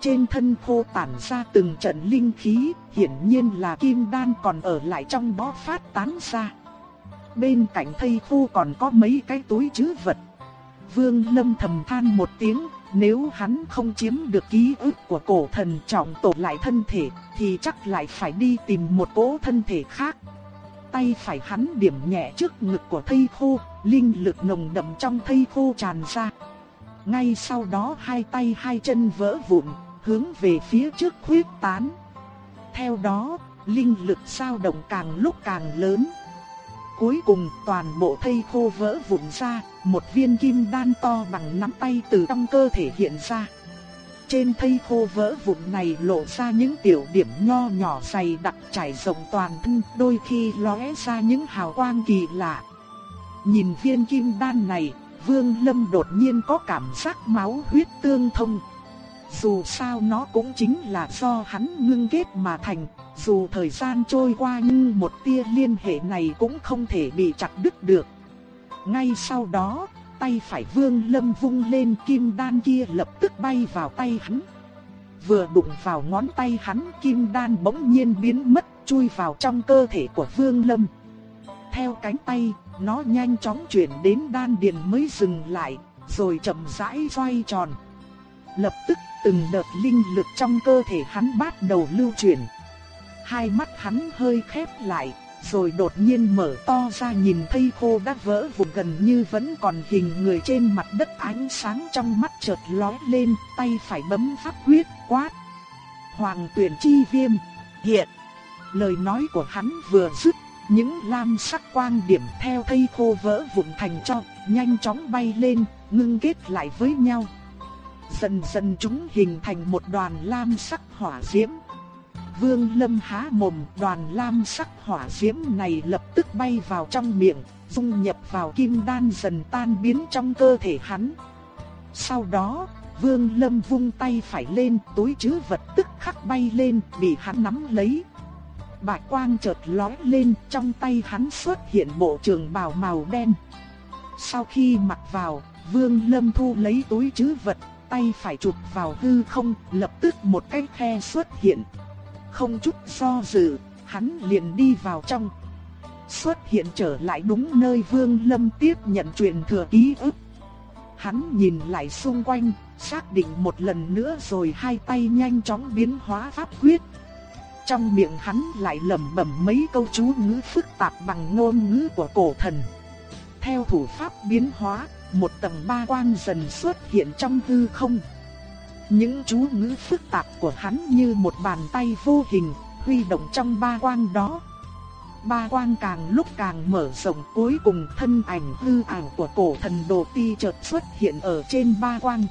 Trên thân khô tản ra từng trận linh khí, hiển nhiên là kim đan còn ở lại trong bó phát tán ra. Bên cạnh thây khô còn có mấy cái túi trữ vật. Vương Lâm thầm than một tiếng, nếu hắn không chiếm được ký ức của cổ thần trọng tổ lại thân thể, thì chắc lại phải đi tìm một cỗ thân thể khác. Tay phải hắn điểm nhẹ trước ngực của thây khô, linh lực nồng đậm trong thây khô tràn ra. Ngay sau đó hai tay hai chân vỡ vụn, hướng về phía trước khuyết tán. Theo đó, linh lực dao động càng lúc càng lớn. cuối cùng toàn bộ thây khô vỡ vụn ra, một viên kim đan to bằng nắm tay từ trong cơ thể hiện ra. Trên thây khô vỡ vụn này lộ ra những tiểu điểm nho nhỏ dày đặc trải rộng toàn thân, đôi khi lóe ra những hào quang kỳ lạ. Nhìn viên kim đan này, Vương Lâm đột nhiên có cảm giác máu huyết tương thông. Dù sao nó cũng chính là do hắn ngưng kết mà thành, dù thời gian trôi qua nhưng một tia liên hệ này cũng không thể bị chặt đứt được. Ngay sau đó, tay phải Vương Lâm vung lên kim đan kia lập tức bay vào tay hắn. Vừa đụng vào ngón tay hắn kim đan bỗng nhiên biến mất chui vào trong cơ thể của Vương Lâm. Theo cánh tay, nó nhanh chóng chuyển đến đan điền mới dừng lại, rồi chậm rãi xoay tròn. Lập tức từng đợt linh lực trong cơ thể hắn bắt đầu lưu chuyển. Hai mắt hắn hơi khép lại, rồi đột nhiên mở to ra nhìn thấy khô đã vỡ vụn gần như vẫn còn hình người trên mặt đất ánh sáng trong mắt chợt lóe lên, tay phải bấm pháp quyết quát. Hoàng tuyển chi viêm, hiện. Lời nói của hắn vừa dứt, những lam sắc quang điểm theo thây khô vỡ vụn thành cho, nhanh chóng bay lên, ngưng kết lại với nhau. Dần dần chúng hình thành một đoàn lam sắc hỏa diễm. Vương Lâm há mồm, đoàn lam sắc hỏa diễm này lập tức bay vào trong miệng, dung nhập vào kim đan dần tan biến trong cơ thể hắn. Sau đó, Vương Lâm vung tay phải lên, túi trữ vật tức khắc bay lên, bị hắn nắm lấy. Bạch quang chợt lóe lên, trong tay hắn xuất hiện bộ trường bào màu đen. Sau khi mặc vào, Vương Lâm thu lấy túi trữ vật, tay phải chụp vào hư không, lập tức một cái khe xuất hiện. Không chút do dự, hắn liền đi vào trong. Xuất hiện trở lại đúng nơi Vương Lâm tiếp nhận truyền thừa ký ức. Hắn nhìn lại xung quanh, xác định một lần nữa rồi hai tay nhanh chóng biến hóa pháp quyết. Trong miệng hắn lại lẩm bẩm mấy câu chú ngữ phức tạp bằng ngôn ngữ của cổ thần. Theo thủ pháp biến hóa, một tầng ba quang dần xuất hiện trong hư không. Những chú ngữ phức tạp của hắn như một bàn tay vô hình, huy động trong ba quang đó. Ba quang càng lúc càng mở rộng cuối cùng thân ảnh hư ảo của cổ thần đồ ti chợt xuất hiện ở trên ba quang.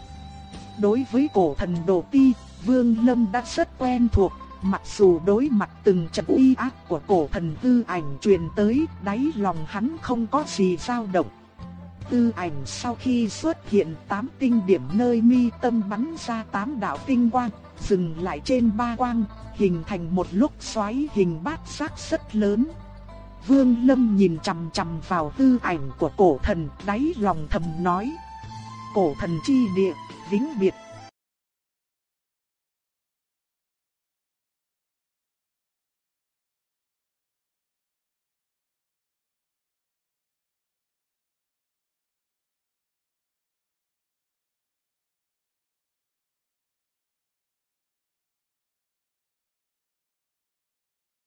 Đối với cổ thần đồ ti, Vương Lâm đã rất quen thuộc, mặc dù đối mặt từng trận uy áp của cổ thần hư ảnh truyền tới, đáy lòng hắn không có gì dao động. Tư ảnh sau khi xuất hiện tám tinh điểm nơi mi tâm bắn ra tám đạo tinh quang, dừng lại trên ba quang, hình thành một lúc xoáy hình bát giác rất lớn. Vương Lâm nhìn chằm chằm vào tư ảnh của cổ thần, đáy lòng thầm nói. Cổ thần chi địa, vĩnh biệt